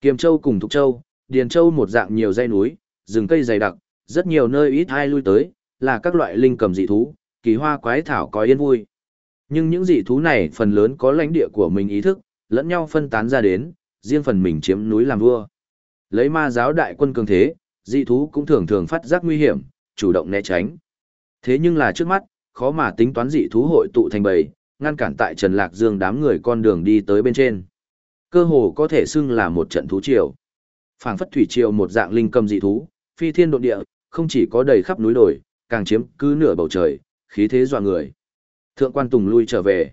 Kiềm Châu cùng Thục Châu, Điền Châu một dạng nhiều dãy núi, rừng cây dày đặc, rất nhiều nơi ít ai lui tới, là các loại linh cầm dị thú, kỳ hoa quái thảo có yên vui. Nhưng những dị thú này phần lớn có lãnh địa của mình ý thức, lẫn nhau phân tán ra đến, riêng phần mình chiếm núi làm vua. Lấy ma giáo đại quân cường thế, dị thú cũng thường thường phát giác nguy hiểm, chủ động né tránh. Thế nhưng là trước mắt, khó mà tính toán dị thú hội tụ thành bầy, ngăn cản tại Trần Lạc Dương đám người con đường đi tới bên trên. Cơ hồ có thể xưng là một trận thú triều. Phảng phất thủy triều một dạng linh cầm dị thú, phi thiên độ địa, không chỉ có đầy khắp núi đồi, càng chiếm cứ nửa bầu trời, khí thế dọa người. Thượng quan Tùng lui trở về.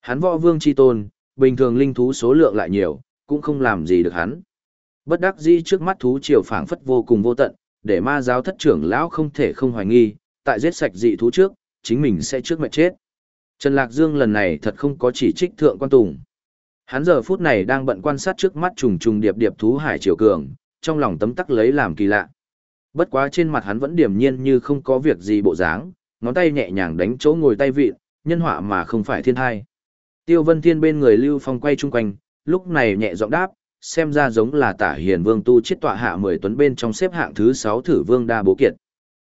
Hắn võ vương chi tôn, bình thường linh thú số lượng lại nhiều, cũng không làm gì được hắn. Bất đắc dĩ trước mắt thú triều phảng phất vô cùng vô tận, để ma giáo thất trưởng lão không thể không hoài nghi, tại giết sạch dị thú trước, chính mình sẽ trước mệt chết. Trần Lạc Dương lần này thật không có chỉ trích thượng quan tùng. Hắn giờ phút này đang bận quan sát trước mắt trùng trùng điệp điệp thú hải triều cường, trong lòng tấm tắc lấy làm kỳ lạ. Bất quá trên mặt hắn vẫn điềm nhiên như không có việc gì bộ dáng, ngón tay nhẹ nhàng đánh chỗ ngồi tay vịn, nhân họa mà không phải thiên thai. Tiêu Vân Thiên bên người Lưu Phong quay chung quanh, lúc này nhẹ giọng đáp, xem ra giống là tả hiền vương tu chết tọa hạ mười tuấn bên trong xếp hạng thứ sáu thử vương đa bố kiệt.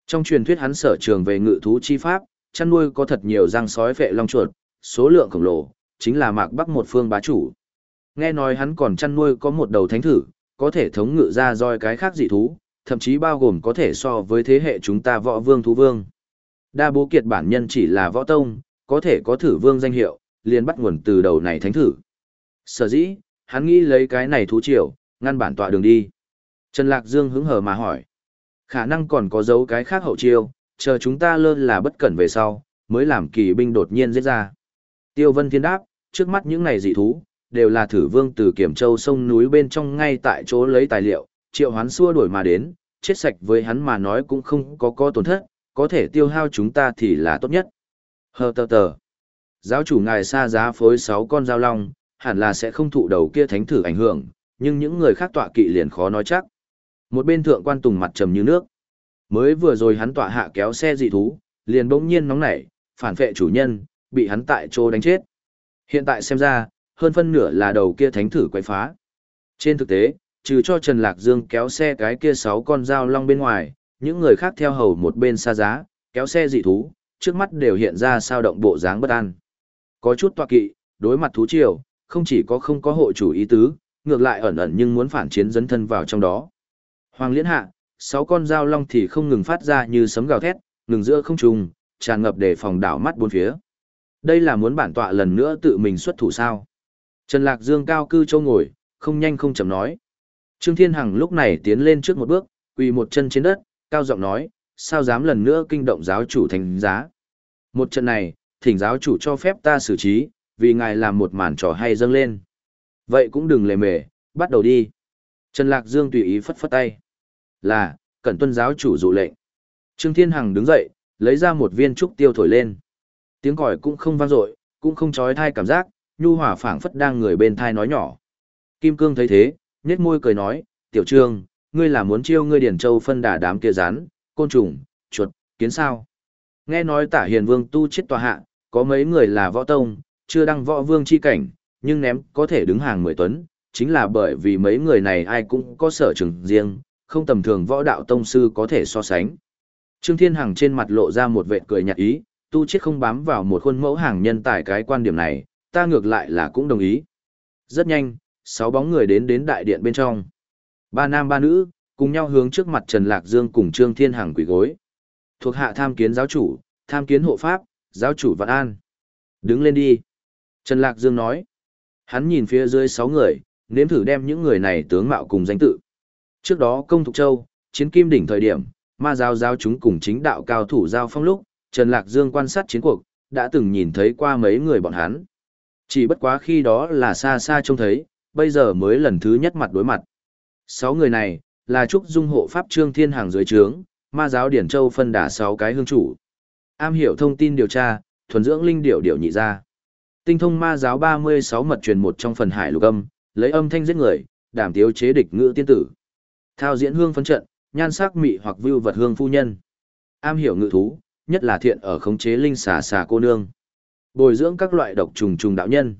Trong truyền thuyết hắn sở trường về ngự thú chi pháp, chăn nuôi có thật nhiều răng sói vệ long chuột, số lượng khổng lồ, chính là mạc bắc một phương bá chủ. Nghe nói hắn còn chăn nuôi có một đầu thánh thử, có thể thống ngự ra roi cái khác dị thú, thậm chí bao gồm có thể so với thế hệ chúng ta võ vương thú vương. Đa bố kiệt bản nhân chỉ là võ tông, có thể có thử vương danh hiệu, liền bắt nguồn từ đầu này thánh thử. Sở dĩ, hắn nghĩ lấy cái này thú triều, ngăn bản tọa đường đi. Trần Lạc Dương hứng hờ mà hỏi. Khả năng còn có dấu cái khác hậu chiêu, chờ chúng ta lơ là bất cẩn về sau, mới làm kỳ binh đột nhiên giết ra. Tiêu Vân Thiên đáp, trước mắt những này dị thú, đều là thử vương từ Kiểm Châu sông núi bên trong ngay tại chỗ lấy tài liệu, triệu hoán xua đuổi mà đến, chết sạch với hắn mà nói cũng không có có tổn thất, có thể tiêu hao chúng ta thì là tốt nhất. Hờ tờ tờ. Giáo chủ ngài xa giá phối 6 con dao long, hẳn là sẽ không thụ đầu kia thánh thử ảnh hưởng, nhưng những người khác tọa kỵ liền khó nói chắc. Một bên thượng quan tùng mặt trầm như nước. Mới vừa rồi hắn tọa hạ kéo xe dị thú, liền bỗng nhiên nóng nảy, phản vệ chủ nhân, bị hắn tại chỗ đánh chết. Hiện tại xem ra, hơn phân nửa là đầu kia thánh thử quay phá. Trên thực tế, trừ cho Trần Lạc Dương kéo xe cái kia 6 con dao long bên ngoài, những người khác theo hầu một bên xa giá, kéo xe dị thú, trước mắt đều hiện ra sao động bộ dáng bất an. Có chút tọa kỵ, đối mặt thú triều, không chỉ có không có hộ chủ ý tứ, ngược lại ẩn ẩn nhưng muốn phản chiến dấn thân vào trong đó. Hoàng Liên hạ, sáu con dao long thì không ngừng phát ra như sấm gào thét, ngừng giữa không trùng tràn ngập để phòng đảo mắt bốn phía. Đây là muốn bản tọa lần nữa tự mình xuất thủ sao? Trần Lạc Dương cao cư châu ngồi, không nhanh không chậm nói. Trương Thiên Hằng lúc này tiến lên trước một bước, quỳ một chân trên đất, cao giọng nói, sao dám lần nữa kinh động giáo chủ thành giá. Một trận này, thỉnh giáo chủ cho phép ta xử trí, vì ngài làm một màn trò hay dâng lên. Vậy cũng đừng lề mề, bắt đầu đi. Trần Lạc Dương tùy ý phất phất tay. Là, cẩn tuân giáo chủ dụ lệnh. Trương Thiên Hằng đứng dậy, lấy ra một viên trúc tiêu thổi lên. Tiếng còi cũng không vang dội, cũng không trói thai cảm giác, nhu hỏa phảng phất đang người bên thai nói nhỏ. Kim Cương thấy thế, nhếch môi cười nói, "Tiểu Trương, ngươi là muốn chiêu ngươi điển châu phân đà đám kia rắn, côn trùng, chuột, kiến sao?" Nghe nói Tả Hiền Vương tu chết tòa hạ, có mấy người là võ tông, chưa đăng võ vương chi cảnh, nhưng ném có thể đứng hàng mười tuấn, chính là bởi vì mấy người này ai cũng có sở trường riêng, không tầm thường võ đạo tông sư có thể so sánh. Trương Thiên Hằng trên mặt lộ ra một vệ cười nhạt ý, tu chết không bám vào một khuôn mẫu hàng nhân tại cái quan điểm này, ta ngược lại là cũng đồng ý. Rất nhanh, sáu bóng người đến đến đại điện bên trong. Ba nam ba nữ, cùng nhau hướng trước mặt Trần Lạc Dương cùng Trương Thiên Hằng quỳ gối. Thuộc hạ tham kiến giáo chủ, tham kiến hộ pháp, giáo chủ Vạn An. Đứng lên đi. Trần Lạc Dương nói. Hắn nhìn phía dưới sáu người, nếm thử đem những người này tướng mạo cùng danh tự. Trước đó công Thục Châu, chiến kim đỉnh thời điểm, ma giáo giáo chúng cùng chính đạo cao thủ giao phong lúc, Trần Lạc Dương quan sát chiến cuộc, đã từng nhìn thấy qua mấy người bọn hắn. Chỉ bất quá khi đó là xa xa trông thấy, bây giờ mới lần thứ nhất mặt đối mặt. Sáu người này, là Trúc Dung hộ Pháp Trương Thiên Hàng dưới trướng, ma giáo Điển Châu phân đả sáu cái hương chủ. Am hiểu thông tin điều tra, thuần dưỡng linh điểu điểu nhị ra. Tinh thông ma giáo 36 mật truyền một trong phần hải lục âm, lấy âm thanh giết người, đảm tiếu chế địch ngữ tiên tử. Thao diễn hương phấn trận, nhan sắc mị hoặc vưu vật hương phu nhân. Am hiểu ngự thú, nhất là thiện ở khống chế linh xà xà cô nương. Bồi dưỡng các loại độc trùng trùng đạo nhân.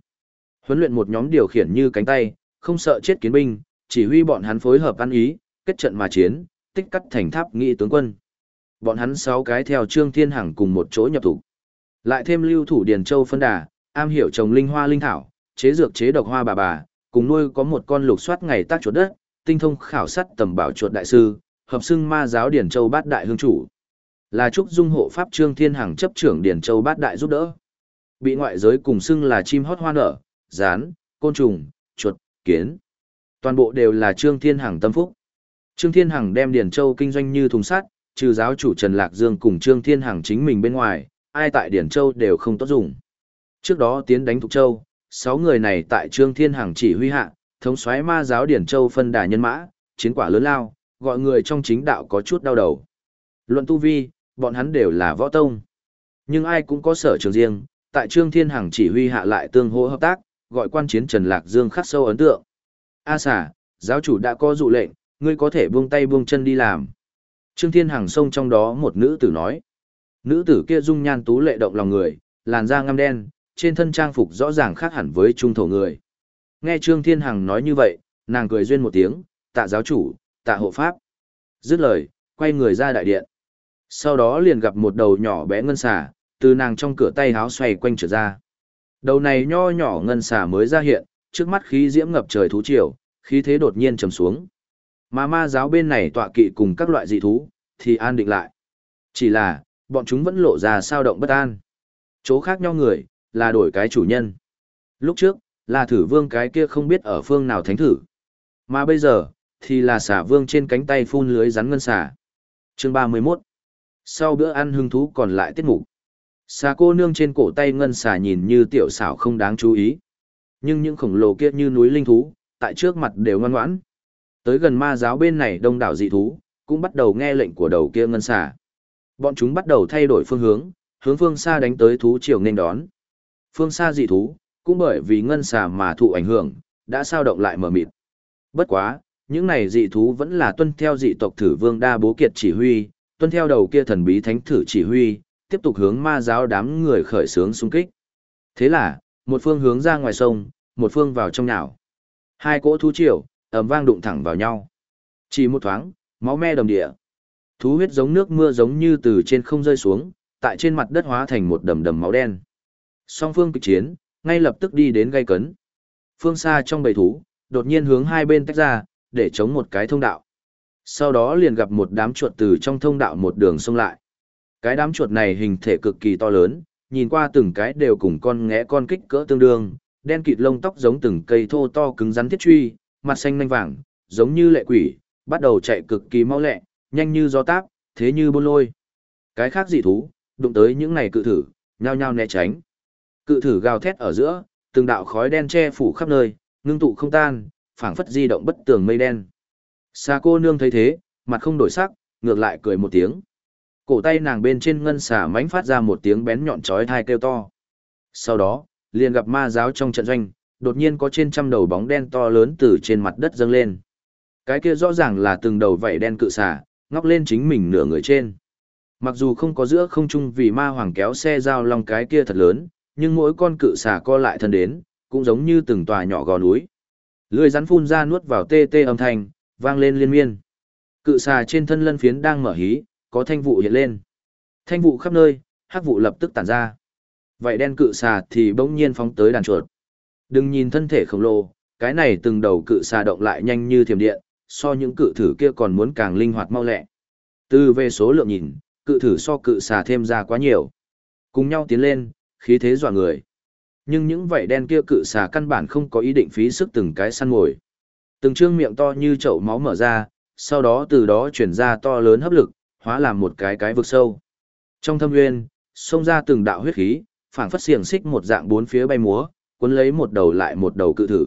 Huấn luyện một nhóm điều khiển như cánh tay, không sợ chết kiến binh, chỉ huy bọn hắn phối hợp ăn ý, kết trận mà chiến, tích cắt thành tháp nghị tướng quân. Bọn hắn sáu cái theo Trương Thiên Hằng cùng một chỗ nhập thủ. Lại thêm lưu thủ Điền Châu phân đà, am hiểu trồng linh hoa linh thảo, chế dược chế độc hoa bà bà, cùng nuôi có một con lục soát ngày tác chuột đất, tinh thông khảo sát tầm bảo chuột đại sư, hợp xưng ma giáo Điền Châu bát đại hương chủ. Là trúc dung hộ pháp Trương Thiên Hằng chấp trưởng điển Châu bát đại giúp đỡ. Bị ngoại giới cùng xưng là chim hót hoa nở, rán, côn trùng, chuột, kiến. Toàn bộ đều là Trương Thiên Hằng tâm phúc. Trương Thiên Hằng đem điển Châu kinh doanh như thùng sắt, trừ giáo chủ Trần Lạc Dương cùng Trương Thiên Hằng chính mình bên ngoài, ai tại điển Châu đều không tốt dùng. Trước đó tiến đánh Thục Châu, sáu người này tại Trương Thiên Hằng chỉ huy hạ, thống soái ma giáo điển Châu phân đà nhân mã, chiến quả lớn lao, gọi người trong chính đạo có chút đau đầu. Luận tu vi, bọn hắn đều là võ tông. Nhưng ai cũng có sở trường riêng, tại Trương Thiên Hằng chỉ huy hạ lại tương hỗ hợp tác, gọi quan chiến Trần Lạc Dương khắc sâu ấn tượng. A xả, giáo chủ đã có dụ lệnh, ngươi có thể buông tay buông chân đi làm. Trương Thiên Hằng xông trong đó một nữ tử nói. Nữ tử kia dung nhan tú lệ động lòng người, làn da ngăm đen, trên thân trang phục rõ ràng khác hẳn với trung thổ người. Nghe Trương Thiên Hằng nói như vậy, nàng cười duyên một tiếng, tạ giáo chủ, tạ hộ pháp. Dứt lời, quay người ra đại điện. Sau đó liền gặp một đầu nhỏ bé ngân xà, từ nàng trong cửa tay háo xoay quanh trở ra. Đầu này nho nhỏ ngân xà mới ra hiện, trước mắt khí diễm ngập trời thú triều, khí thế đột nhiên trầm xuống. Mà ma giáo bên này tọa kỵ cùng các loại dị thú, thì an định lại. Chỉ là, bọn chúng vẫn lộ ra sao động bất an. Chỗ khác nhau người, là đổi cái chủ nhân. Lúc trước, là thử vương cái kia không biết ở phương nào thánh thử. Mà bây giờ, thì là xả vương trên cánh tay phun lưới rắn ngân xả. Chương 31 sau bữa ăn hưng thú còn lại tiết mục. Xà cô nương trên cổ tay ngân xà nhìn như tiểu xảo không đáng chú ý. Nhưng những khổng lồ kia như núi linh thú, tại trước mặt đều ngoan ngoãn. Tới gần ma giáo bên này đông đảo dị thú, cũng bắt đầu nghe lệnh của đầu kia ngân xà. Bọn chúng bắt đầu thay đổi phương hướng, hướng phương xa đánh tới thú triều nên đón. Phương xa dị thú, cũng bởi vì ngân xà mà thụ ảnh hưởng, đã sao động lại mở mịt. Bất quá, những này dị thú vẫn là tuân theo dị tộc thử vương đa bố kiệt chỉ huy, tuân theo đầu kia thần bí thánh thử chỉ huy, tiếp tục hướng ma giáo đám người khởi sướng xung kích. Thế là, một phương hướng ra ngoài sông, một phương vào trong nhảo. Hai cỗ thú triều, ầm vang đụng thẳng vào nhau. Chỉ một thoáng, máu me đầm địa. Thú huyết giống nước mưa giống như từ trên không rơi xuống, tại trên mặt đất hóa thành một đầm đầm máu đen. Song phương kịch chiến, ngay lập tức đi đến gây cấn. Phương xa trong bầy thú, đột nhiên hướng hai bên tách ra, để chống một cái thông đạo. Sau đó liền gặp một đám chuột từ trong thông đạo một đường xông lại. Cái đám chuột này hình thể cực kỳ to lớn, nhìn qua từng cái đều cùng con ngẽ con kích cỡ tương đương, đen kịt lông tóc giống từng cây thô to cứng rắn thiết truy, mặt xanh nanh vàng, giống như lệ quỷ, bắt đầu chạy cực kỳ mau lẹ, nhanh như gió táp, thế như buôn lôi. Cái khác dị thú, đụng tới những này cự thử, nhao nhao né tránh. Cự thử gào thét ở giữa, từng đạo khói đen che phủ khắp nơi, ngưng tụ không tan, phảng phất di động bất tường mây đen. Xà cô nương thấy thế, mặt không đổi sắc, ngược lại cười một tiếng. Cổ tay nàng bên trên ngân xà mánh phát ra một tiếng bén nhọn chói thai kêu to. Sau đó, liền gặp ma giáo trong trận doanh, đột nhiên có trên trăm đầu bóng đen to lớn từ trên mặt đất dâng lên. Cái kia rõ ràng là từng đầu vảy đen cự xà, ngóc lên chính mình nửa người trên. Mặc dù không có giữa không trung vì ma hoàng kéo xe giao long cái kia thật lớn, nhưng mỗi con cự xà co lại thân đến, cũng giống như từng tòa nhỏ gò núi. Lưỡi rắn phun ra nuốt vào tê tê âm thanh, vang lên liên miên. Cự xà trên thân lân phiến đang mở hí, có thanh vụ hiện lên. Thanh vụ khắp nơi, hắc vụ lập tức tản ra. Vậy đen cự xà thì bỗng nhiên phóng tới đàn chuột. Đừng nhìn thân thể khổng lồ, cái này từng đầu cự xà động lại nhanh như thiểm điện, so những cự thử kia còn muốn càng linh hoạt mau lẹ. Từ về số lượng nhìn, cự thử so cự xà thêm ra quá nhiều. Cùng nhau tiến lên, khí thế dọa người. Nhưng những vảy đen kia cự xà căn bản không có ý định phí sức từng cái săn ngồi. Từng trương miệng to như chậu máu mở ra, sau đó từ đó chuyển ra to lớn hấp lực, hóa làm một cái cái vực sâu. Trong thâm nguyên, xông ra từng đạo huyết khí, phảng phất xiềng xích một dạng bốn phía bay múa, cuốn lấy một đầu lại một đầu cự thử.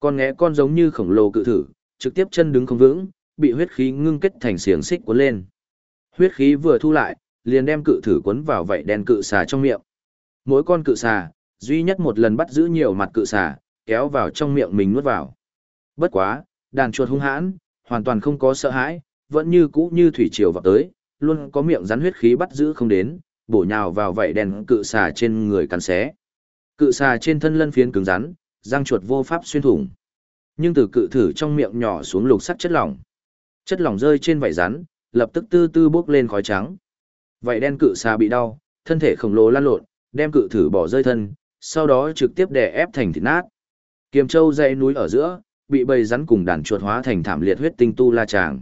Con ngẽ con giống như khổng lồ cự thử, trực tiếp chân đứng không vững, bị huyết khí ngưng kết thành xiềng xích cuốn lên. Huyết khí vừa thu lại, liền đem cự thử cuốn vào vậy đen cự xà trong miệng. Mỗi con cự xà, duy nhất một lần bắt giữ nhiều mặt cự xà, kéo vào trong miệng mình nuốt vào. Bất quá, đàn chuột hung hãn, hoàn toàn không có sợ hãi, vẫn như cũ như thủy triều vào tới, luôn có miệng rắn huyết khí bắt giữ không đến, bổ nhào vào vảy đèn cự xà trên người cắn xé. Cự xà trên thân lân phiến cứng rắn, răng chuột vô pháp xuyên thủng. Nhưng từ cự thử trong miệng nhỏ xuống lục sắc chất lỏng. Chất lỏng rơi trên vảy rắn, lập tức tư tư bốc lên khói trắng. Vảy đen cự xà bị đau, thân thể khổng lồ lăn lộn, đem cự thử bỏ rơi thân, sau đó trực tiếp đè ép thành thịt nát. Kiềm Châu dãy núi ở giữa, bị bầy rắn cùng đàn chuột hóa thành thảm liệt huyết tinh tu la tràng.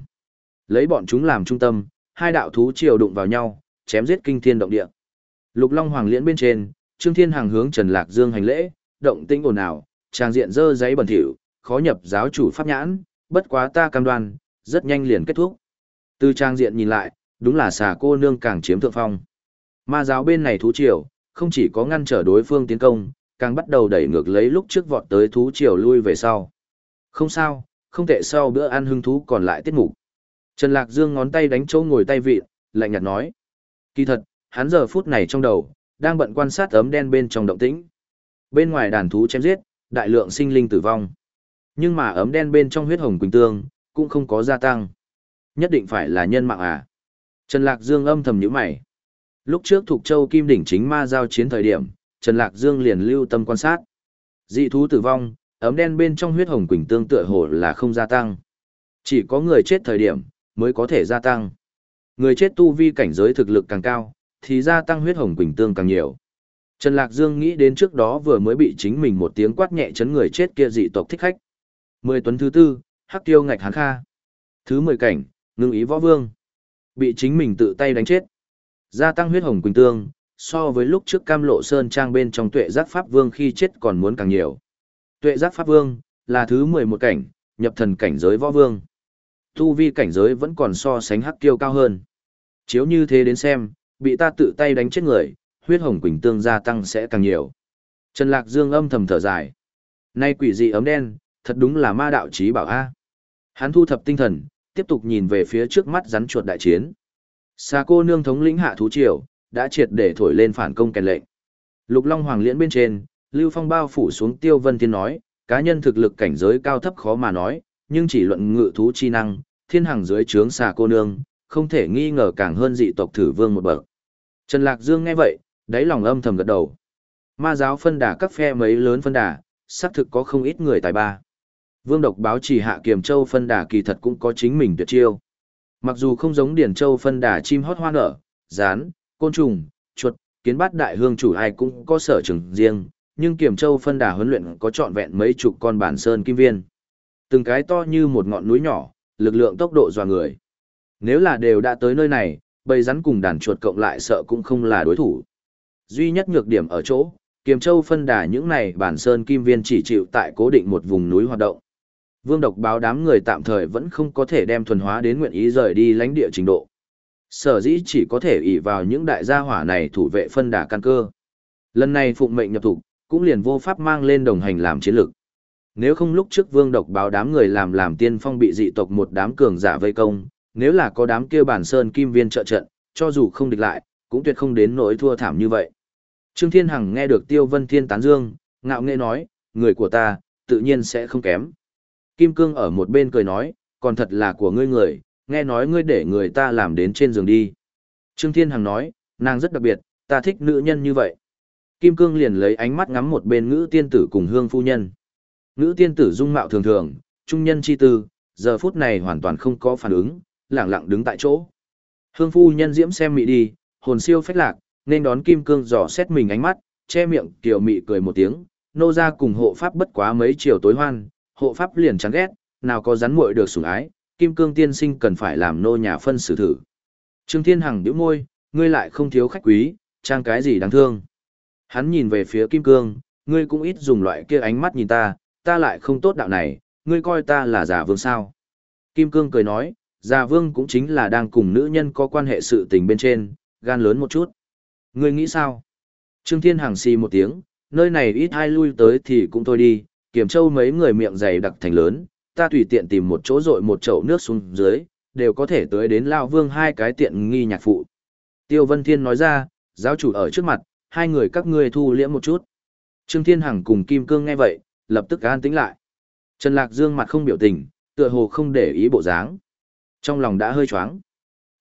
Lấy bọn chúng làm trung tâm, hai đạo thú triều đụng vào nhau, chém giết kinh thiên động địa. Lục Long Hoàng liễn bên trên, Trương Thiên Hàng hướng Trần Lạc Dương hành lễ, động tĩnh ồn ào, trang diện dơ giấy bẩn thỉu, khó nhập giáo chủ pháp nhãn, bất quá ta cam đoan, rất nhanh liền kết thúc. Từ trang diện nhìn lại, đúng là xà cô nương càng chiếm thượng phong. Ma giáo bên này thú triều, không chỉ có ngăn trở đối phương tiến công, càng bắt đầu đẩy ngược lấy lúc trước vọt tới thú triều lui về sau. Không sao, không tệ sau bữa ăn hưng thú còn lại tiết mục. Trần Lạc Dương ngón tay đánh chỗ ngồi tay vịn, lạnh nhạt nói. Kỳ thật, hắn giờ phút này trong đầu, đang bận quan sát ấm đen bên trong động tĩnh. Bên ngoài đàn thú chém giết, đại lượng sinh linh tử vong. Nhưng mà ấm đen bên trong huyết hồng quỳnh tương, cũng không có gia tăng. Nhất định phải là nhân mạng à. Trần Lạc Dương âm thầm nhíu mày. Lúc trước thuộc châu Kim Đỉnh chính ma giao chiến thời điểm, Trần Lạc Dương liền lưu tâm quan sát. Dị thú tử vong, ấm đen bên trong huyết hồng quỳnh tương tựa hồ là không gia tăng. Chỉ có người chết thời điểm, mới có thể gia tăng. Người chết tu vi cảnh giới thực lực càng cao, thì gia tăng huyết hồng quỳnh tương càng nhiều. Trần Lạc Dương nghĩ đến trước đó vừa mới bị chính mình một tiếng quát nhẹ chấn người chết kia dị tộc thích khách. Mười tuấn thứ tư, hắc tiêu ngạch hán kha. Thứ mười cảnh, ngưng ý võ vương. Bị chính mình tự tay đánh chết. Gia tăng huyết hồng quỳnh tương, so với lúc trước cam lộ sơn trang bên trong tuệ giác pháp vương khi chết còn muốn càng nhiều. Tuệ giác pháp vương, là thứ mười một cảnh, nhập thần cảnh giới võ vương. Tu vi cảnh giới vẫn còn so sánh hắc tiêu cao hơn. Chiếu như thế đến xem, bị ta tự tay đánh chết người, huyết hồng quỳnh tương gia tăng sẽ càng nhiều. Trần Lạc Dương âm thầm thở dài. Nay quỷ dị ấm đen, thật đúng là ma đạo trí bảo A. Hắn thu thập tinh thần, tiếp tục nhìn về phía trước mắt rắn chuột đại chiến. Xà cô nương thống lĩnh hạ thú triều, đã triệt để thổi lên phản công kèn lệnh. Lục Long Hoàng liễn bên trên, Lưu Phong bao phủ xuống Tiêu Vân Thiên nói, cá nhân thực lực cảnh giới cao thấp khó mà nói, nhưng chỉ luận ngự thú chi năng, thiên hàng dưới trướng xà cô nương, không thể nghi ngờ càng hơn dị tộc thử vương một bậc. Trần Lạc Dương nghe vậy, đáy lòng âm thầm gật đầu. Ma giáo phân đà các phe mấy lớn phân đà, xác thực có không ít người tài ba. Vương độc báo chỉ hạ kiềm châu phân đà kỳ thật cũng có chính mình tuyệt chiêu. Mặc dù không giống điển châu phân đà chim hót hoa nở, rán, côn trùng, chuột, kiến bát đại hương chủ ai cũng có sở trường riêng, nhưng Kiểm châu phân đà huấn luyện có trọn vẹn mấy chục con bản sơn kim viên. Từng cái to như một ngọn núi nhỏ, lực lượng tốc độ dọa người. Nếu là đều đã tới nơi này, bầy rắn cùng đàn chuột cộng lại sợ cũng không là đối thủ. Duy nhất nhược điểm ở chỗ, Kiềm Châu phân đà những này bản sơn kim viên chỉ chịu tại cố định một vùng núi hoạt động. Vương độc báo đám người tạm thời vẫn không có thể đem thuần hóa đến nguyện ý rời đi lãnh địa trình độ. Sở dĩ chỉ có thể ỷ vào những đại gia hỏa này thủ vệ phân đà căn cơ. Lần này phụng mệnh nhập thủ, cũng liền vô pháp mang lên đồng hành làm chiến lược. Nếu không lúc trước vương độc báo đám người làm làm tiên phong bị dị tộc một đám cường giả vây công, nếu là có đám kia bản sơn kim viên trợ trận, cho dù không địch lại, cũng tuyệt không đến nỗi thua thảm như vậy. Trương Thiên Hằng nghe được Tiêu Vân Thiên tán dương, ngạo nghễ nói, người của ta, tự nhiên sẽ không kém. Kim Cương ở một bên cười nói, còn thật là của ngươi người, nghe nói ngươi để người ta làm đến trên giường đi. Trương Thiên Hằng nói, nàng rất đặc biệt, ta thích nữ nhân như vậy. Kim Cương liền lấy ánh mắt ngắm một bên ngữ tiên tử cùng hương phu nhân. Ngữ tiên tử dung mạo thường thường, trung nhân chi tư, giờ phút này hoàn toàn không có phản ứng, lặng lặng đứng tại chỗ. Hương phu nhân diễm xem mị đi, hồn siêu phách lạc, nên đón kim cương dò xét mình ánh mắt, che miệng kiều mị cười một tiếng, nô ra cùng hộ pháp bất quá mấy chiều tối hoan, hộ pháp liền chán ghét, nào có rắn muội được sủng ái, kim cương tiên sinh cần phải làm nô nhà phân xử thử. Trương Thiên Hằng nhíu môi, ngươi lại không thiếu khách quý, trang cái gì đáng thương. Hắn nhìn về phía kim cương, ngươi cũng ít dùng loại kia ánh mắt nhìn ta, ta lại không tốt đạo này, ngươi coi ta là giả vương sao. Kim cương cười nói, giả vương cũng chính là đang cùng nữ nhân có quan hệ sự tình bên trên, gan lớn một chút. Ngươi nghĩ sao? Trương Thiên Hằng xì một tiếng, nơi này ít ai lui tới thì cũng thôi đi, kiểm châu mấy người miệng dày đặc thành lớn, ta tùy tiện tìm một chỗ rội một chậu nước xuống dưới, đều có thể tới đến Lao Vương hai cái tiện nghi nhạc phụ. Tiêu Vân Thiên nói ra, giáo chủ ở trước mặt, hai người các ngươi thu liễm một chút. Trương Thiên Hằng cùng Kim Cương nghe vậy, lập tức an tĩnh lại. Trần Lạc Dương mặt không biểu tình, tựa hồ không để ý bộ dáng. Trong lòng đã hơi choáng.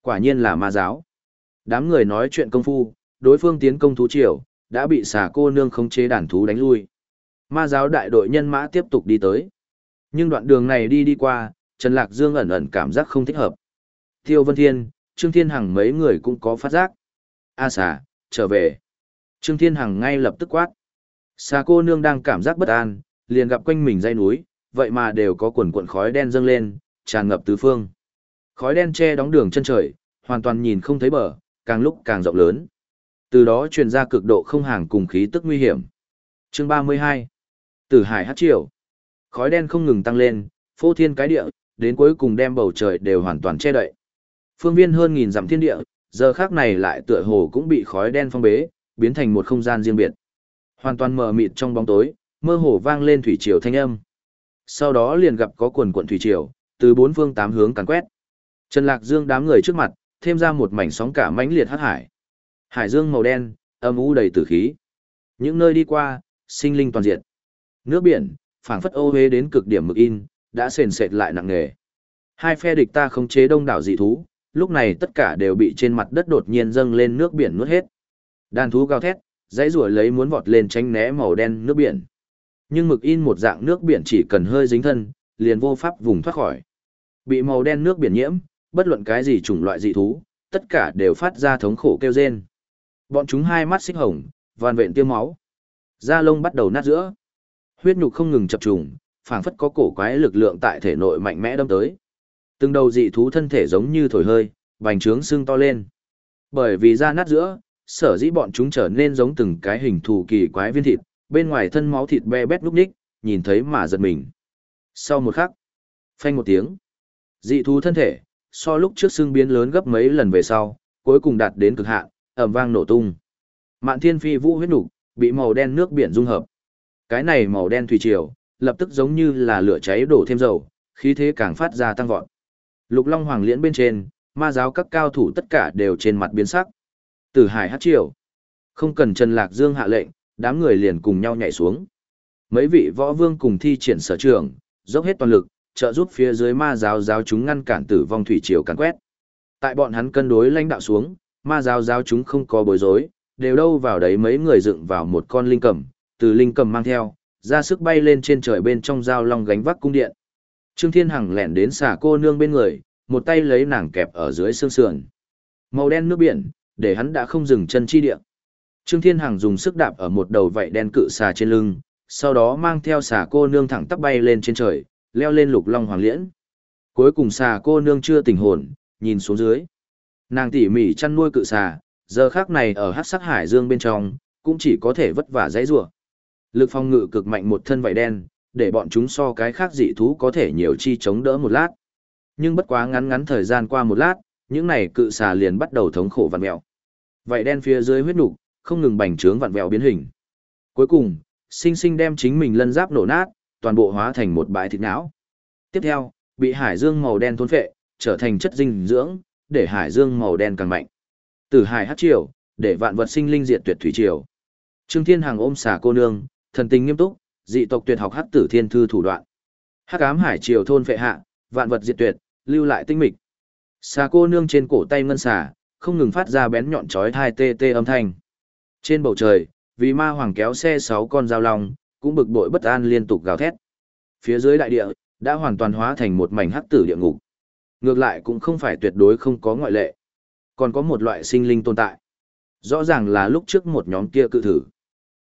Quả nhiên là ma giáo. Đám người nói chuyện công phu, đối phương tiến công thú triều, đã bị xà cô nương khống chế đàn thú đánh lui. Ma giáo đại đội nhân mã tiếp tục đi tới. Nhưng đoạn đường này đi đi qua, Trần Lạc Dương ẩn ẩn cảm giác không thích hợp. Tiêu Vân Thiên, Trương Thiên Hằng mấy người cũng có phát giác. A xà, trở về. Trương Thiên Hằng ngay lập tức quát. Xà cô nương đang cảm giác bất an, liền gặp quanh mình dây núi, vậy mà đều có quần cuộn khói đen dâng lên, tràn ngập tứ phương. Khói đen che đóng đường chân trời, hoàn toàn nhìn không thấy bờ, càng lúc càng rộng lớn. Từ đó truyền ra cực độ không hàng cùng khí tức nguy hiểm. Chương 32 Tử hải hát triều. Khói đen không ngừng tăng lên, phô thiên cái địa, đến cuối cùng đem bầu trời đều hoàn toàn che đậy. Phương viên hơn nghìn dặm thiên địa, giờ khác này lại tựa hồ cũng bị khói đen phong bế, biến thành một không gian riêng biệt. Hoàn toàn mờ mịt trong bóng tối, mơ hồ vang lên thủy triều thanh âm. Sau đó liền gặp có quần quần thủy triều, từ bốn phương tám hướng càn quét. Trần Lạc Dương đám người trước mặt, thêm ra một mảnh sóng cả mãnh liệt hắc hải. Hải dương màu đen, âm u đầy tử khí. Những nơi đi qua, sinh linh toàn diện. Nước biển, phảng phất ô hế đến cực điểm mực in, đã sền sệt lại nặng nề. Hai phe địch ta không chế đông đảo dị thú, lúc này tất cả đều bị trên mặt đất đột nhiên dâng lên nước biển nuốt hết. Đàn thú gào thét, dãy rủa lấy muốn vọt lên tránh né màu đen nước biển. Nhưng mực in một dạng nước biển chỉ cần hơi dính thân, liền vô pháp vùng thoát khỏi. Bị màu đen nước biển nhiễm, bất luận cái gì chủng loại dị thú, tất cả đều phát ra thống khổ kêu rên. Bọn chúng hai mắt xích hồng, van vện tiêm máu. Da lông bắt đầu nát giữa. Huyết nhục không ngừng chập trùng, phảng phất có cổ quái lực lượng tại thể nội mạnh mẽ đâm tới. Từng đầu dị thú thân thể giống như thổi hơi, bành trướng xương to lên. Bởi vì da nát giữa, sở dĩ bọn chúng trở nên giống từng cái hình thù kỳ quái viên thịt, bên ngoài thân máu thịt be bét núp ních, nhìn thấy mà giật mình. Sau một khắc, phanh một tiếng, dị thú thân thể, so lúc trước xương biến lớn gấp mấy lần về sau, cuối cùng đạt đến cực hạn, ầm vang nổ tung. Mạn Thiên Phi vũ huyết nục, bị màu đen nước biển dung hợp. Cái này màu đen thủy triều, lập tức giống như là lửa cháy đổ thêm dầu, khí thế càng phát ra tăng vọt. Lục Long Hoàng Liễn bên trên, ma giáo các cao thủ tất cả đều trên mặt biến sắc. Tử Hải hát triều. Không cần Trần Lạc Dương hạ lệnh, đám người liền cùng nhau nhảy xuống. Mấy vị võ vương cùng thi triển sở trường, dốc hết toàn lực, trợ giúp phía dưới ma giáo giáo chúng ngăn cản tử vong thủy triều càn quét. Tại bọn hắn cân đối lãnh đạo xuống, ma giáo giáo chúng không có bối rối, đều đâu vào đấy mấy người dựng vào một con linh cầm, từ linh cầm mang theo, ra sức bay lên trên trời bên trong dao long gánh vác cung điện. Trương Thiên Hằng lẻn đến xà cô nương bên người, một tay lấy nàng kẹp ở dưới xương sườn. Màu đen nước biển, để hắn đã không dừng chân chi địa. Trương Thiên Hằng dùng sức đạp ở một đầu vảy đen cự xà trên lưng, sau đó mang theo xà cô nương thẳng tắp bay lên trên trời, leo lên lục long hoàng liễn. Cuối cùng xà cô nương chưa tỉnh hồn, nhìn xuống dưới. Nàng tỉ mỉ chăn nuôi cự xà, giờ khác này ở hắc sắc hải dương bên trong, cũng chỉ có thể vất vả dãy rủa. Lực phong ngự cực mạnh một thân vảy đen, để bọn chúng so cái khác dị thú có thể nhiều chi chống đỡ một lát. Nhưng bất quá ngắn ngắn thời gian qua một lát, những này cự xà liền bắt đầu thống khổ vặn mèo. vậy đen phía dưới huyết nục, không ngừng bành trướng vặn vẹo biến hình. Cuối cùng, sinh sinh đem chính mình lân giáp nổ nát, toàn bộ hóa thành một bãi thịt não. Tiếp theo, bị hải dương màu đen thôn phệ, trở thành chất dinh dưỡng, để hải dương màu đen càng mạnh. Từ hải hát triều, để vạn vật sinh linh diệt tuyệt thủy triều. Trương Thiên hàng ôm xà cô nương, thần tình nghiêm túc, dị tộc tuyệt học hát tử thiên thư thủ đoạn. Hát ám hải triều thôn phệ hạ, vạn vật diệt tuyệt, lưu lại tinh mịch. Xà cô nương trên cổ tay ngân xà, không ngừng phát ra bén nhọn chói tai tê tê âm thanh. Trên bầu trời, vì ma hoàng kéo xe sáu con dao long, cũng bực bội bất an liên tục gào thét. Phía dưới đại địa, đã hoàn toàn hóa thành một mảnh hắc tử địa ngục. Ngược lại cũng không phải tuyệt đối không có ngoại lệ. Còn có một loại sinh linh tồn tại. Rõ ràng là lúc trước một nhóm kia cự thử.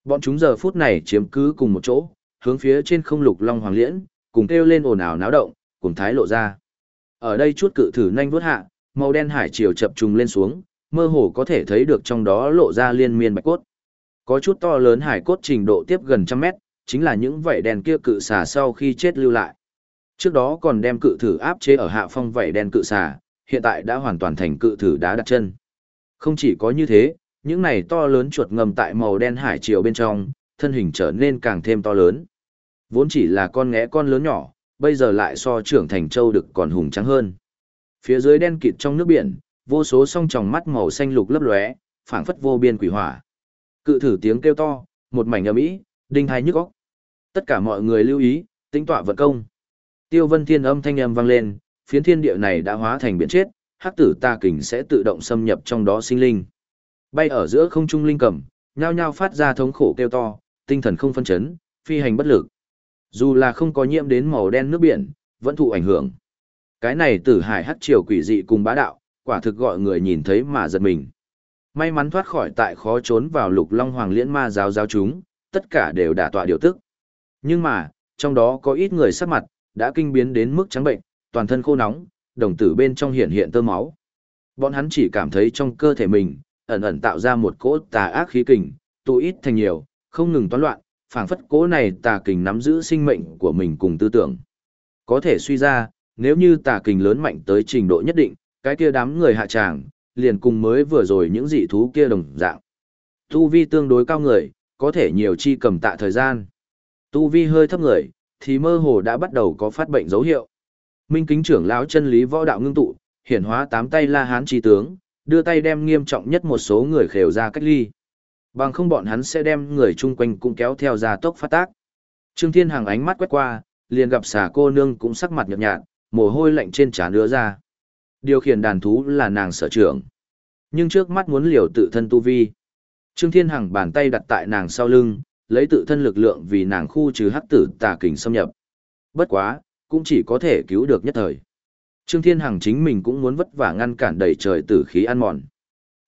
Bọn chúng giờ phút này chiếm cứ cùng một chỗ, hướng phía trên không lục long hoàng liễn, cùng kêu lên ồn ào náo động, cùng thái lộ ra. Ở đây chút cự thử nhanh vuốt hạ, màu đen hải chiều chập trùng lên xuống, mơ hồ có thể thấy được trong đó lộ ra liên miên bạch cốt. Có chút to lớn hải cốt trình độ tiếp gần trăm mét, chính là những vảy đen kia cự xà sau khi chết lưu lại. Trước đó còn đem cự thử áp chế ở hạ phong vảy đen cự xà, hiện tại đã hoàn toàn thành cự thử đá đặt chân. Không chỉ có như thế, những này to lớn chuột ngầm tại màu đen hải chiều bên trong, thân hình trở nên càng thêm to lớn. Vốn chỉ là con ngẽ con lớn nhỏ, bây giờ lại so trưởng thành châu được còn hùng trắng hơn. Phía dưới đen kịt trong nước biển, vô số song tròng mắt màu xanh lục lấp lóe, phảng phất vô biên quỷ hỏa. Cự thử tiếng kêu to, một mảnh ầm ĩ, đinh hai nhức óc. Tất cả mọi người lưu ý, tính tọa vận công. Tiêu Vân Thiên âm thanh âm vang lên, phiến thiên địa này đã hóa thành biển chết, hắc tử ta kình sẽ tự động xâm nhập trong đó sinh linh. Bay ở giữa không trung linh cầm, nhao nhao phát ra thống khổ kêu to, tinh thần không phân chấn, phi hành bất lực. Dù là không có nhiễm đến màu đen nước biển, vẫn thụ ảnh hưởng. Cái này tử hải hắc triều quỷ dị cùng bá đạo, quả thực gọi người nhìn thấy mà giật mình. May mắn thoát khỏi tại khó trốn vào lục long hoàng liễn ma giáo giáo chúng, tất cả đều đả tọa điều tức. Nhưng mà, trong đó có ít người sắc mặt, đã kinh biến đến mức trắng bệnh, toàn thân khô nóng, đồng tử bên trong hiện hiện tơ máu. Bọn hắn chỉ cảm thấy trong cơ thể mình, ẩn ẩn tạo ra một cỗ tà ác khí kình, tụ ít thành nhiều, không ngừng toán loạn, phảng phất cố này tà kình nắm giữ sinh mệnh của mình cùng tư tưởng. Có thể suy ra, nếu như tà kình lớn mạnh tới trình độ nhất định, cái kia đám người hạ tràng, liền cùng mới vừa rồi những dị thú kia đồng dạng. Tu vi tương đối cao người, có thể nhiều chi cầm tạ thời gian. Tu vi hơi thấp người, thì mơ hồ đã bắt đầu có phát bệnh dấu hiệu. Minh kính trưởng lão chân lý võ đạo ngưng tụ, hiển hóa tám tay la hán chi tướng, đưa tay đem nghiêm trọng nhất một số người khều ra cách ly. Bằng không bọn hắn sẽ đem người chung quanh cũng kéo theo ra tốc phát tác. Trương Thiên Hằng ánh mắt quét qua, liền gặp xà cô nương cũng sắc mặt nhợt nhạt, mồ hôi lạnh trên trán đưa ra. Điều khiển đàn thú là nàng sở trưởng. Nhưng trước mắt muốn liều tự thân tu vi. Trương Thiên Hằng bàn tay đặt tại nàng sau lưng, lấy tự thân lực lượng vì nàng khu trừ hắc tử tà kình xâm nhập. Bất quá, cũng chỉ có thể cứu được nhất thời. Trương Thiên Hằng chính mình cũng muốn vất vả ngăn cản đầy trời tử khí ăn mòn.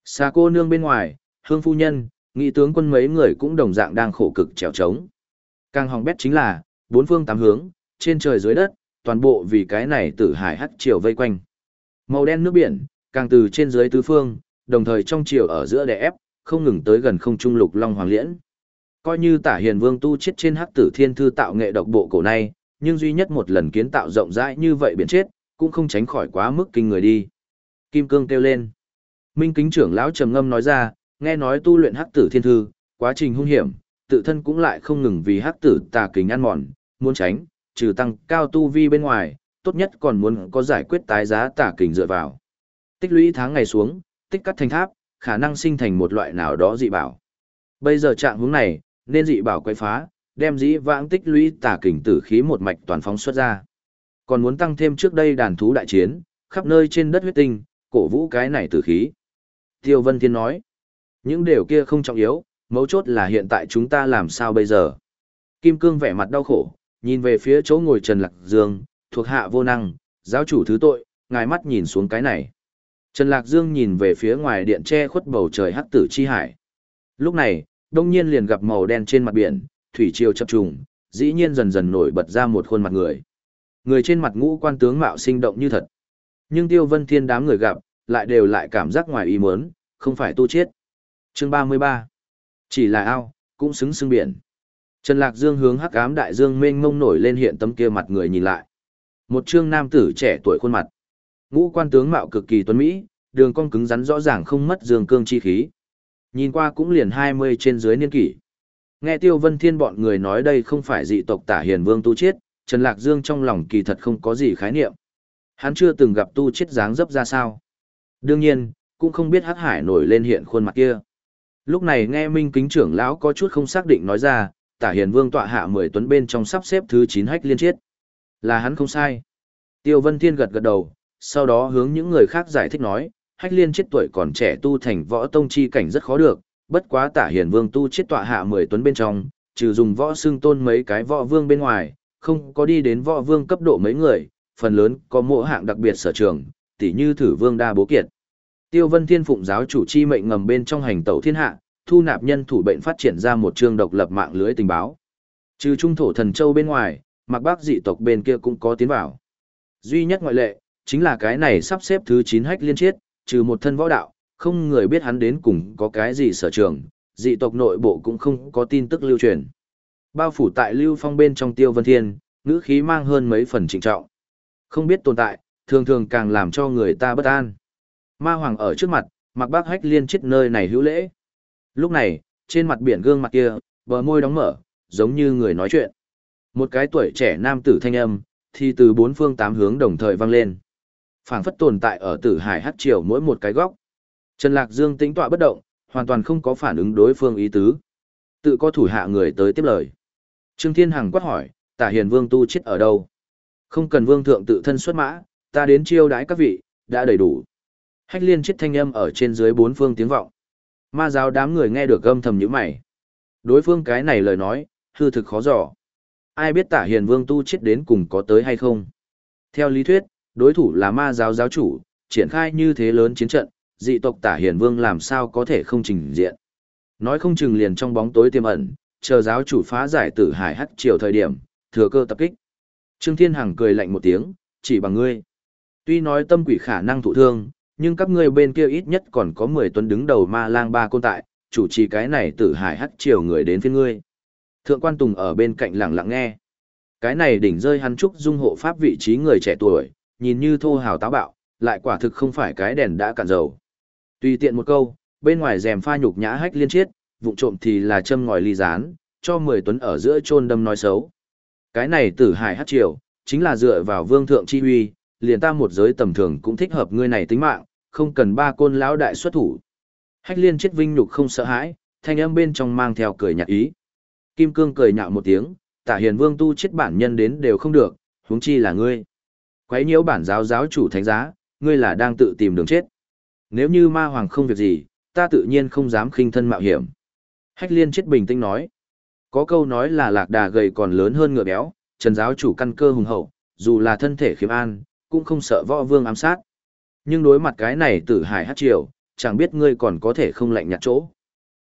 Xa cô nương bên ngoài, hương phu nhân, nghị tướng quân mấy người cũng đồng dạng đang khổ cực trèo trống. Càng hòng bét chính là, bốn phương tám hướng, trên trời dưới đất, toàn bộ vì cái này tử hải hắc triều vây quanh. Màu đen nước biển, càng từ trên dưới tứ phương, đồng thời trong triều ở giữa đè ép, không ngừng tới gần không trung lục long hoàng liễn. Coi như tả hiền vương tu chết trên hắc tử thiên thư tạo nghệ độc bộ cổ này, nhưng duy nhất một lần kiến tạo rộng rãi như vậy biển chết, cũng không tránh khỏi quá mức kinh người đi. Kim cương kêu lên. Minh kính trưởng lão trầm ngâm nói ra, nghe nói tu luyện hắc tử thiên thư, quá trình hung hiểm, tự thân cũng lại không ngừng vì hắc tử tà kính ăn mòn, muốn tránh, trừ tăng cao tu vi bên ngoài, tốt nhất còn muốn có giải quyết tái giá tà kình dựa vào. Tích lũy tháng ngày xuống, tích cắt thành tháp, khả năng sinh thành một loại nào đó dị bảo. Bây giờ trạng hướng này, nên dị bảo quay phá, đem dĩ vãng tích lũy tà kình tử khí một mạch toàn phóng xuất ra. Còn muốn tăng thêm trước đây đàn thú đại chiến, khắp nơi trên đất huyết tinh, cổ vũ cái này tử khí. Tiêu Vân Thiên nói, những điều kia không trọng yếu, mấu chốt là hiện tại chúng ta làm sao bây giờ. Kim Cương vẻ mặt đau khổ, nhìn về phía chỗ ngồi Trần Lạc Dương, thuộc hạ vô năng, giáo chủ thứ tội, ngài mắt nhìn xuống cái này. Trần Lạc Dương nhìn về phía ngoài điện che khuất bầu trời hắc tử chi hải. Lúc này, đông nhiên liền gặp màu đen trên mặt biển, thủy triều chập trùng, dĩ nhiên dần dần nổi bật ra một khuôn mặt người. Người trên mặt ngũ quan tướng mạo sinh động như thật. Nhưng Tiêu Vân Thiên đám người gặp, lại đều lại cảm giác ngoài ý muốn, không phải tu chết. Chương 33. Chỉ là ao, cũng xứng xưng biển. Trần Lạc Dương hướng hắc ám đại dương mênh mông nổi lên hiện tấm kia mặt người nhìn lại. Một trương nam tử trẻ tuổi khuôn mặt. Ngũ quan tướng mạo cực kỳ tuấn mỹ, đường cong cứng rắn rõ ràng không mất dương cương chi khí. Nhìn qua cũng liền 20 trên dưới niên kỷ. Nghe Tiêu Vân Thiên bọn người nói đây không phải dị tộc Tả Hiền Vương tu chết, Trần Lạc Dương trong lòng kỳ thật không có gì khái niệm. Hắn chưa từng gặp tu chết dáng dấp ra sao. Đương nhiên, cũng không biết Hắc Hải nổi lên hiện khuôn mặt kia. Lúc này nghe Minh Kính trưởng lão có chút không xác định nói ra, Tả Hiền Vương tọa hạ 10 tuấn bên trong sắp xếp thứ 9 hách liên chiết. Là hắn không sai. Tiêu Vân Thiên gật gật đầu, sau đó hướng những người khác giải thích nói, hách liên chiết tuổi còn trẻ tu thành võ tông chi cảnh rất khó được, bất quá tả hiền vương tu chiết tọa hạ mười tuấn bên trong, trừ dùng võ xương tôn mấy cái võ vương bên ngoài, không có đi đến võ vương cấp độ mấy người, phần lớn có mỗi hạng đặc biệt sở trường, tỉ như thử vương đa bố kiệt. Tiêu Vân Thiên Phụng giáo chủ chi mệnh ngầm bên trong hành tẩu thiên hạ, thu nạp nhân thủ bệnh phát triển ra một chương độc lập mạng lưới tình báo. Trừ trung thổ thần châu bên ngoài, mặc bác dị tộc bên kia cũng có tiến vào. Duy nhất ngoại lệ, chính là cái này sắp xếp thứ 9 hách liên chiết, trừ một thân võ đạo, không người biết hắn đến cùng có cái gì sở trường, dị tộc nội bộ cũng không có tin tức lưu truyền. Bao phủ tại Lưu Phong bên trong Tiêu Vân Thiên, ngữ khí mang hơn mấy phần trịnh trọng. Không biết tồn tại, thường thường càng làm cho người ta bất an. Ma Hoàng ở trước mặt, mặc bác hách liên chết nơi này hữu lễ. Lúc này, trên mặt biển gương mặt kia, bờ môi đóng mở, giống như người nói chuyện. Một cái tuổi trẻ nam tử thanh âm, thì từ bốn phương tám hướng đồng thời vang lên. phảng phất tồn tại ở tử hải hát triều mỗi một cái góc. Trần Lạc Dương tĩnh tọa bất động, hoàn toàn không có phản ứng đối phương ý tứ. Tự có thủ hạ người tới tiếp lời. Trương Thiên Hằng quát hỏi, tả hiền vương tu chết ở đâu? Không cần vương thượng tự thân xuất mã, ta đến chiêu đái các vị, đã đầy đủ. Hách liên chết thanh âm ở trên dưới bốn phương tiếng vọng. Ma giáo đám người nghe được âm thầm như mày. Đối phương cái này lời nói, hư thực khó dò. Ai biết tả hiền vương tu chết đến cùng có tới hay không? Theo lý thuyết, đối thủ là ma giáo giáo chủ, triển khai như thế lớn chiến trận, dị tộc tả hiền vương làm sao có thể không trình diện. Nói không chừng liền trong bóng tối tiềm ẩn, chờ giáo chủ phá giải tử hải hắc triều thời điểm, thừa cơ tập kích. Trương Thiên Hằng cười lạnh một tiếng, chỉ bằng ngươi. Tuy nói tâm quỷ khả năng thụ thương, nhưng các ngươi bên kia ít nhất còn có 10 tuấn đứng đầu ma lang ba côn tại, chủ trì cái này tử hải hắc triều người đến phía ngươi. Thượng quan Tùng ở bên cạnh lặng lặng nghe. Cái này đỉnh rơi hắn trúc dung hộ pháp vị trí người trẻ tuổi, nhìn như thô hào táo bạo, lại quả thực không phải cái đèn đã cạn dầu. Tùy tiện một câu, bên ngoài rèm pha nhục nhã hách liên chiết, vụng trộm thì là châm ngòi ly rán, cho 10 tuấn ở giữa chôn đâm nói xấu. Cái này tử hải hắc triều, chính là dựa vào vương thượng chi huy, liền ta một giới tầm thường cũng thích hợp ngươi này tính mạng, không cần ba côn lão đại xuất thủ. Hách liên chết vinh nhục không sợ hãi, thanh âm bên trong mang theo cười nhạt ý. Kim cương cười nhạo một tiếng, tả hiền vương tu chết bản nhân đến đều không được, huống chi là ngươi. Quấy nhiễu bản giáo giáo chủ thánh giá, ngươi là đang tự tìm đường chết. Nếu như ma hoàng không việc gì, ta tự nhiên không dám khinh thân mạo hiểm. Hách liên chết bình tĩnh nói. Có câu nói là lạc đà gầy còn lớn hơn ngựa béo, trần giáo chủ căn cơ hùng hậu, dù là thân thể khiếm an, cũng không sợ võ vương ám sát. Nhưng đối mặt cái này tử hải hát triều, chẳng biết ngươi còn có thể không lạnh nhạt chỗ.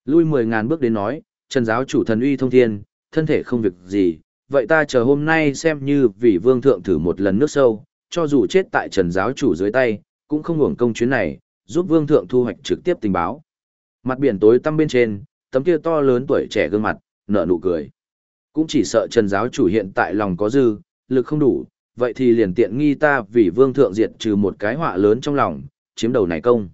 Lui mười ngàn bước đến nói, trần giáo chủ thần uy thông thiên, thân thể không việc gì, vậy ta chờ hôm nay xem như vì vương thượng thử một lần nước sâu, cho dù chết tại trần giáo chủ dưới tay, cũng không hưởng công chuyến này, giúp vương thượng thu hoạch trực tiếp tình báo. Mặt biển tối tăm bên trên, tấm kia to lớn tuổi trẻ gương mặt, nở nụ cười. Cũng chỉ sợ trần giáo chủ hiện tại lòng có dư, lực không đủ, vậy thì liền tiện nghi ta vì vương thượng diệt trừ một cái họa lớn trong lòng, chiếm đầu này công.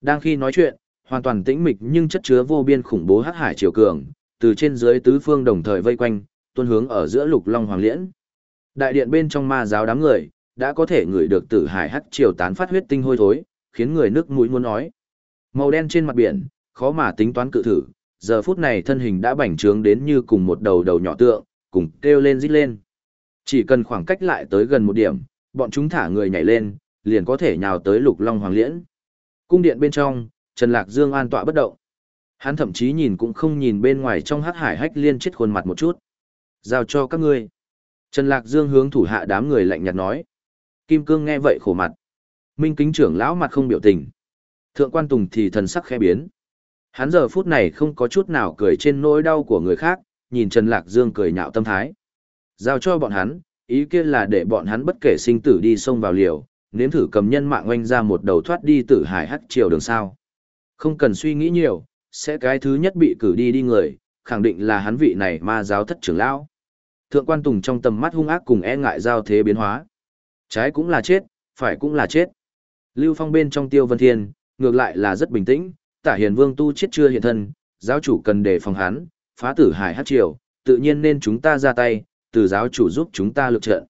Đang khi nói chuyện, hoàn toàn tĩnh mịch nhưng chất chứa vô biên khủng bố hắc hải triều cường, từ trên dưới tứ phương đồng thời vây quanh, tuôn hướng ở giữa lục long hoàng liễn. Đại điện bên trong ma giáo đám người, đã có thể ngửi được tử hải hắc triều tán phát huyết tinh hôi thối, khiến người nước mũi muốn nói. Màu đen trên mặt biển, khó mà tính toán cự thử, giờ phút này thân hình đã bành trướng đến như cùng một đầu đầu nhỏ tượng, cùng kêu lên rít lên. Chỉ cần khoảng cách lại tới gần một điểm, bọn chúng thả người nhảy lên, liền có thể nhào tới lục long hoàng liễn. Cung điện bên trong, Trần Lạc Dương an tọa bất động. Hắn thậm chí nhìn cũng không nhìn bên ngoài trong hắc hải hách liên chết khuôn mặt một chút. Giao cho các ngươi. Trần Lạc Dương hướng thủ hạ đám người lạnh nhạt nói. Kim Cương nghe vậy khổ mặt. Minh kính trưởng lão mặt không biểu tình. Thượng quan Tùng thì thần sắc khẽ biến. Hắn giờ phút này không có chút nào cười trên nỗi đau của người khác, nhìn Trần Lạc Dương cười nhạo tâm thái. Giao cho bọn hắn, ý kiến là để bọn hắn bất kể sinh tử đi sông vào liều, nếm thử cầm nhân mạng oanh ra một đầu thoát đi tử hải hắc triều đường sao. Không cần suy nghĩ nhiều, sẽ cái thứ nhất bị cử đi đi người, khẳng định là hắn vị này ma giáo thất trưởng lão. Thượng quan Tùng trong tầm mắt hung ác cùng e ngại giao thế biến hóa. Trái cũng là chết, phải cũng là chết. Lưu Phong bên trong Tiêu Vân Thiên, ngược lại là rất bình tĩnh, Tả Hiền Vương tu chết chưa hiện thân, giáo chủ cần đề phòng hắn, phá tử hải hát triều, tự nhiên nên chúng ta ra tay, từ giáo chủ giúp chúng ta lực trận.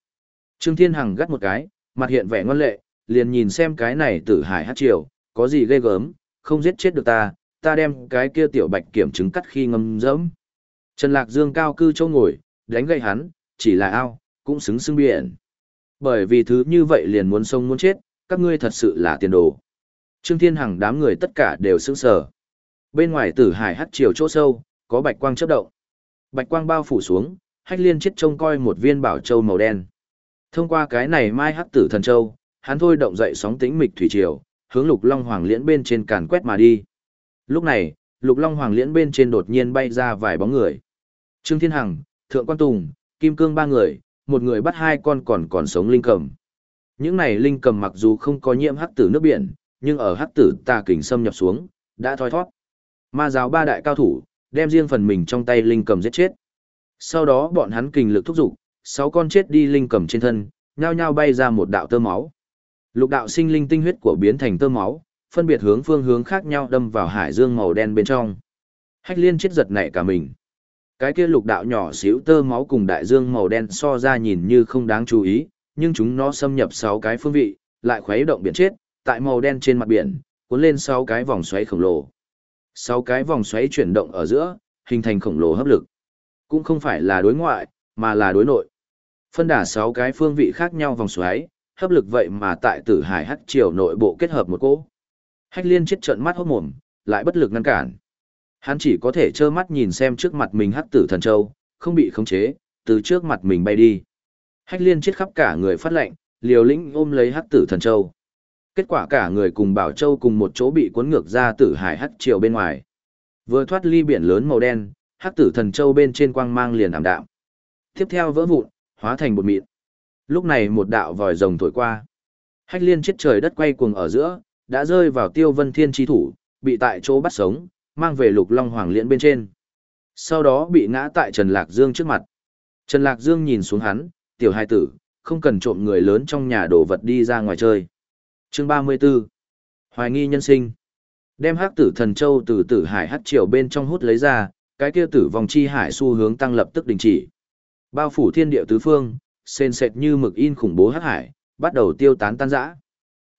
Trương Thiên Hằng gắt một cái, mặt hiện vẻ ngoan lệ, liền nhìn xem cái này tử hải hát triều, có gì ghê gớm, không giết chết được ta, ta đem cái kia tiểu bạch kiểm chứng cắt khi ngâm dẫm. Trần Lạc Dương cao cư châu ngồi, đánh gậy hắn, chỉ là ao, cũng xứng xưng biển. Bởi vì thứ như vậy liền muốn sông muốn chết, các ngươi thật sự là tiền đồ. Trương Thiên Hằng đám người tất cả đều sững sờ. Bên ngoài tử hải hắt chiều chỗ sâu, có bạch quang chớp động. Bạch quang bao phủ xuống, hách liên chết trông coi một viên bảo châu màu đen. Thông qua cái này mai hắc tử thần châu, hắn thôi động dậy sóng tĩnh mịch thủy triều, hướng lục long hoàng liễn bên trên càn quét mà đi. Lúc này, lục long hoàng liễn bên trên đột nhiên bay ra vài bóng người. Trương Thiên Hằng, Thượng Quan Tùng, Kim Cương ba người, một người bắt hai con còn còn sống linh cầm. Những này linh cầm mặc dù không có nhiễm hắc tử nước biển, nhưng ở hắc tử tà kình xâm nhập xuống, đã thoi thoát. Ma giáo ba đại cao thủ, đem riêng phần mình trong tay linh cầm giết chết. Sau đó bọn hắn kình lực thúc giục, sáu con chết đi linh cầm trên thân, nhao nhao bay ra một đạo tơ máu. Lục đạo sinh linh tinh huyết của biến thành tơ máu, phân biệt hướng phương hướng khác nhau đâm vào hải dương màu đen bên trong. Hách liên chết giật nảy cả mình. Cái kia lục đạo nhỏ xíu tơ máu cùng đại dương màu đen so ra nhìn như không đáng chú ý, nhưng chúng nó xâm nhập sáu cái phương vị, lại khuấy động biển chết, tại màu đen trên mặt biển, cuốn lên sáu cái vòng xoáy khổng lồ. Sáu cái vòng xoáy chuyển động ở giữa, hình thành khổng lồ hấp lực. Cũng không phải là đối ngoại, mà là đối nội. Phân đả sáu cái phương vị khác nhau vòng xoáy, hấp lực vậy mà tại Tử Hải Hắc Triều nội bộ kết hợp một cỗ. Hách Liên chết trợn mắt hốt mồm, lại bất lực ngăn cản. Hắn chỉ có thể trơ mắt nhìn xem trước mặt mình Hắc Tử Thần Châu, không bị khống chế, từ trước mặt mình bay đi. Hách liên chết khắp cả người phát lệnh, liều lĩnh ôm lấy hắc tử thần châu. Kết quả cả người cùng Bảo Châu cùng một chỗ bị cuốn ngược ra tử hải hắc triều bên ngoài. Vừa thoát ly biển lớn màu đen, hắc tử thần châu bên trên quang mang liền ảm đạm. Tiếp theo vỡ vụn, hóa thành bột mịn. Lúc này một đạo vòi rồng thổi qua. Hách liên chết trời đất quay cuồng ở giữa, đã rơi vào tiêu vân thiên chi thủ, bị tại chỗ bắt sống, mang về lục long hoàng liễn bên trên. Sau đó bị ngã tại Trần Lạc Dương trước mặt. Trần Lạc Dương nhìn xuống hắn, tiểu hai tử, không cần trộm người lớn trong nhà đồ vật đi ra ngoài chơi. Chương 34 Hoài nghi nhân sinh Đem hắc tử thần châu từ tử hải hắc triều bên trong hút lấy ra, cái kia tử vòng chi hải xu hướng tăng lập tức đình chỉ. Bao phủ thiên địa tứ phương, sền sệt như mực in khủng bố hắc hải, bắt đầu tiêu tán tan rã.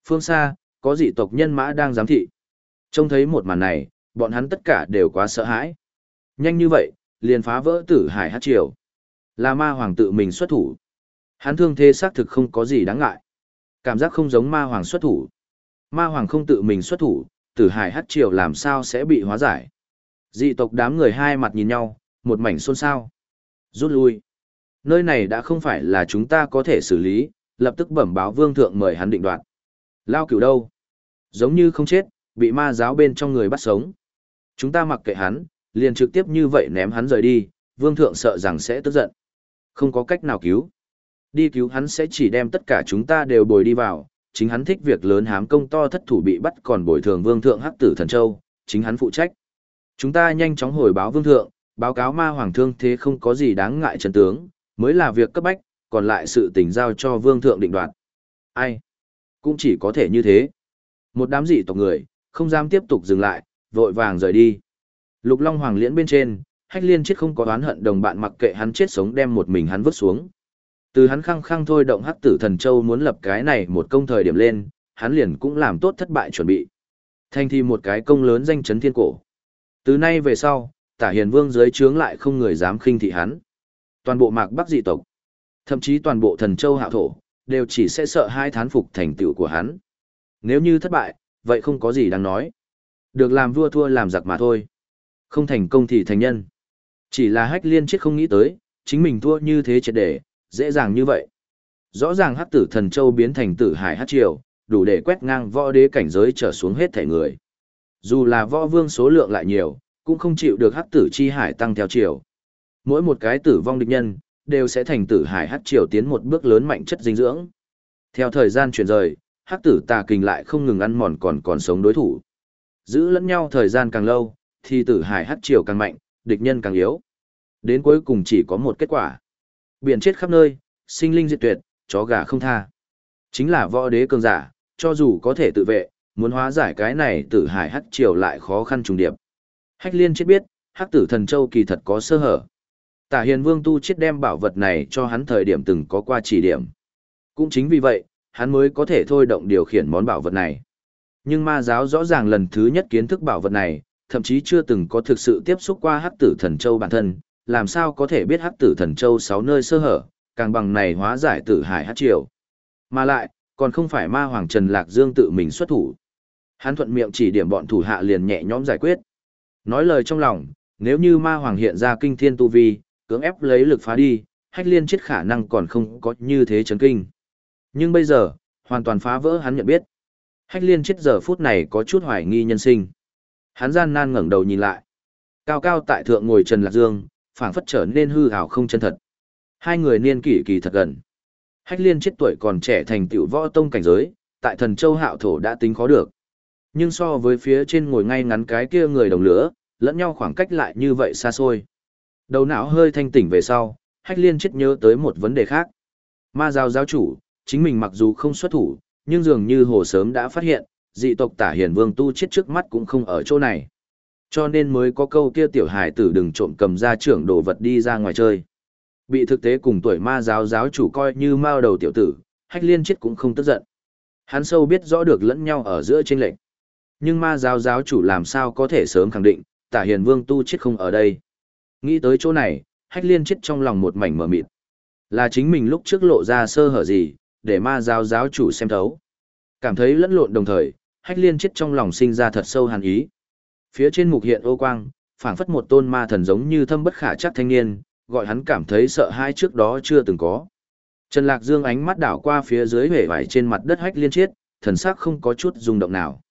Phương xa, có dị tộc nhân mã đang giám thị. Trông thấy một màn này, bọn hắn tất cả đều quá sợ hãi. Nhanh như vậy, liền phá vỡ tử hải hát triều. Là ma hoàng tự mình xuất thủ. Hắn thương thế xác thực không có gì đáng ngại. Cảm giác không giống ma hoàng xuất thủ. Ma hoàng không tự mình xuất thủ, tử hải hát triều làm sao sẽ bị hóa giải. Dị tộc đám người hai mặt nhìn nhau, một mảnh xôn xao. Rút lui. Nơi này đã không phải là chúng ta có thể xử lý, lập tức bẩm báo vương thượng mời hắn định đoạt. Lao cửu đâu? Giống như không chết, bị ma giáo bên trong người bắt sống. Chúng ta mặc kệ hắn, liền trực tiếp như vậy ném hắn rời đi, vương thượng sợ rằng sẽ tức giận. Không có cách nào cứu. Đi cứu hắn sẽ chỉ đem tất cả chúng ta đều bồi đi vào, chính hắn thích việc lớn hám công to thất thủ bị bắt còn bồi thường vương thượng hắc tử thần châu, chính hắn phụ trách. Chúng ta nhanh chóng hồi báo vương thượng, báo cáo ma hoàng thương thế không có gì đáng ngại trần tướng, mới là việc cấp bách, còn lại sự tình giao cho vương thượng định đoạt. Ai? Cũng chỉ có thể như thế. Một đám dị tộc người, không dám tiếp tục dừng lại, vội vàng rời đi. Lục Long Hoàng liễn bên trên, Hách Liên chết không có oán hận đồng bạn mặc kệ hắn chết sống đem một mình hắn vứt xuống. Từ hắn khăng khăng thôi động Hắc Tử Thần Châu muốn lập cái này một công thời điểm lên, hắn liền cũng làm tốt thất bại chuẩn bị. thanh thì một cái công lớn danh chấn thiên cổ. Từ nay về sau, Tả Hiền Vương dưới trướng lại không người dám khinh thị hắn. Toàn bộ Mạc Bắc dị tộc, thậm chí toàn bộ Thần Châu Hạo thổ, đều chỉ sẽ sợ hai thán phục thành tựu của hắn. Nếu như thất bại, vậy không có gì đáng nói. Được làm vua thua làm giặc mà thôi. Không thành công thì thành nhân. Chỉ là hách liên chết không nghĩ tới, chính mình thua như thế triệt để, dễ dàng như vậy. Rõ ràng hắc tử thần châu biến thành tử hải hắc triều, đủ để quét ngang võ đế cảnh giới trở xuống hết thể người. Dù là võ vương số lượng lại nhiều, cũng không chịu được hắc tử chi hải tăng theo chiều. Mỗi một cái tử vong địch nhân, đều sẽ thành tử hải hắc triều tiến một bước lớn mạnh chất dinh dưỡng. Theo thời gian chuyển rời, hắc tử tà kình lại không ngừng ăn mòn còn còn sống đối thủ. Giữ lẫn nhau thời gian càng lâu, thì tử hải hắc triều càng mạnh, địch nhân càng yếu. Đến cuối cùng chỉ có một kết quả. Biển chết khắp nơi, sinh linh diệt tuyệt, chó gà không tha. Chính là võ đế cường giả, cho dù có thể tự vệ, muốn hóa giải cái này tử hải hắc triều lại khó khăn trùng điệp. Hách liên chết biết, hắc tử thần châu kỳ thật có sơ hở. Tả hiền vương tu chết đem bảo vật này cho hắn thời điểm từng có qua chỉ điểm. Cũng chính vì vậy, hắn mới có thể thôi động điều khiển món bảo vật này. Nhưng ma giáo rõ ràng lần thứ nhất kiến thức bảo vật này, thậm chí chưa từng có thực sự tiếp xúc qua hắc tử thần châu bản thân, làm sao có thể biết hắc tử thần châu sáu nơi sơ hở, càng bằng này hóa giải tử hải hắc triều. Mà lại, còn không phải ma hoàng Trần Lạc Dương tự mình xuất thủ. Hắn thuận miệng chỉ điểm bọn thủ hạ liền nhẹ nhõm giải quyết. Nói lời trong lòng, nếu như ma hoàng hiện ra kinh thiên tu vi, cưỡng ép lấy lực phá đi, hách liên chết khả năng còn không có như thế chấn kinh. Nhưng bây giờ, hoàn toàn phá vỡ hắn nhận biết. Hách liên chết giờ phút này có chút hoài nghi nhân sinh. Hắn gian nan ngẩng đầu nhìn lại. Cao cao tại thượng ngồi Trần Lạc Dương, phảng phất trở nên hư ảo không chân thật. Hai người niên kỷ kỳ thật gần. Hách liên chết tuổi còn trẻ thành tiểu võ tông cảnh giới, tại thần châu hạo thổ đã tính khó được. Nhưng so với phía trên ngồi ngay ngắn cái kia người đồng lửa, lẫn nhau khoảng cách lại như vậy xa xôi. Đầu não hơi thanh tỉnh về sau, hách liên chết nhớ tới một vấn đề khác. Ma giáo giáo chủ, chính mình mặc dù không xuất thủ, nhưng dường như hồ sớm đã phát hiện, dị tộc tả hiền vương tu chết trước mắt cũng không ở chỗ này. Cho nên mới có câu kia tiểu hải tử đừng trộm cầm ra trưởng đồ vật đi ra ngoài chơi. Bị thực tế cùng tuổi ma giáo giáo chủ coi như mao đầu tiểu tử, hách liên chết cũng không tức giận. Hắn sâu biết rõ được lẫn nhau ở giữa trên lệnh. Nhưng ma giáo giáo chủ làm sao có thể sớm khẳng định, tả hiền vương tu chết không ở đây. Nghĩ tới chỗ này, hách liên chết trong lòng một mảnh mờ mịt. Là chính mình lúc trước lộ ra sơ hở gì, để ma giáo giáo chủ xem thấu. Cảm thấy lẫn lộn đồng thời, hách liên chết trong lòng sinh ra thật sâu hàn ý. Phía trên mục hiện ô quang, phảng phất một tôn ma thần giống như thâm bất khả chắc thanh niên, gọi hắn cảm thấy sợ hãi trước đó chưa từng có. Trần Lạc Dương ánh mắt đảo qua phía dưới hề vải trên mặt đất hách liên chiết, thần sắc không có chút rung động nào.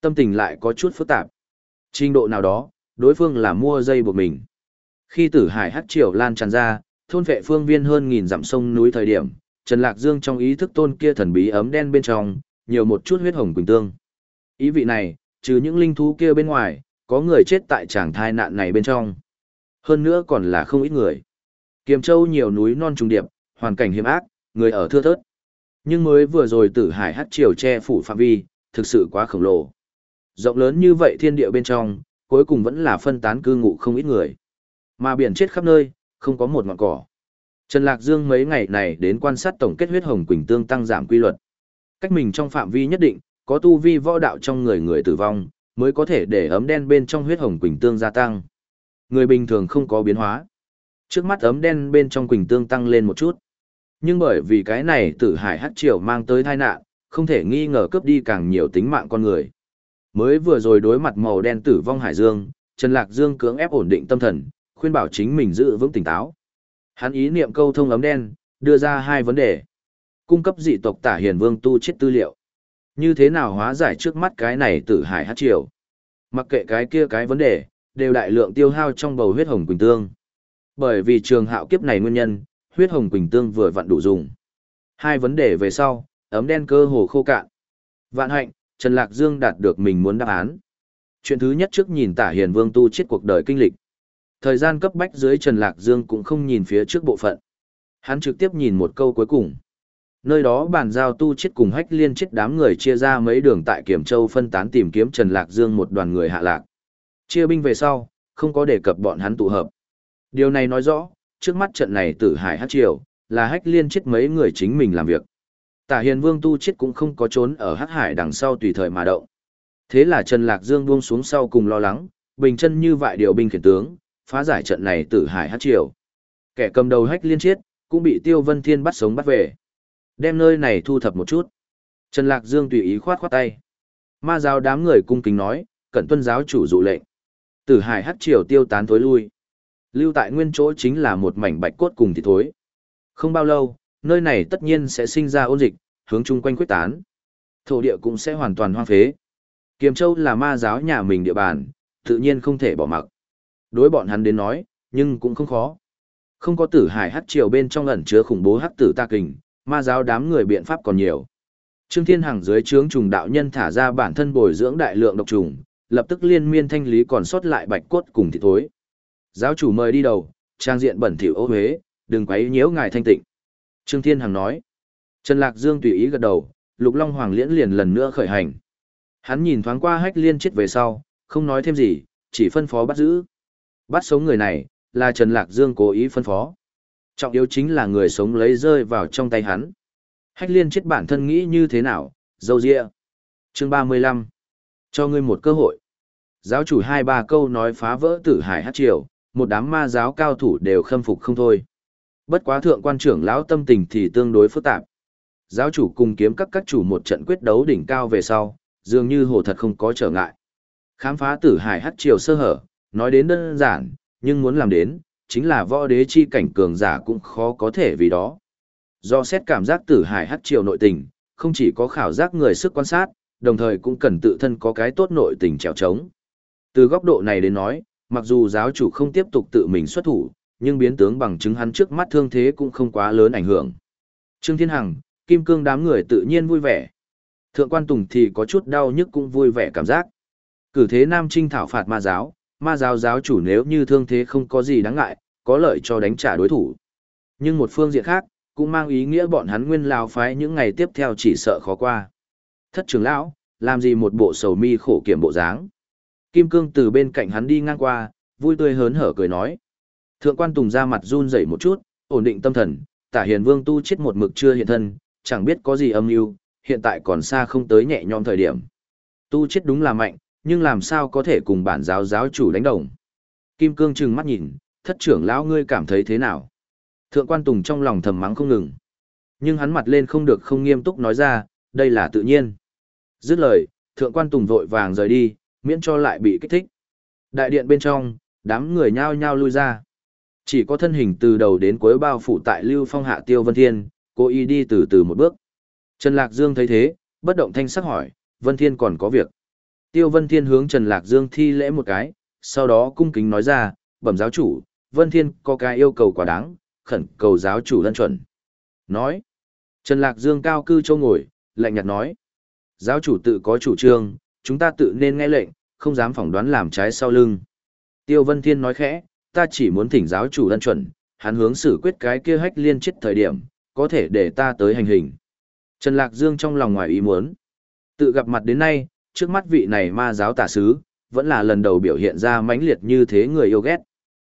Tâm tình lại có chút phức tạp. Trình độ nào đó, đối phương là mua dây buộc mình. Khi tử hải hắc triều lan tràn ra, thôn vệ phương viên hơn nghìn dặm sông núi thời điểm, Trần Lạc Dương trong ý thức tôn kia thần bí ấm đen bên trong, nhiều một chút huyết hồng quỳnh tương. Ý vị này, trừ những linh thú kia bên ngoài, có người chết tại tràng thai nạn này bên trong. Hơn nữa còn là không ít người. Kiềm Châu nhiều núi non trùng điệp, hoàn cảnh hiểm ác, người ở thưa thớt. Nhưng mới vừa rồi tử hải hắc triều che phủ phạm vi, thực sự quá khổng lồ. Rộng lớn như vậy thiên địa bên trong, cuối cùng vẫn là phân tán cư ngụ không ít người. Mà biển chết khắp nơi, không có một ngọn cỏ. Trần Lạc Dương mấy ngày này đến quan sát tổng kết huyết hồng quỳnh tương tăng giảm quy luật. Cách mình trong phạm vi nhất định, có tu vi võ đạo trong người người tử vong, mới có thể để ấm đen bên trong huyết hồng quỳnh tương gia tăng. Người bình thường không có biến hóa. Trước mắt ấm đen bên trong quỳnh tương tăng lên một chút. Nhưng bởi vì cái này tử hải hắc triều mang tới tai nạn, không thể nghi ngờ cướp đi càng nhiều tính mạng con người. Mới vừa rồi đối mặt màu đen tử vong hải dương, Trần Lạc Dương cưỡng ép ổn định tâm thần, khuyên bảo chính mình giữ vững tỉnh táo. Hắn ý niệm câu thông ấm đen, đưa ra hai vấn đề. Cung cấp dị tộc tả hiền vương tu chết tư liệu. Như thế nào hóa giải trước mắt cái này tử hải hát triều. Mặc kệ cái kia cái vấn đề, đều đại lượng tiêu hao trong bầu huyết hồng quỳnh tương. Bởi vì trường hạo kiếp này nguyên nhân, huyết hồng quỳnh tương vừa vặn đủ dùng. Hai vấn đề về sau, ấm đen cơ hồ khô cạn. Vạn hạnh, Trần Lạc Dương đạt được mình muốn đáp án. Chuyện thứ nhất trước nhìn tả hiền vương tu chết cuộc đời kinh lịch. Thời gian cấp bách dưới Trần Lạc Dương cũng không nhìn phía trước bộ phận. Hắn trực tiếp nhìn một câu cuối cùng. Nơi đó bàn giao tu chết cùng hách liên chết đám người chia ra mấy đường tại Kiểm Châu phân tán tìm kiếm Trần Lạc Dương một đoàn người hạ lạc. Chia binh về sau, không có đề cập bọn hắn tụ hợp. Điều này nói rõ, trước mắt trận này tử hải hát triều, là hách liên chết mấy người chính mình làm việc. Tả hiền vương tu chết cũng không có trốn ở hắc hải đằng sau tùy thời mà động. Thế là Trần Lạc Dương buông xuống sau cùng lo lắng, bình chân như vậy điều binh khiển tướng, phá giải trận này tử hải hát triều. Kẻ cầm đầu hách liên chiết, cũng bị Tiêu Vân Thiên bắt sống bắt về. Đem nơi này thu thập một chút. Trần Lạc Dương tùy ý khoát khoát tay. Ma giáo đám người cung kính nói, cẩn tuân giáo chủ dụ lệnh. Tử hải hát triều tiêu tán tối lui. Lưu tại nguyên chỗ chính là một mảnh bạch cốt cùng thì thối. Không bao lâu, nơi này tất nhiên sẽ sinh ra ôn dịch, hướng chung quanh quyết tán. Thổ địa cũng sẽ hoàn toàn hoang phế. Kiềm Châu là ma giáo nhà mình địa bàn, tự nhiên không thể bỏ mặc. Đối bọn hắn đến nói, nhưng cũng không khó. Không có tử hải hắc triều bên trong ẩn chứa khủng bố hắc tử ta kình, ma giáo đám người biện pháp còn nhiều. Trương Thiên Hằng dưới trướng trùng đạo nhân thả ra bản thân bồi dưỡng đại lượng độc trùng, lập tức liên miên thanh lý còn sót lại bạch cốt cùng thịt thối. Giáo chủ mời đi đầu, trang diện bẩn thỉu ô huế, đừng quấy nhiễu ngài thanh tịnh. Trương Thiên Hằng nói. Trần Lạc Dương tùy ý gật đầu, Lục Long Hoàng liễn liền lần nữa khởi hành. Hắn nhìn thoáng qua hách liên chết về sau, không nói thêm gì, chỉ phân phó bắt giữ. Bắt sống người này, là Trần Lạc Dương cố ý phân phó. Trọng yếu chính là người sống lấy rơi vào trong tay hắn. Hách liên chết bản thân nghĩ như thế nào, dâu dịa. Chương 35. Cho ngươi một cơ hội. Giáo chủ hai ba câu nói phá vỡ tử hải hát triều, một đám ma giáo cao thủ đều khâm phục không thôi. Bất quá thượng quan trưởng lão tâm tình thì tương đối phức tạp. Giáo chủ cùng kiếm các các chủ một trận quyết đấu đỉnh cao về sau, dường như hồ thật không có trở ngại. Khám phá tử hải hắc triều sơ hở, nói đến đơn giản, nhưng muốn làm đến, chính là võ đế chi cảnh cường giả cũng khó có thể vì đó. Do xét cảm giác tử hải hắc triều nội tình, không chỉ có khảo giác người sức quan sát, đồng thời cũng cần tự thân có cái tốt nội tình trèo trống. Từ góc độ này đến nói, mặc dù giáo chủ không tiếp tục tự mình xuất thủ, nhưng biến tướng bằng chứng hắn trước mắt thương thế cũng không quá lớn ảnh hưởng. Trương Thiên Hằng, Kim Cương đám người tự nhiên vui vẻ. Thượng quan Tùng thì có chút đau nhức cũng vui vẻ cảm giác. Cử thế Nam Trinh thảo phạt ma giáo, ma giáo giáo chủ nếu như thương thế không có gì đáng ngại, có lợi cho đánh trả đối thủ. Nhưng một phương diện khác, cũng mang ý nghĩa bọn hắn nguyên lao phái những ngày tiếp theo chỉ sợ khó qua. Thất trưởng lão, làm gì một bộ sầu mi khổ kiểm bộ dáng. Kim Cương từ bên cạnh hắn đi ngang qua, vui tươi hớn hở cười nói. Thượng quan Tùng ra mặt run rẩy một chút, ổn định tâm thần, tả hiền vương tu chết một mực chưa hiện thân, chẳng biết có gì âm mưu hiện tại còn xa không tới nhẹ nhõm thời điểm. Tu chết đúng là mạnh, nhưng làm sao có thể cùng bản giáo giáo chủ đánh đồng. Kim Cương trừng mắt nhìn, thất trưởng lão ngươi cảm thấy thế nào? Thượng quan Tùng trong lòng thầm mắng không ngừng. Nhưng hắn mặt lên không được không nghiêm túc nói ra, đây là tự nhiên. Dứt lời, thượng quan Tùng vội vàng rời đi, miễn cho lại bị kích thích. Đại điện bên trong, đám người nhao nhao lui ra. Chỉ có thân hình từ đầu đến cuối bao phủ tại Lưu Phong hạ Tiêu Vân Thiên, cố ý đi từ từ một bước. Trần Lạc Dương thấy thế, bất động thanh sắc hỏi, Vân Thiên còn có việc. Tiêu Vân Thiên hướng Trần Lạc Dương thi lễ một cái, sau đó cung kính nói ra, bẩm giáo chủ, Vân Thiên có cái yêu cầu quá đáng, khẩn cầu giáo chủ lân chuẩn. Nói, Trần Lạc Dương cao cư châu ngồi, lạnh nhạt nói, giáo chủ tự có chủ trương, chúng ta tự nên nghe lệnh, không dám phỏng đoán làm trái sau lưng. Tiêu Vân Thiên nói khẽ, ta chỉ muốn thỉnh giáo chủ đơn chuẩn, hắn hướng xử quyết cái kia hách liên chết thời điểm, có thể để ta tới hành hình. Trần Lạc Dương trong lòng ngoài ý muốn. Tự gặp mặt đến nay, trước mắt vị này ma giáo tả sứ, vẫn là lần đầu biểu hiện ra mãnh liệt như thế người yêu ghét.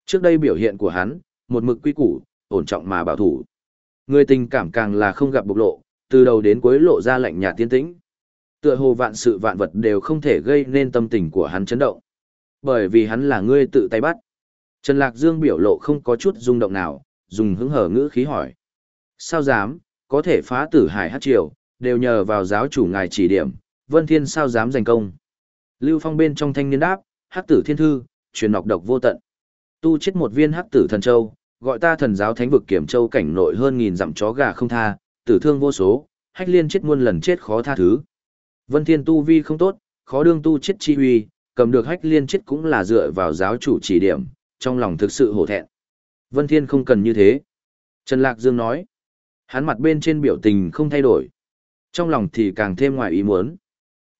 Trước đây biểu hiện của hắn, một mực quy củ, ổn trọng mà bảo thủ. Người tình cảm càng là không gặp bộc lộ, từ đầu đến cuối lộ ra lạnh nhạt tiên tĩnh. Tựa hồ vạn sự vạn vật đều không thể gây nên tâm tình của hắn chấn động. Bởi vì hắn là người tự tay bắt. Trần Lạc Dương biểu lộ không có chút rung động nào, dùng hứng hở ngữ khí hỏi. Sao dám, có thể phá tử hải hát triều, đều nhờ vào giáo chủ ngài chỉ điểm, Vân Thiên sao dám giành công. Lưu Phong bên trong thanh niên đáp, hắc tử thiên thư, truyền nọc độc vô tận. Tu chết một viên hắc tử thần châu, gọi ta thần giáo thánh vực kiểm châu cảnh nội hơn nghìn dặm chó gà không tha, tử thương vô số, hách liên chết muôn lần chết khó tha thứ. Vân Thiên tu vi không tốt, khó đương tu chết chi huy, cầm được hách liên chết cũng là dựa vào giáo chủ chỉ điểm, trong lòng thực sự hổ thẹn. Vân Thiên không cần như thế. Trần Lạc Dương nói, hắn mặt bên trên biểu tình không thay đổi. Trong lòng thì càng thêm ngoài ý muốn.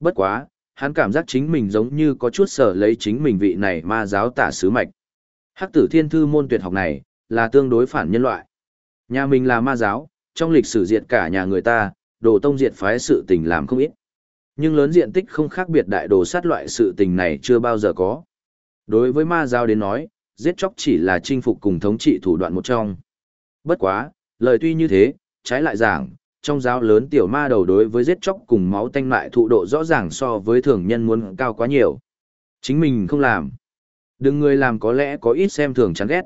Bất quá, hắn cảm giác chính mình giống như có chút sở lấy chính mình vị này ma giáo tả sứ mạch. Hắc tử thiên thư môn tuyệt học này, là tương đối phản nhân loại. Nhà mình là ma giáo, trong lịch sử diệt cả nhà người ta, đồ tông diệt phái sự tình làm không ít. Nhưng lớn diện tích không khác biệt đại đồ sát loại sự tình này chưa bao giờ có. Đối với ma giáo đến nói, giết chóc chỉ là chinh phục cùng thống trị thủ đoạn một trong. Bất quá, lời tuy như thế, trái lại giảng, trong giáo lớn tiểu ma đầu đối với giết chóc cùng máu tanh lại thụ độ rõ ràng so với thường nhân muốn cao quá nhiều. Chính mình không làm. Đừng người làm có lẽ có ít xem thường chán ghét.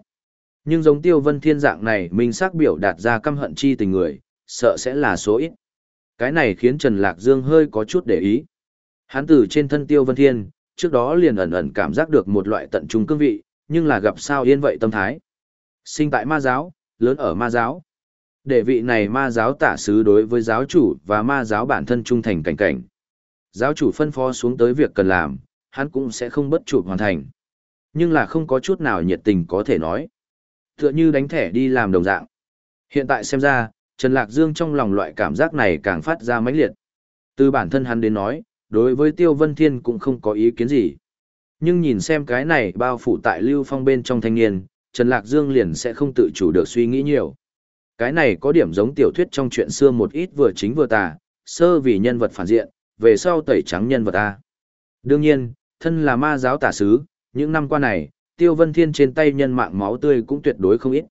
Nhưng giống tiêu vân thiên dạng này mình xác biểu đạt ra căm hận chi tình người, sợ sẽ là số ít. Cái này khiến Trần Lạc Dương hơi có chút để ý. Hắn từ trên thân tiêu vân thiên, trước đó liền ẩn ẩn cảm giác được một loại tận trung cương vị, nhưng là gặp sao yên vậy tâm thái. Sinh tại ma giáo, lớn ở ma giáo. Để vị này ma giáo tả sứ đối với giáo chủ và ma giáo bản thân trung thành cảnh cảnh. Giáo chủ phân phó xuống tới việc cần làm, hắn cũng sẽ không bất chụp hoàn thành. Nhưng là không có chút nào nhiệt tình có thể nói. Tựa như đánh thẻ đi làm đồng dạng. Hiện tại xem ra, Trần Lạc Dương trong lòng loại cảm giác này càng phát ra mãnh liệt. Từ bản thân hắn đến nói, đối với Tiêu Vân Thiên cũng không có ý kiến gì. Nhưng nhìn xem cái này bao phủ tại Lưu Phong bên trong thanh niên, Trần Lạc Dương liền sẽ không tự chủ được suy nghĩ nhiều. Cái này có điểm giống tiểu thuyết trong chuyện xưa một ít vừa chính vừa tà, sơ vì nhân vật phản diện, về sau tẩy trắng nhân vật A. Đương nhiên, thân là ma giáo tả sứ, những năm qua này, Tiêu Vân Thiên trên tay nhân mạng máu tươi cũng tuyệt đối không ít.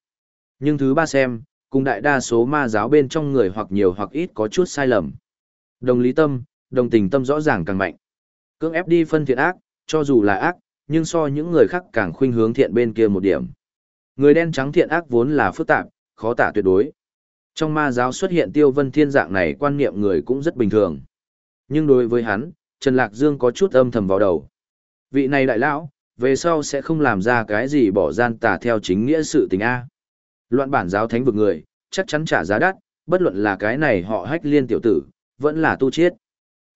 Nhưng thứ ba xem, cùng đại đa số ma giáo bên trong người hoặc nhiều hoặc ít có chút sai lầm. Đồng lý tâm, đồng tình tâm rõ ràng càng mạnh. Cưỡng ép đi phân thiện ác, cho dù là ác, nhưng so những người khác càng khuynh hướng thiện bên kia một điểm. Người đen trắng thiện ác vốn là phức tạp, khó tả tuyệt đối. Trong ma giáo xuất hiện tiêu vân thiên dạng này quan niệm người cũng rất bình thường. Nhưng đối với hắn, Trần Lạc Dương có chút âm thầm vào đầu. Vị này đại lão, về sau sẽ không làm ra cái gì bỏ gian tà theo chính nghĩa sự tình A. Loạn bản giáo thánh vực người, chắc chắn trả giá đắt, bất luận là cái này họ hách liên tiểu tử, vẫn là tu chiết.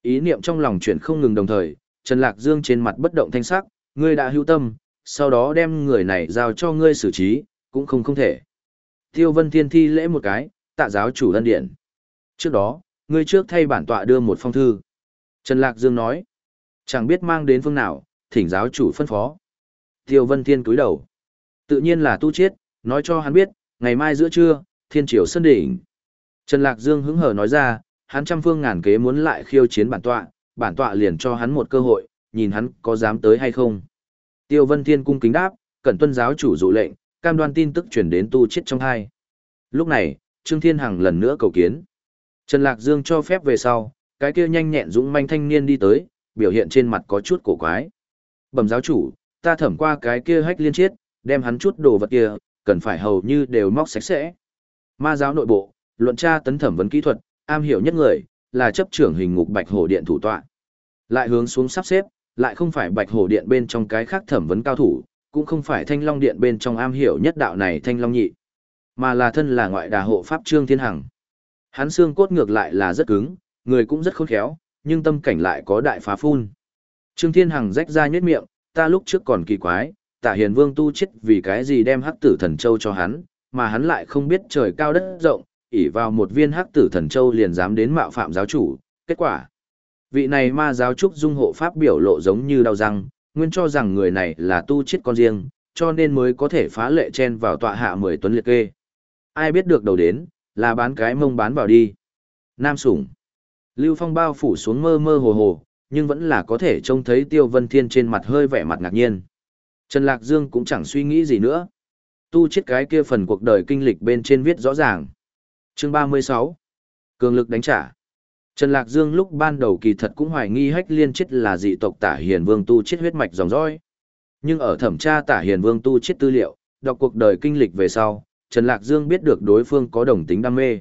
Ý niệm trong lòng chuyển không ngừng đồng thời, Trần Lạc Dương trên mặt bất động thanh sắc, ngươi đã hữu tâm, sau đó đem người này giao cho ngươi xử trí, cũng không không thể. Tiêu Vân Thiên thi lễ một cái, tạ giáo chủ lân điện. Trước đó, ngươi trước thay bản tọa đưa một phong thư. Trần Lạc Dương nói, chẳng biết mang đến phương nào, thỉnh giáo chủ phân phó. Tiêu Vân Thiên cúi đầu. Tự nhiên là tu chết, nói cho hắn biết, ngày mai giữa trưa, thiên triều sân đỉnh. Trần Lạc Dương hứng hở nói ra, hắn trăm phương ngàn kế muốn lại khiêu chiến bản tọa, bản tọa liền cho hắn một cơ hội, nhìn hắn có dám tới hay không. Tiêu Vân Thiên cung kính đáp, cẩn tuân giáo chủ dụ lệnh, cam đoan tin tức chuyển đến tu chết trong hai. Lúc này, Trương Thiên Hằng lần nữa cầu kiến. Trần Lạc Dương cho phép về sau, cái kia nhanh nhẹn dũng manh thanh niên đi tới, biểu hiện trên mặt có chút cổ quái. Bẩm giáo chủ, ta thẩm qua cái kia hách liên chiết, đem hắn chút đồ vật kia, cần phải hầu như đều móc sạch sẽ. Ma giáo nội bộ, luận tra tấn thẩm vấn kỹ thuật, am hiểu nhất người, là chấp trưởng hình ngục bạch hổ điện thủ tọa. Lại hướng xuống sắp xếp, lại không phải bạch hổ điện bên trong cái khác thẩm vấn cao thủ, cũng không phải thanh long điện bên trong am hiểu nhất đạo này thanh long nhị, mà là thân là ngoại đà hộ pháp Trương Thiên Hằng. Hắn xương cốt ngược lại là rất cứng, người cũng rất khôn khéo, nhưng tâm cảnh lại có đại phá phun. Trương Thiên Hằng rách ra nhếch miệng, ta lúc trước còn kỳ quái, Tả Hiền Vương tu chết vì cái gì đem Hắc Tử Thần Châu cho hắn, mà hắn lại không biết trời cao đất rộng, ỉ vào một viên Hắc Tử Thần Châu liền dám đến mạo phạm giáo chủ, kết quả. Vị này ma giáo trúc dung hộ pháp biểu lộ giống như đau răng, nguyên cho rằng người này là tu chết con riêng, cho nên mới có thể phá lệ chen vào tọa hạ mười tuấn liệt kê. Ai biết được đầu đến, là bán cái mông bán vào đi. Nam sủng. Lưu Phong bao phủ xuống mơ mơ hồ hồ, nhưng vẫn là có thể trông thấy Tiêu Vân Thiên trên mặt hơi vẻ mặt ngạc nhiên. Trần Lạc Dương cũng chẳng suy nghĩ gì nữa. Tu chết cái kia phần cuộc đời kinh lịch bên trên viết rõ ràng. Chương 36. Cường lực đánh trả. Trần Lạc Dương lúc ban đầu kỳ thật cũng hoài nghi hách liên chết là dị tộc tả hiền vương tu chết huyết mạch dòng dõi. Nhưng ở thẩm tra tả hiền vương tu chết tư liệu, đọc cuộc đời kinh lịch về sau, Trần Lạc Dương biết được đối phương có đồng tính đam mê.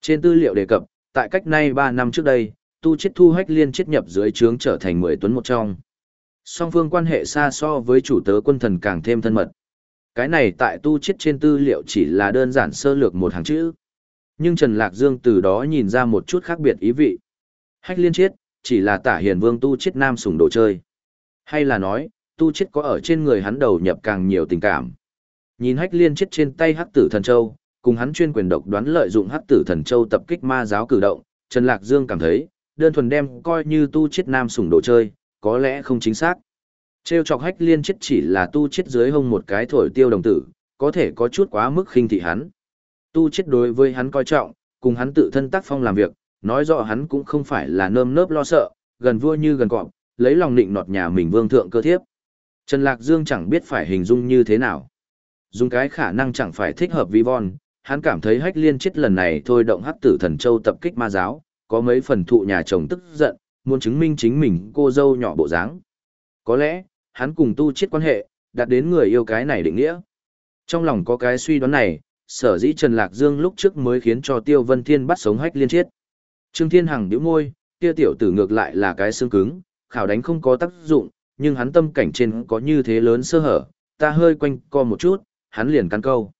Trên tư liệu đề cập, tại cách nay 3 năm trước đây, tu chết thu hách liên chết nhập dưới trướng trở thành 10 tuấn một trong. Song phương quan hệ xa so với chủ tớ quân thần càng thêm thân mật. Cái này tại tu chết trên tư liệu chỉ là đơn giản sơ lược một hàng chữ. Nhưng Trần Lạc Dương từ đó nhìn ra một chút khác biệt ý vị. Hách liên chết, chỉ là tả hiền vương tu chết nam sủng đồ chơi. Hay là nói, tu chết có ở trên người hắn đầu nhập càng nhiều tình cảm. Nhìn hách liên chết trên tay hắc tử thần châu, cùng hắn chuyên quyền độc đoán lợi dụng hắc tử thần châu tập kích ma giáo cử động, Trần Lạc Dương cảm thấy, đơn thuần đem coi như tu chết nam sủng đồ chơi, có lẽ không chính xác. Trêu chọc hách liên chết chỉ là tu chết dưới hông một cái thổi tiêu đồng tử, có thể có chút quá mức khinh thị hắn. Tu chết đối với hắn coi trọng, cùng hắn tự thân tác phong làm việc, nói rõ hắn cũng không phải là nơm nớp lo sợ, gần vua như gần cọp, lấy lòng định nọt nhà mình vương thượng cơ thiếp. Trần Lạc Dương chẳng biết phải hình dung như thế nào. Dùng cái khả năng chẳng phải thích hợp vi von, hắn cảm thấy hách liên chết lần này thôi động hắc tử thần châu tập kích ma giáo, có mấy phần thụ nhà chồng tức giận, muốn chứng minh chính mình cô dâu nhỏ bộ dáng. Có lẽ, hắn cùng tu chết quan hệ, đạt đến người yêu cái này định nghĩa. Trong lòng có cái suy đoán này, sở dĩ Trần Lạc Dương lúc trước mới khiến cho Tiêu Vân Thiên bắt sống hách liên chết. Trương Thiên Hằng nhíu môi, kia tiểu tử ngược lại là cái xương cứng, khảo đánh không có tác dụng, nhưng hắn tâm cảnh trên có như thế lớn sơ hở, ta hơi quanh co một chút, hắn liền cắn câu.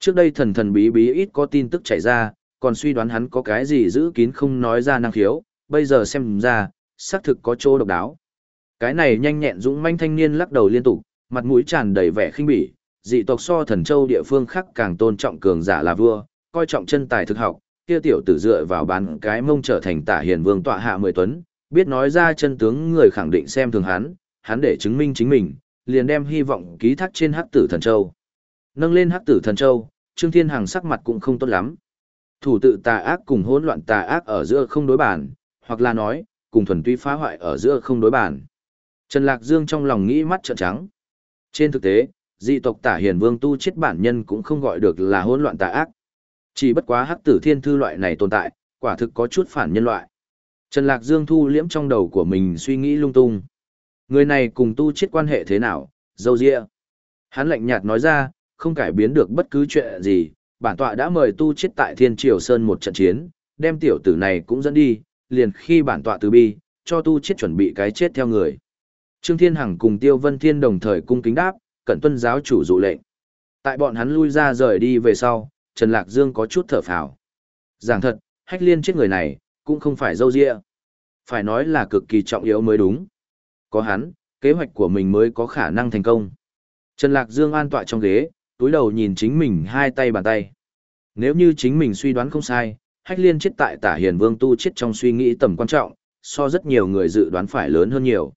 Trước đây thần thần bí bí ít có tin tức chảy ra, còn suy đoán hắn có cái gì giữ kín không nói ra năng khiếu, bây giờ xem ra, xác thực có chỗ độc đáo. Cái này nhanh nhẹn dũng manh thanh niên lắc đầu liên tục, mặt mũi tràn đầy vẻ khinh bỉ, dị tộc so thần châu địa phương khác càng tôn trọng cường giả là vua, coi trọng chân tài thực học, kia tiểu tử dựa vào bán cái mông trở thành tả hiền vương tọa hạ mười tuấn, biết nói ra chân tướng người khẳng định xem thường hắn, hắn để chứng minh chính mình, liền đem hy vọng ký thác trên hắc tử thần châu. Nâng lên hắc tử thần châu, Trương Thiên Hằng sắc mặt cũng không tốt lắm. Thủ tự tà ác cùng hỗn loạn tà ác ở giữa không đối bản, hoặc là nói, cùng thuần túy phá hoại ở giữa không đối bản. Trần Lạc Dương trong lòng nghĩ mắt trợn trắng. Trên thực tế, dị tộc tả hiền vương tu chết bản nhân cũng không gọi được là hỗn loạn tà ác. Chỉ bất quá hắc tử thiên thư loại này tồn tại, quả thực có chút phản nhân loại. Trần Lạc Dương thu liễm trong đầu của mình suy nghĩ lung tung. Người này cùng tu chết quan hệ thế nào, dâu dịa. Hắn lạnh nhạt nói ra, không cải biến được bất cứ chuyện gì, bản tọa đã mời tu chết tại Thiên Triều Sơn một trận chiến, đem tiểu tử này cũng dẫn đi, liền khi bản tọa từ bi, cho tu chết chuẩn bị cái chết theo người. Trương Thiên Hằng cùng Tiêu Vân Thiên đồng thời cung kính đáp, cẩn tuân giáo chủ dụ lệnh. Tại bọn hắn lui ra rời đi về sau, Trần Lạc Dương có chút thở phào. Giảng thật, hách liên chết người này, cũng không phải dâu dịa. Phải nói là cực kỳ trọng yếu mới đúng. Có hắn, kế hoạch của mình mới có khả năng thành công. Trần Lạc Dương an tọa trong ghế, túi đầu nhìn chính mình hai tay bàn tay. Nếu như chính mình suy đoán không sai, hách liên chết tại tả hiền vương tu chết trong suy nghĩ tầm quan trọng, so rất nhiều người dự đoán phải lớn hơn nhiều.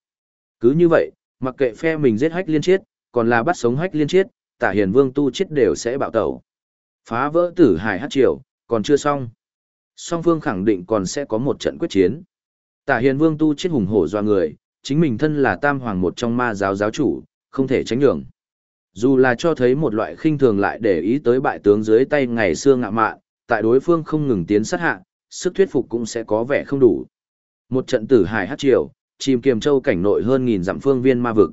Cứ như vậy, mặc kệ phe mình giết hách liên chết, còn là bắt sống hách liên chiết, tả hiền vương tu chết đều sẽ bạo tẩu. Phá vỡ tử hải hát triều, còn chưa xong. Song phương khẳng định còn sẽ có một trận quyết chiến. Tả hiền vương tu chết hùng hổ do người, chính mình thân là tam hoàng một trong ma giáo giáo chủ, không thể tránh nhường. Dù là cho thấy một loại khinh thường lại để ý tới bại tướng dưới tay ngày xưa ngạ mạn, tại đối phương không ngừng tiến sát hạ, sức thuyết phục cũng sẽ có vẻ không đủ. Một trận tử hải hát triều, chìm kiềm châu cảnh nội hơn nghìn dặm phương viên ma vực.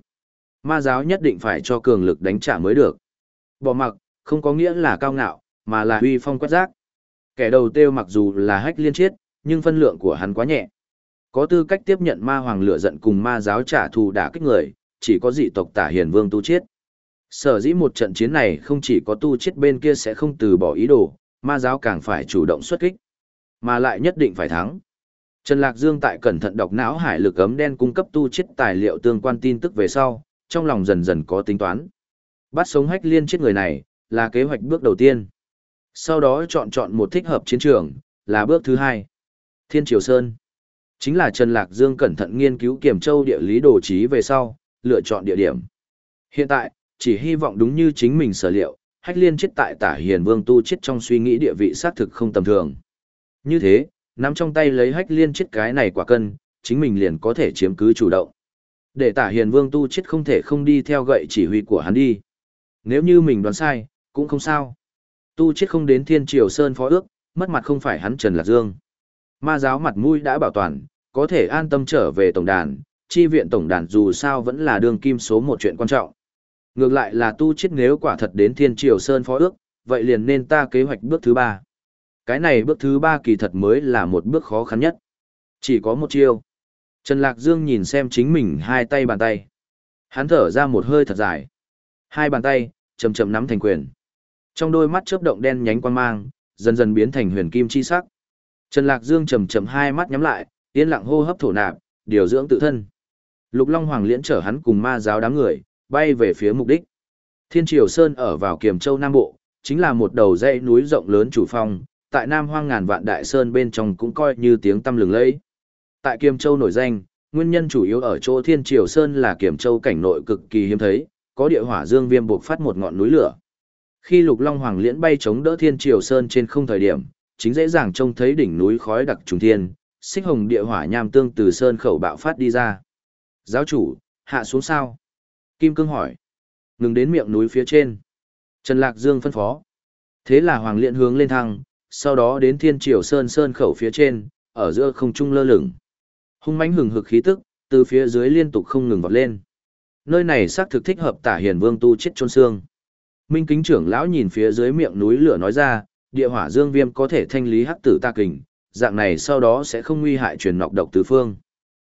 Ma giáo nhất định phải cho cường lực đánh trả mới được. Bỏ mặc, không có nghĩa là cao ngạo, mà là huy phong quét rác. Kẻ đầu tiêu mặc dù là hách liên chiết, nhưng phân lượng của hắn quá nhẹ. Có tư cách tiếp nhận ma hoàng lửa giận cùng ma giáo trả thù đả kích người, chỉ có dị tộc tả hiền vương tu chiết. Sở dĩ một trận chiến này không chỉ có tu chết bên kia sẽ không từ bỏ ý đồ, ma giáo càng phải chủ động xuất kích, mà lại nhất định phải thắng. Trần Lạc Dương tại cẩn thận đọc não hải lực ấm đen cung cấp tu chết tài liệu tương quan tin tức về sau, trong lòng dần dần có tính toán. Bắt sống hách liên chết người này, là kế hoạch bước đầu tiên. Sau đó chọn chọn một thích hợp chiến trường, là bước thứ hai. Thiên Triều Sơn. Chính là Trần Lạc Dương cẩn thận nghiên cứu kiểm châu địa lý đồ trí về sau, lựa chọn địa điểm. Hiện tại, chỉ hy vọng đúng như chính mình sở liệu, hách liên chết tại tả hiền vương tu chết trong suy nghĩ địa vị xác thực không tầm thường. Như thế, nắm trong tay lấy hách liên chết cái này quả cân, chính mình liền có thể chiếm cứ chủ động. Để tả hiền vương tu chết không thể không đi theo gậy chỉ huy của hắn đi. Nếu như mình đoán sai, cũng không sao. Tu chết không đến thiên triều sơn phó ước, mất mặt không phải hắn Trần Lạc Dương. Ma giáo mặt mũi đã bảo toàn, có thể an tâm trở về tổng đàn, chi viện tổng đàn dù sao vẫn là đường kim số một chuyện quan trọng. Ngược lại là tu chết nếu quả thật đến thiên triều sơn phó ước, vậy liền nên ta kế hoạch bước thứ ba. Cái này bước thứ ba kỳ thật mới là một bước khó khăn nhất. Chỉ có một chiêu. Trần Lạc Dương nhìn xem chính mình hai tay bàn tay. Hắn thở ra một hơi thật dài. Hai bàn tay, chầm chầm nắm thành quyền. Trong đôi mắt chớp động đen nhánh quan mang, dần dần biến thành huyền kim chi sắc. Trần Lạc Dương chầm chậm hai mắt nhắm lại, yên lặng hô hấp thổ nạp, điều dưỡng tự thân. Lục Long Hoàng liễn chở hắn cùng ma giáo đám người, bay về phía mục đích. Thiên Triều Sơn ở vào Kiềm Châu Nam Bộ, chính là một đầu dãy núi rộng lớn chủ phong, tại Nam Hoang ngàn vạn đại sơn bên trong cũng coi như tiếng tăm lừng lẫy. Tại Kiềm Châu nổi danh, nguyên nhân chủ yếu ở chỗ Thiên Triều Sơn là Kiềm Châu cảnh nội cực kỳ hiếm thấy, có địa hỏa dương viêm buộc phát một ngọn núi lửa. Khi Lục Long Hoàng liễn bay chống đỡ Thiên Triều Sơn trên không thời điểm, chính dễ dàng trông thấy đỉnh núi khói đặc trùng thiên, xích hồng địa hỏa nham tương từ sơn khẩu bạo phát đi ra. Giáo chủ, hạ xuống sao? Kim Cương hỏi. Ngừng đến miệng núi phía trên. Trần Lạc Dương phân phó. Thế là Hoàng Liễn hướng lên thăng, sau đó đến Thiên Triều Sơn Sơn khẩu phía trên, ở giữa không trung lơ lửng. Hung mãnh hừng hực khí tức, từ phía dưới liên tục không ngừng vọt lên. Nơi này xác thực thích hợp Tả Hiền Vương tu chết chôn xương. Minh Kính trưởng lão nhìn phía dưới miệng núi lửa nói ra, địa hỏa dương viêm có thể thanh lý hắc tử ta kình, dạng này sau đó sẽ không nguy hại truyền nọc độc tứ phương.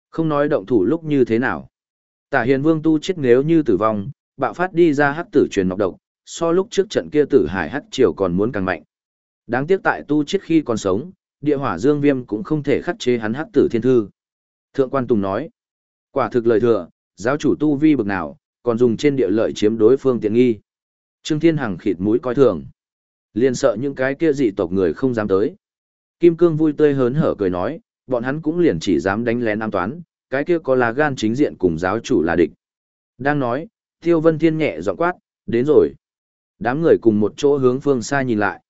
Không nói động thủ lúc như thế nào. Tả hiền vương tu chết nếu như tử vong, bạo phát đi ra hắc tử truyền nọc độc, so lúc trước trận kia tử hải hắc triều còn muốn càng mạnh. Đáng tiếc tại tu chết khi còn sống, địa hỏa dương viêm cũng không thể khắc chế hắn hắc tử thiên thư. Thượng quan Tùng nói, quả thực lời thừa, giáo chủ tu vi bực nào, còn dùng trên địa lợi chiếm đối phương tiện nghi. Trương Thiên Hằng khịt mũi coi thường. Liền sợ những cái kia dị tộc người không dám tới. Kim Cương vui tươi hớn hở cười nói, bọn hắn cũng liền chỉ dám đánh lén an toán, cái kia có là gan chính diện cùng giáo chủ là địch. Đang nói, Tiêu Vân Thiên nhẹ giọng quát, đến rồi. Đám người cùng một chỗ hướng phương xa nhìn lại.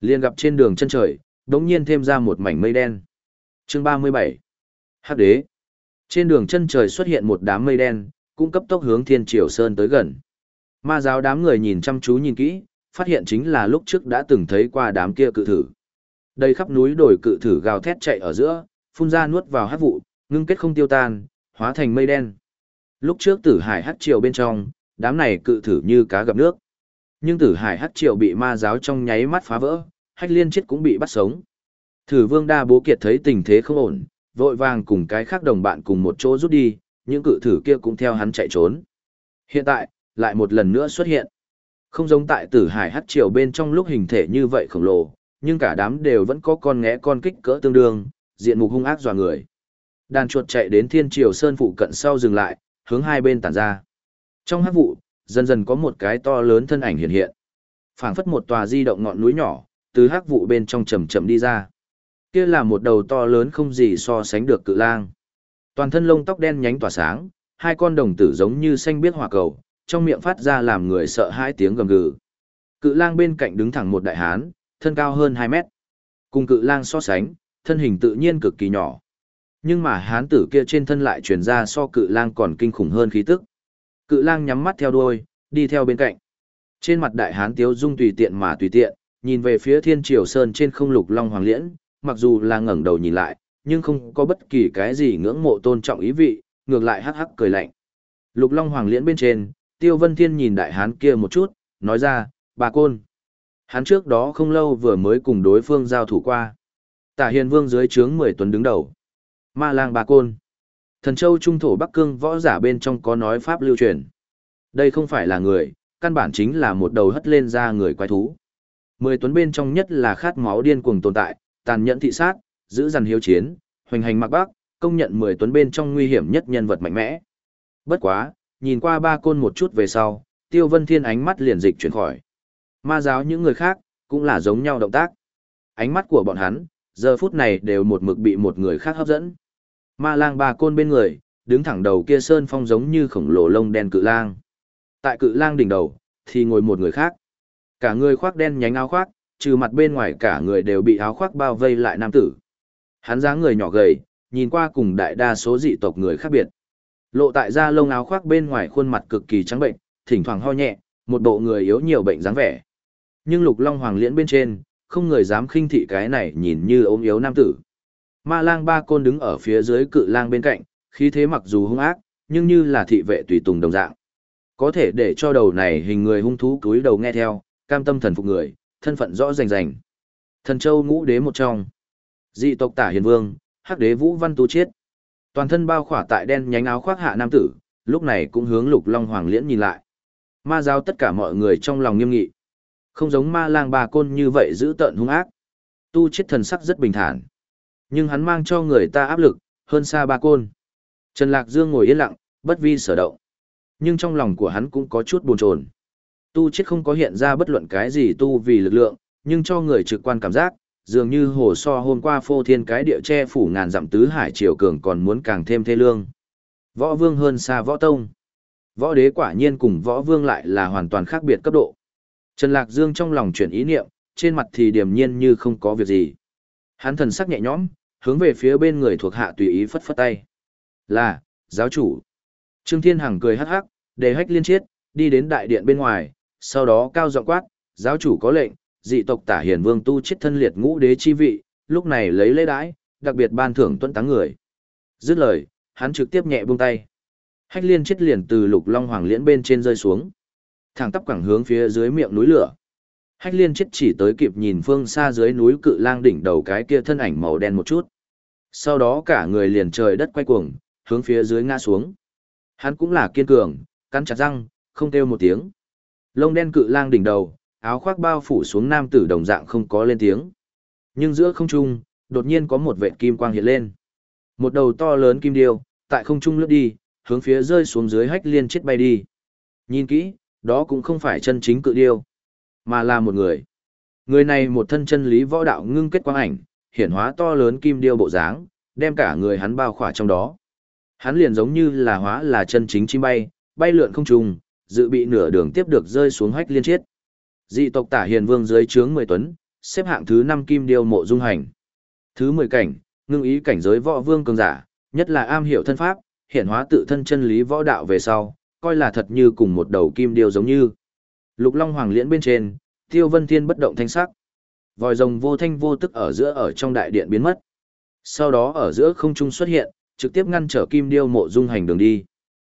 liền gặp trên đường chân trời, đống nhiên thêm ra một mảnh mây đen. Chương 37 Hắc đế Trên đường chân trời xuất hiện một đám mây đen, cũng cấp tốc hướng Thiên Triều Sơn tới gần. Ma giáo đám người nhìn chăm chú nhìn kỹ, phát hiện chính là lúc trước đã từng thấy qua đám kia cự thử. Đây khắp núi đồi cự thử gào thét chạy ở giữa, phun ra nuốt vào hắc vụ, ngưng kết không tiêu tan, hóa thành mây đen. Lúc trước tử hải Hắc triều bên trong, đám này cự thử như cá gặp nước. Nhưng tử hải Hắc triều bị ma giáo trong nháy mắt phá vỡ, hách liên chết cũng bị bắt sống. Thử vương đa bố kiệt thấy tình thế không ổn, vội vàng cùng cái khác đồng bạn cùng một chỗ rút đi, những cự thử kia cũng theo hắn chạy trốn. Hiện tại, lại một lần nữa xuất hiện. Không giống tại tử hải hát triều bên trong lúc hình thể như vậy khổng lồ, nhưng cả đám đều vẫn có con ngẽ con kích cỡ tương đương, diện mục hung ác dọa người. Đàn chuột chạy đến thiên triều sơn phụ cận sau dừng lại, hướng hai bên tản ra. Trong hát vụ, dần dần có một cái to lớn thân ảnh hiện hiện. phảng phất một tòa di động ngọn núi nhỏ, từ hắc vụ bên trong chậm chậm đi ra. Kia là một đầu to lớn không gì so sánh được cự lang. Toàn thân lông tóc đen nhánh tỏa sáng, hai con đồng tử giống như xanh biết hỏa cầu, trong miệng phát ra làm người sợ hãi tiếng gầm gừ. Cự lang bên cạnh đứng thẳng một đại hán, thân cao hơn 2 mét. Cùng cự lang so sánh, thân hình tự nhiên cực kỳ nhỏ. Nhưng mà hán tử kia trên thân lại truyền ra so cự lang còn kinh khủng hơn khí tức. Cự lang nhắm mắt theo đuôi, đi theo bên cạnh. Trên mặt đại hán tiếu dung tùy tiện mà tùy tiện, nhìn về phía thiên triều sơn trên không lục long hoàng liễn, mặc dù là ngẩng đầu nhìn lại, nhưng không có bất kỳ cái gì ngưỡng mộ tôn trọng ý vị, ngược lại hắc hắc cười lạnh. Lục long hoàng liễn bên trên, tiêu vân thiên nhìn đại hán kia một chút, nói ra, bà côn. Hắn trước đó không lâu vừa mới cùng đối phương giao thủ qua. Tả hiền vương dưới trướng 10 tuần đứng đầu. Ma lang bà côn. Thần châu trung thổ Bắc Cương võ giả bên trong có nói pháp lưu truyền. Đây không phải là người, căn bản chính là một đầu hất lên ra người quái thú. Mười tuấn bên trong nhất là khát máu điên cuồng tồn tại, tàn nhẫn thị sát, giữ dằn hiếu chiến, hoành hành mặc bác, công nhận mười tuấn bên trong nguy hiểm nhất nhân vật mạnh mẽ. Bất quá, nhìn qua ba côn một chút về sau, Tiêu Vân Thiên ánh mắt liền dịch chuyển khỏi. Ma giáo những người khác, cũng là giống nhau động tác. Ánh mắt của bọn hắn, giờ phút này đều một mực bị một người khác hấp dẫn. Ma lang ba côn bên người, đứng thẳng đầu kia sơn phong giống như khổng lồ lông đen cự lang. Tại cự lang đỉnh đầu, thì ngồi một người khác. Cả người khoác đen nhánh áo khoác, trừ mặt bên ngoài cả người đều bị áo khoác bao vây lại nam tử. Hắn dáng người nhỏ gầy, nhìn qua cùng đại đa số dị tộc người khác biệt. Lộ tại da lông áo khoác bên ngoài khuôn mặt cực kỳ trắng bệnh, thỉnh thoảng ho nhẹ, một bộ người yếu nhiều bệnh dáng vẻ. Nhưng Lục Long Hoàng liễn bên trên, không người dám khinh thị cái này nhìn như ốm yếu nam tử. Ma lang ba côn đứng ở phía dưới cự lang bên cạnh, khí thế mặc dù hung ác, nhưng như là thị vệ tùy tùng đồng dạng. Có thể để cho đầu này hình người hung thú cúi đầu nghe theo, cam tâm thần phục người, thân phận rõ rành rành. Thần châu ngũ đế một trong. Dị tộc tả hiền vương, hắc đế vũ văn tu chiết. Toàn thân bao khỏa tại đen nhánh áo khoác hạ nam tử, lúc này cũng hướng lục long hoàng liễn nhìn lại. Ma giáo tất cả mọi người trong lòng nghiêm nghị. Không giống ma lang bà côn như vậy giữ tợn hung ác. Tu chiết thần sắc rất bình thản. Nhưng hắn mang cho người ta áp lực, hơn xa ba côn. Trần Lạc Dương ngồi yên lặng, bất vi sở động. Nhưng trong lòng của hắn cũng có chút buồn chồn. Tu chết không có hiện ra bất luận cái gì tu vì lực lượng, nhưng cho người trực quan cảm giác, dường như hồ so hôm qua phô thiên cái địa che phủ ngàn dặm tứ hải triều cường còn muốn càng thêm thê lương. Võ vương hơn xa võ tông. Võ đế quả nhiên cùng võ vương lại là hoàn toàn khác biệt cấp độ. Trần Lạc Dương trong lòng chuyển ý niệm, trên mặt thì điềm nhiên như không có việc gì. Hắn thần sắc nhẹ nhõm, hướng về phía bên người thuộc hạ tùy ý phất phất tay. Là, giáo chủ. Trương Thiên Hằng cười hắc hắc, đề hách liên chiết, đi đến đại điện bên ngoài, sau đó cao giọng quát, giáo chủ có lệnh, dị tộc tả hiền vương tu chết thân liệt ngũ đế chi vị, lúc này lấy lễ đãi, đặc biệt ban thưởng tuân táng người. Dứt lời, hắn trực tiếp nhẹ buông tay. Hách liên chết liền từ lục long hoàng liễn bên trên rơi xuống. Thẳng tắp quẳng hướng phía dưới miệng núi lửa. Hách liên chết chỉ tới kịp nhìn phương xa dưới núi cự lang đỉnh đầu cái kia thân ảnh màu đen một chút. Sau đó cả người liền trời đất quay cuồng, hướng phía dưới ngã xuống. Hắn cũng là kiên cường, cắn chặt răng, không kêu một tiếng. Lông đen cự lang đỉnh đầu, áo khoác bao phủ xuống nam tử đồng dạng không có lên tiếng. Nhưng giữa không trung, đột nhiên có một vệt kim quang hiện lên. Một đầu to lớn kim điêu, tại không trung lướt đi, hướng phía rơi xuống dưới hách liên chết bay đi. Nhìn kỹ, đó cũng không phải chân chính cự điêu, mà là một người. Người này một thân chân lý võ đạo ngưng kết quang ảnh, hiển hóa to lớn kim điêu bộ dáng, đem cả người hắn bao khỏa trong đó. Hắn liền giống như là hóa là chân chính chim bay, bay lượn không trùng, dự bị nửa đường tiếp được rơi xuống hách liên chết. Dị tộc tả hiền vương dưới trướng 10 tuấn, xếp hạng thứ 5 kim điêu mộ dung hành. Thứ 10 cảnh, ngưng ý cảnh giới võ vương cường giả, nhất là am hiểu thân pháp, hiển hóa tự thân chân lý võ đạo về sau, coi là thật như cùng một đầu kim điêu giống như. Lục Long Hoàng liễn bên trên, Tiêu Vân Thiên bất động thanh sắc. Vòi rồng vô thanh vô tức ở giữa ở trong đại điện biến mất. Sau đó ở giữa không trung xuất hiện, trực tiếp ngăn trở kim điêu mộ dung hành đường đi.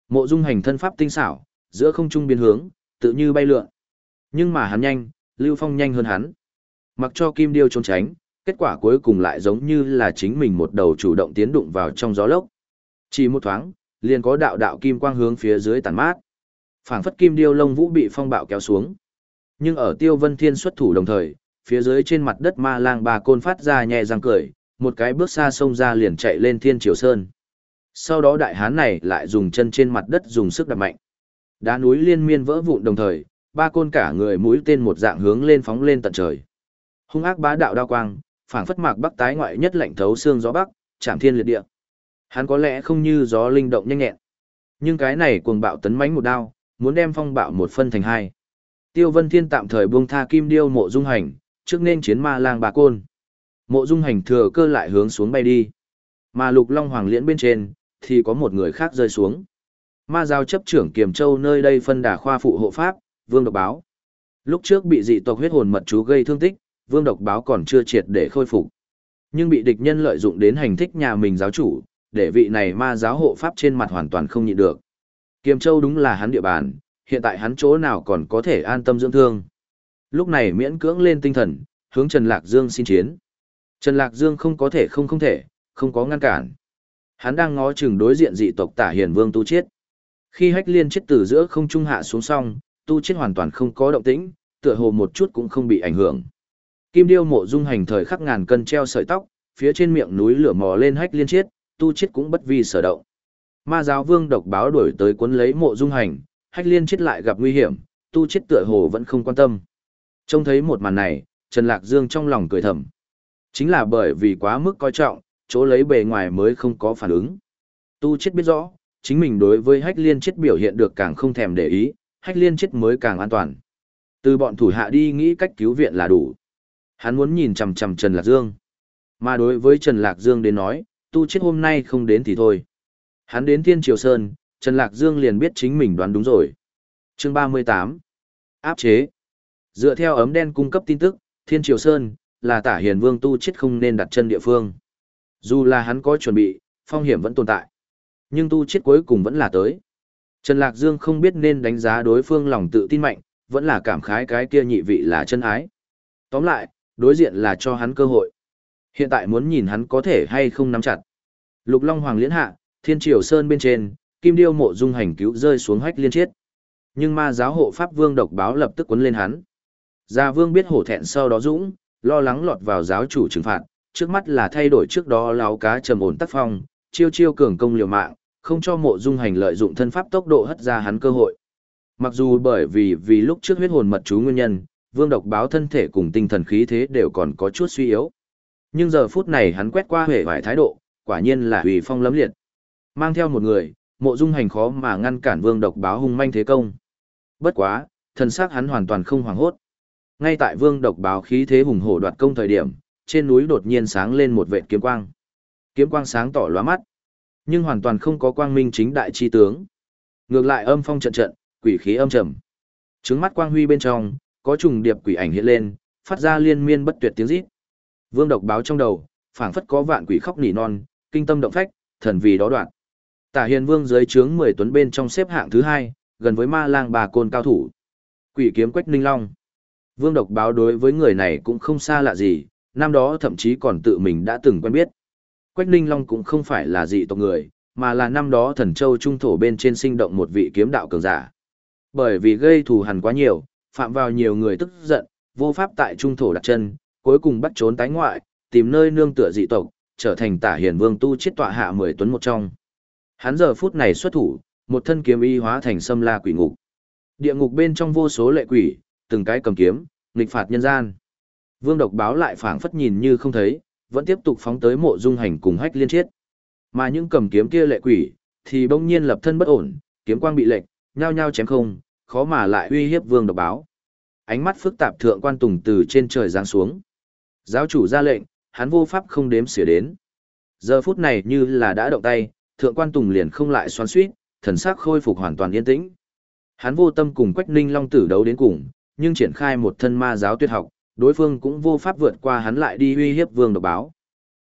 Mộ dung hành thân pháp tinh xảo, giữa không trung biến hướng, tự như bay lượn. Nhưng mà hắn nhanh, Lưu Phong nhanh hơn hắn. Mặc cho kim điêu trốn tránh, kết quả cuối cùng lại giống như là chính mình một đầu chủ động tiến đụng vào trong gió lốc. Chỉ một thoáng, liền có đạo đạo kim quang hướng phía dưới tàn mát. Phảng phất kim điêu lông vũ bị phong bạo kéo xuống. Nhưng ở Tiêu Vân Thiên xuất thủ đồng thời, phía dưới trên mặt đất ma lang bà côn phát ra nhẹ răng cười, một cái bước xa sông ra liền chạy lên Thiên Triều Sơn. Sau đó đại hán này lại dùng chân trên mặt đất dùng sức đập mạnh. Đá núi liên miên vỡ vụn đồng thời, ba côn cả người mũi tên một dạng hướng lên phóng lên tận trời. Hung ác bá đạo đao quang, phảng phất mạc bắc tái ngoại nhất lạnh thấu xương gió bắc, chạm thiên liệt địa. Hắn có lẽ không như gió linh động nhanh nhẹn, nhưng cái này cuồng bạo tấn mãnh một đao, muốn đem phong bạo một phân thành hai. Tiêu Vân Thiên tạm thời buông tha kim điêu mộ dung hành, trước nên chiến ma lang bà côn. Mộ dung hành thừa cơ lại hướng xuống bay đi. Mà lục long hoàng liễn bên trên, thì có một người khác rơi xuống. Ma giao chấp trưởng Kiềm Châu nơi đây phân đà khoa phụ hộ pháp, Vương Độc Báo. Lúc trước bị dị tộc huyết hồn mật chú gây thương tích, Vương Độc Báo còn chưa triệt để khôi phục. Nhưng bị địch nhân lợi dụng đến hành thích nhà mình giáo chủ, để vị này ma giáo hộ pháp trên mặt hoàn toàn không nhịn được. Kiềm Châu đúng là hắn địa bàn, hiện tại hắn chỗ nào còn có thể an tâm dưỡng thương. Lúc này miễn cưỡng lên tinh thần, hướng Trần Lạc Dương xin chiến. Trần Lạc Dương không có thể không không thể, không có ngăn cản. Hắn đang ngó chừng đối diện dị tộc tả hiền vương tu chết. Khi hách liên chết từ giữa không trung hạ xuống xong, tu chết hoàn toàn không có động tĩnh, tựa hồ một chút cũng không bị ảnh hưởng. Kim điêu mộ dung hành thời khắc ngàn cân treo sợi tóc, phía trên miệng núi lửa mò lên hách liên chết, tu chết cũng bất vi sở động. Ma giáo vương độc báo đuổi tới cuốn lấy mộ dung hành, hách liên chết lại gặp nguy hiểm, tu chết tựa hồ vẫn không quan tâm. Trông thấy một màn này, Trần Lạc Dương trong lòng cười thầm. Chính là bởi vì quá mức coi trọng, chỗ lấy bề ngoài mới không có phản ứng. Tu chết biết rõ, chính mình đối với hách liên chết biểu hiện được càng không thèm để ý, hách liên chết mới càng an toàn. Từ bọn thủ hạ đi nghĩ cách cứu viện là đủ. Hắn muốn nhìn chằm chằm Trần Lạc Dương. Mà đối với Trần Lạc Dương đến nói, tu chết hôm nay không đến thì thôi. Hắn đến Thiên Triều Sơn, Trần Lạc Dương liền biết chính mình đoán đúng rồi. Chương 38 Áp chế Dựa theo ấm đen cung cấp tin tức, Thiên Triều Sơn, là tả hiền vương tu chết không nên đặt chân địa phương. Dù là hắn có chuẩn bị, phong hiểm vẫn tồn tại. Nhưng tu chết cuối cùng vẫn là tới. Trần Lạc Dương không biết nên đánh giá đối phương lòng tự tin mạnh, vẫn là cảm khái cái kia nhị vị là chân ái. Tóm lại, đối diện là cho hắn cơ hội. Hiện tại muốn nhìn hắn có thể hay không nắm chặt. Lục Long Hoàng liễn hạ, Thiên Triều Sơn bên trên, Kim Điêu mộ dung hành cứu rơi xuống hách liên chết. Nhưng ma giáo hộ Pháp Vương độc báo lập tức quấn lên hắn. Gia Vương biết hổ thẹn sau đó dũng, lo lắng lọt vào giáo chủ trừng phạt, trước mắt là thay đổi trước đó láo cá trầm ổn tác phong, chiêu chiêu cường công liều mạng, không cho mộ dung hành lợi dụng thân pháp tốc độ hất ra hắn cơ hội. Mặc dù bởi vì vì lúc trước huyết hồn mật chú nguyên nhân, vương độc báo thân thể cùng tinh thần khí thế đều còn có chút suy yếu. Nhưng giờ phút này hắn quét qua hệ vải thái độ, quả nhiên là hủy phong lấm liệt. Mang theo một người, mộ dung hành khó mà ngăn cản vương độc báo hung manh thế công. Bất quá, thần xác hắn hoàn toàn không hoảng hốt. Ngay tại vương độc báo khí thế hùng hổ đoạt công thời điểm, trên núi đột nhiên sáng lên một vệt kiếm quang. Kiếm quang sáng tỏ lóa mắt, nhưng hoàn toàn không có quang minh chính đại chi tướng. Ngược lại âm phong trận trận, quỷ khí âm trầm. Trứng mắt quang huy bên trong, có trùng điệp quỷ ảnh hiện lên, phát ra liên miên bất tuyệt tiếng rít. Vương độc báo trong đầu, phảng phất có vạn quỷ khóc nỉ non, kinh tâm động phách, thần vì đó đoạn. Tả Hiền Vương dưới trướng 10 tuấn bên trong xếp hạng thứ hai, gần với Ma Lang bà côn cao thủ. Quỷ kiếm Quách Ninh Long. Vương độc báo đối với người này cũng không xa lạ gì, năm đó thậm chí còn tự mình đã từng quen biết. Quách Ninh Long cũng không phải là dị tộc người, mà là năm đó thần châu trung thổ bên trên sinh động một vị kiếm đạo cường giả. Bởi vì gây thù hằn quá nhiều, phạm vào nhiều người tức giận, vô pháp tại trung thổ đặt chân, cuối cùng bắt trốn tái ngoại, tìm nơi nương tựa dị tộc, trở thành tả hiền vương tu chết tọa hạ mười tuấn một trong. Hắn giờ phút này xuất thủ, một thân kiếm y hóa thành xâm la quỷ ngục. Địa ngục bên trong vô số lệ quỷ, từng cái cầm kiếm, nghịch phạt nhân gian. Vương độc báo lại phảng phất nhìn như không thấy, vẫn tiếp tục phóng tới mộ dung hành cùng hách liên chiết. Mà những cầm kiếm kia lệ quỷ, thì bỗng nhiên lập thân bất ổn, kiếm quang bị lệch, nhao nhao chém không, khó mà lại uy hiếp vương độc báo. Ánh mắt phức tạp thượng quan tùng từ trên trời giáng xuống. Giáo chủ ra lệnh, hắn vô pháp không đếm xỉa đến. Giờ phút này như là đã động tay, thượng quan tùng liền không lại xoắn suýt, thần sắc khôi phục hoàn toàn yên tĩnh. Hắn vô tâm cùng Quách Ninh Long tử đấu đến cùng, nhưng triển khai một thân ma giáo tuyệt học, đối phương cũng vô pháp vượt qua hắn lại đi uy hiếp vương độc báo.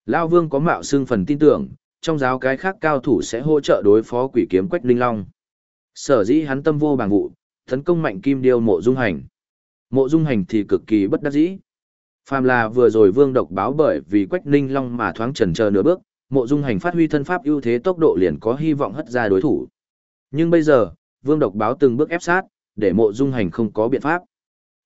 Lao vương có mạo xưng phần tin tưởng, trong giáo cái khác cao thủ sẽ hỗ trợ đối phó quỷ kiếm Quách linh Long. Sở dĩ hắn tâm vô bằng vụ, tấn công mạnh kim điêu mộ dung hành. Mộ dung hành thì cực kỳ bất đắc dĩ. Phàm là vừa rồi vương độc báo bởi vì Quách linh Long mà thoáng chần chờ nửa bước, mộ dung hành phát huy thân pháp ưu thế tốc độ liền có hy vọng hất ra đối thủ. Nhưng bây giờ, vương độc báo từng bước ép sát, để mộ dung hành không có biện pháp.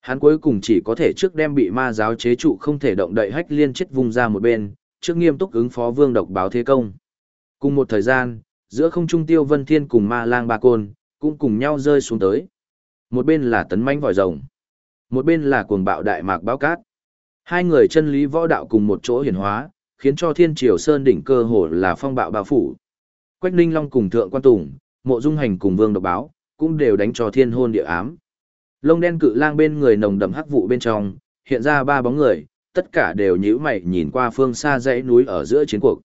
Hắn cuối cùng chỉ có thể trước đem bị ma giáo chế trụ không thể động đậy hách liên chết vùng ra một bên, trước nghiêm túc ứng phó vương độc báo thế công. Cùng một thời gian, giữa không trung tiêu vân thiên cùng ma lang ba côn, cũng cùng nhau rơi xuống tới. Một bên là tấn mãnh vòi rồng, một bên là cuồng bạo đại mạc báo cát. Hai người chân lý võ đạo cùng một chỗ hiển hóa, khiến cho thiên triều sơn đỉnh cơ hồ là phong bạo bao phủ. Quách Ninh Long cùng Thượng Quan Tùng, Mộ Dung Hành cùng Vương Độc Báo, cũng đều đánh cho thiên hôn địa ám. Lông đen cự lang bên người nồng đậm hắc vụ bên trong, hiện ra ba bóng người, tất cả đều nhíu mày nhìn qua phương xa dãy núi ở giữa chiến cuộc.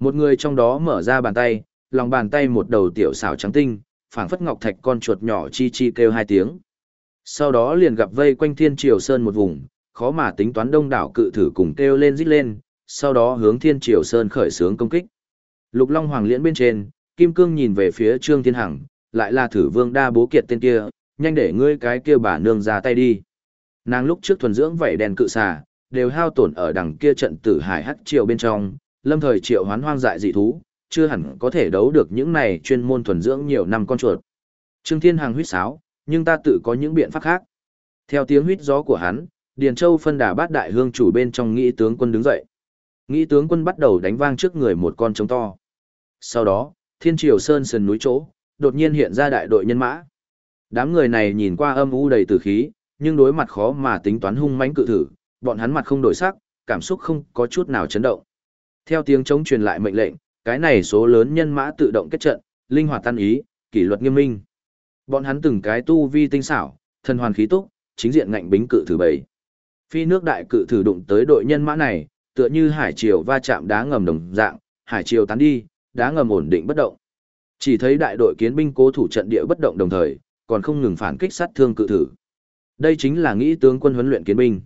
Một người trong đó mở ra bàn tay, lòng bàn tay một đầu tiểu xảo trắng tinh, phảng phất ngọc thạch con chuột nhỏ chi chi kêu hai tiếng. Sau đó liền gặp vây quanh Thiên Triều Sơn một vùng, khó mà tính toán đông đảo cự thử cùng kêu lên rít lên, sau đó hướng Thiên Triều Sơn khởi xướng công kích. Lục Long Hoàng liễn bên trên, Kim Cương nhìn về phía Trương Thiên Hằng, lại là thử vương đa bố kiệt tên kia, nhanh để ngươi cái kia bà nương ra tay đi. Nàng lúc trước thuần dưỡng vảy đèn cự xà, đều hao tổn ở đằng kia trận tử hải hắc triều bên trong, lâm thời triệu hoán hoang dại dị thú, chưa hẳn có thể đấu được những này chuyên môn thuần dưỡng nhiều năm con chuột. Trương Thiên Hàng huýt sáo, Nhưng ta tự có những biện pháp khác. Theo tiếng huýt gió của hắn, Điền Châu phân đà bát đại hương chủ bên trong nghĩ tướng quân đứng dậy. Nghĩ tướng quân bắt đầu đánh vang trước người một con trống to. Sau đó, thiên triều sơn sườn núi chỗ, đột nhiên hiện ra đại đội nhân mã. Đám người này nhìn qua âm u đầy tử khí, nhưng đối mặt khó mà tính toán hung mãnh cự thử, bọn hắn mặt không đổi sắc, cảm xúc không có chút nào chấn động. Theo tiếng chống truyền lại mệnh lệnh, cái này số lớn nhân mã tự động kết trận, linh hoạt tan ý, kỷ luật nghiêm minh. Bọn hắn từng cái tu vi tinh xảo, thân hoàn khí túc, chính diện ngạnh bính cự thử bảy. Phi nước đại cự thử đụng tới đội nhân mã này, tựa như hải triều va chạm đá ngầm đồng dạng, hải triều tán đi, đá ngầm ổn định bất động. Chỉ thấy đại đội kiến binh cố thủ trận địa bất động đồng thời, còn không ngừng phản kích sát thương cự thử. Đây chính là nghĩ tướng quân huấn luyện kiến binh.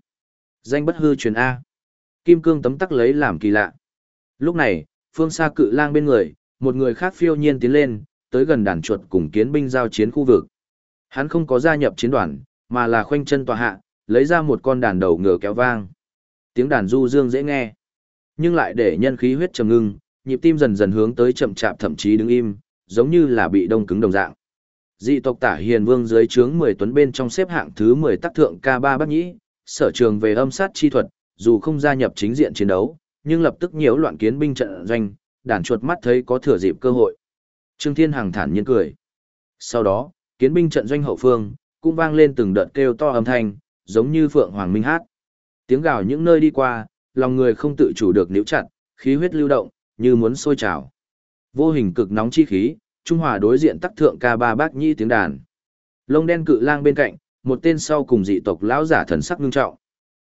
Danh bất hư truyền A. Kim cương tấm tắc lấy làm kỳ lạ. Lúc này, phương xa cự lang bên người, một người khác phiêu nhiên tiến lên, tới gần đàn chuột cùng kiến binh giao chiến khu vực. Hắn không có gia nhập chiến đoàn, mà là khoanh chân tòa hạ, lấy ra một con đàn đầu ngựa kéo vang. Tiếng đàn du dương dễ nghe, nhưng lại để nhân khí huyết trầm ngưng, nhịp tim dần dần hướng tới chậm chạp thậm chí đứng im, giống như là bị đông cứng đồng dạng. Dị tộc Tả Hiền Vương dưới trướng 10 tuấn bên trong xếp hạng thứ 10 tác thượng K3 Bắc Nhĩ, sở trường về âm sát chi thuật, dù không gia nhập chính diện chiến đấu, nhưng lập tức nhiễu loạn kiến binh trận doanh, đàn chuột mắt thấy có thừa dịp cơ hội. Trương Thiên Hằng thản nhiên cười. Sau đó, kiến binh trận doanh hậu phương, cũng vang lên từng đợt kêu to âm thanh, giống như phượng hoàng minh hát. Tiếng gào những nơi đi qua, lòng người không tự chủ được níu chặt, khí huyết lưu động, như muốn sôi trào. Vô hình cực nóng chi khí, Trung Hòa đối diện tắc thượng ca ba bác nhĩ tiếng đàn. Lông đen cự lang bên cạnh, một tên sau cùng dị tộc lão giả thần sắc ngưng trọng.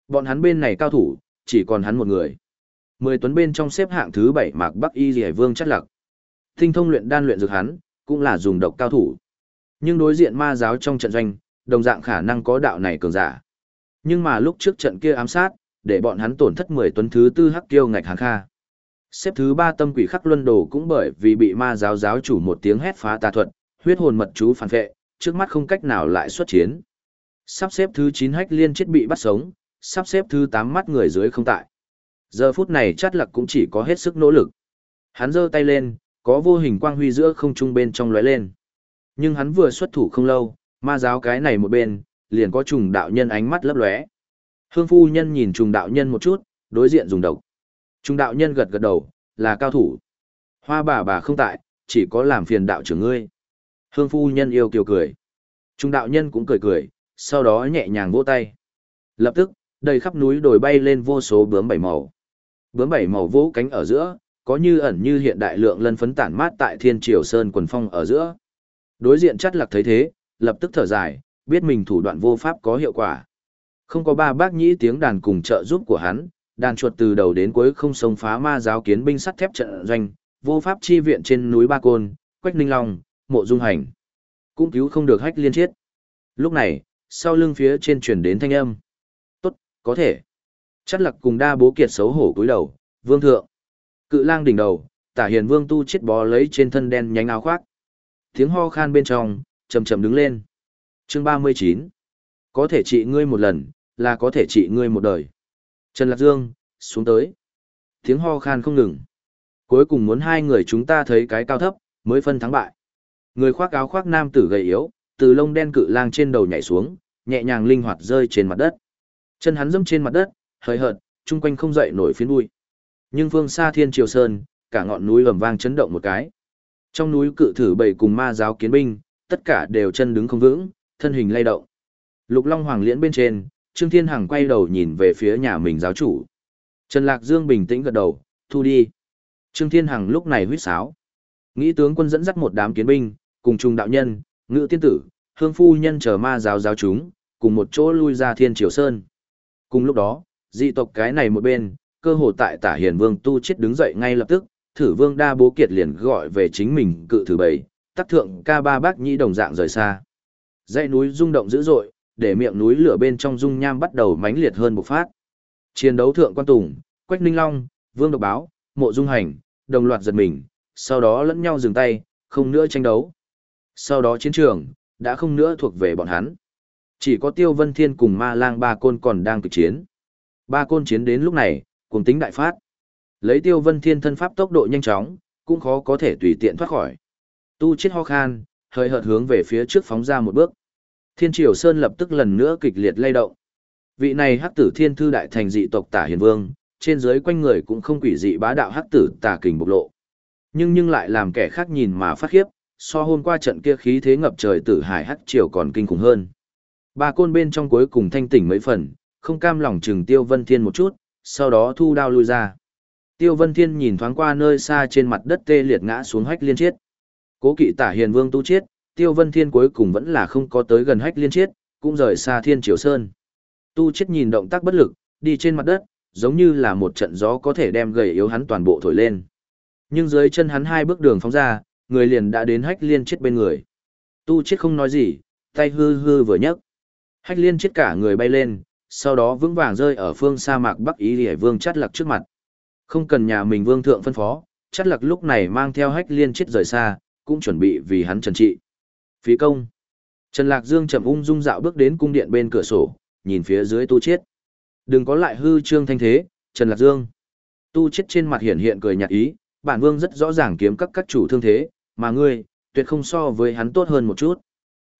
Bọn hắn bên này cao thủ, chỉ còn hắn một người. Mười tuấn bên trong xếp hạng thứ bảy mạc Bắc Y Liễu Vương chất lặc. Tinh thông luyện đan luyện dược hắn, cũng là dùng độc cao thủ. Nhưng đối diện ma giáo trong trận doanh, đồng dạng khả năng có đạo này cường giả. Nhưng mà lúc trước trận kia ám sát, để bọn hắn tổn thất 10 tuấn thứ tư hắc kiêu ngạch hàng kha. Xếp thứ ba tâm quỷ khắc luân đồ cũng bởi vì bị ma giáo giáo chủ một tiếng hét phá tà thuật, huyết hồn mật chú phản vệ, trước mắt không cách nào lại xuất chiến. Sắp xếp thứ 9 hách liên chết bị bắt sống, sắp xếp thứ 8 mắt người dưới không tại. Giờ phút này chát lặc cũng chỉ có hết sức nỗ lực. Hắn giơ tay lên, có vô hình quang huy giữa không trung bên trong lóe lên. Nhưng hắn vừa xuất thủ không lâu, ma giáo cái này một bên, liền có trùng đạo nhân ánh mắt lấp lóe. Hương phu nhân nhìn trùng đạo nhân một chút, đối diện dùng độc. Trung đạo nhân gật gật đầu, là cao thủ. Hoa bà bà không tại, chỉ có làm phiền đạo trưởng ngươi. Hương phu nhân yêu kiều cười. Trung đạo nhân cũng cười cười, sau đó nhẹ nhàng vỗ tay. Lập tức, đầy khắp núi đồi bay lên vô số bướm bảy màu. Bướm bảy màu vỗ cánh ở giữa, có như ẩn như hiện đại lượng lân phấn tản mát tại thiên triều sơn quần phong ở giữa. Đối diện chắt lạc thấy thế, lập tức thở dài, biết mình thủ đoạn vô pháp có hiệu quả. Không có ba bác nhĩ tiếng đàn cùng trợ giúp của hắn, đàn chuột từ đầu đến cuối không sống phá ma giáo kiến binh sắt thép trận doanh, vô pháp chi viện trên núi Ba Côn, Quách Ninh Long, Mộ Dung Hành. Cũng cứu không được hách liên chiết. Lúc này, sau lưng phía trên truyền đến thanh âm. Tốt, có thể. Chắc lặc cùng đa bố kiệt xấu hổ cúi đầu, vương thượng. Cự lang đỉnh đầu, tả hiền vương tu chết bó lấy trên thân đen nhánh áo khoác. Tiếng ho khan bên trong, chầm chầm đứng lên. Chương 39. Có thể trị ngươi một lần, là có thể trị ngươi một đời. Trần Lạc Dương, xuống tới. Tiếng ho khan không ngừng. Cuối cùng muốn hai người chúng ta thấy cái cao thấp, mới phân thắng bại. Người khoác áo khoác nam tử gầy yếu, từ lông đen cự lang trên đầu nhảy xuống, nhẹ nhàng linh hoạt rơi trên mặt đất. Chân hắn dẫm trên mặt đất, hơi hợt, chung quanh không dậy nổi phiến bụi. Nhưng phương xa thiên triều sơn, cả ngọn núi ầm vang chấn động một cái. Trong núi cự thử bầy cùng ma giáo kiến binh, tất cả đều chân đứng không vững, thân hình lay động. Lục Long Hoàng liễn bên trên, Trương Thiên Hằng quay đầu nhìn về phía nhà mình giáo chủ. Trần Lạc Dương bình tĩnh gật đầu, thu đi. Trương Thiên Hằng lúc này huýt sáo. Nghĩ tướng quân dẫn dắt một đám kiến binh, cùng trung đạo nhân, ngự tiên tử, hương phu nhân chờ ma giáo giáo chúng, cùng một chỗ lui ra thiên triều sơn. Cùng lúc đó, dị tộc cái này một bên, cơ hồ tại tả hiền vương tu chết đứng dậy ngay lập tức, thử vương đa bố kiệt liền gọi về chính mình cự thứ bảy, tắc thượng ca ba bác nhĩ đồng dạng rời xa. Dãy núi rung động dữ dội, để miệng núi lửa bên trong dung nham bắt đầu mãnh liệt hơn bộc phát. Chiến đấu thượng quan tùng, Quách Ninh Long, Vương Độc Báo, Mộ Dung Hành, đồng loạt giật mình, sau đó lẫn nhau dừng tay, không nữa tranh đấu. Sau đó chiến trường, đã không nữa thuộc về bọn hắn. Chỉ có Tiêu Vân Thiên cùng Ma Lang Ba Côn còn đang kịch chiến. Ba Côn chiến đến lúc này, cùng tính đại phát. Lấy Tiêu Vân Thiên thân pháp tốc độ nhanh chóng, cũng khó có thể tùy tiện thoát khỏi. Tu chết ho khan, hơi hợt hướng về phía trước phóng ra một bước. Thiên Triều Sơn lập tức lần nữa kịch liệt lay động. Vị này hắc tử thiên thư đại thành dị tộc tả hiền vương, trên dưới quanh người cũng không quỷ dị bá đạo hắc tử tà kình bộc lộ. Nhưng nhưng lại làm kẻ khác nhìn mà phát khiếp, so hôm qua trận kia khí thế ngập trời tử hải hắc triều còn kinh khủng hơn. Ba côn bên trong cuối cùng thanh tỉnh mấy phần, không cam lòng chừng Tiêu Vân Thiên một chút, sau đó thu đao lui ra. Tiêu Vân Thiên nhìn thoáng qua nơi xa trên mặt đất tê liệt ngã xuống hách liên chiết. Cố kỵ tả hiền vương tu chiết, Tiêu Vân Thiên cuối cùng vẫn là không có tới gần hách liên chiết, cũng rời xa thiên triều sơn. Tu chiết nhìn động tác bất lực, đi trên mặt đất, giống như là một trận gió có thể đem gầy yếu hắn toàn bộ thổi lên. Nhưng dưới chân hắn hai bước đường phóng ra, người liền đã đến hách liên chết bên người. Tu chết không nói gì, tay hư hư vừa nhấc. Hách liên chết cả người bay lên, sau đó vững vàng rơi ở phương sa mạc Bắc Ý Lệ Vương chắt lặc trước mặt. Không cần nhà mình Vương thượng phân phó, chắt lặc lúc này mang theo hách liên chết rời xa, cũng chuẩn bị vì hắn trần trị. Phí công. Trần Lạc Dương chậm ung dung dạo bước đến cung điện bên cửa sổ, nhìn phía dưới tu chết. Đừng có lại hư trương thanh thế, Trần Lạc Dương. Tu chết trên mặt hiện hiện cười nhạt ý, bản vương rất rõ ràng kiếm các các chủ thương thế, mà ngươi, tuyệt không so với hắn tốt hơn một chút.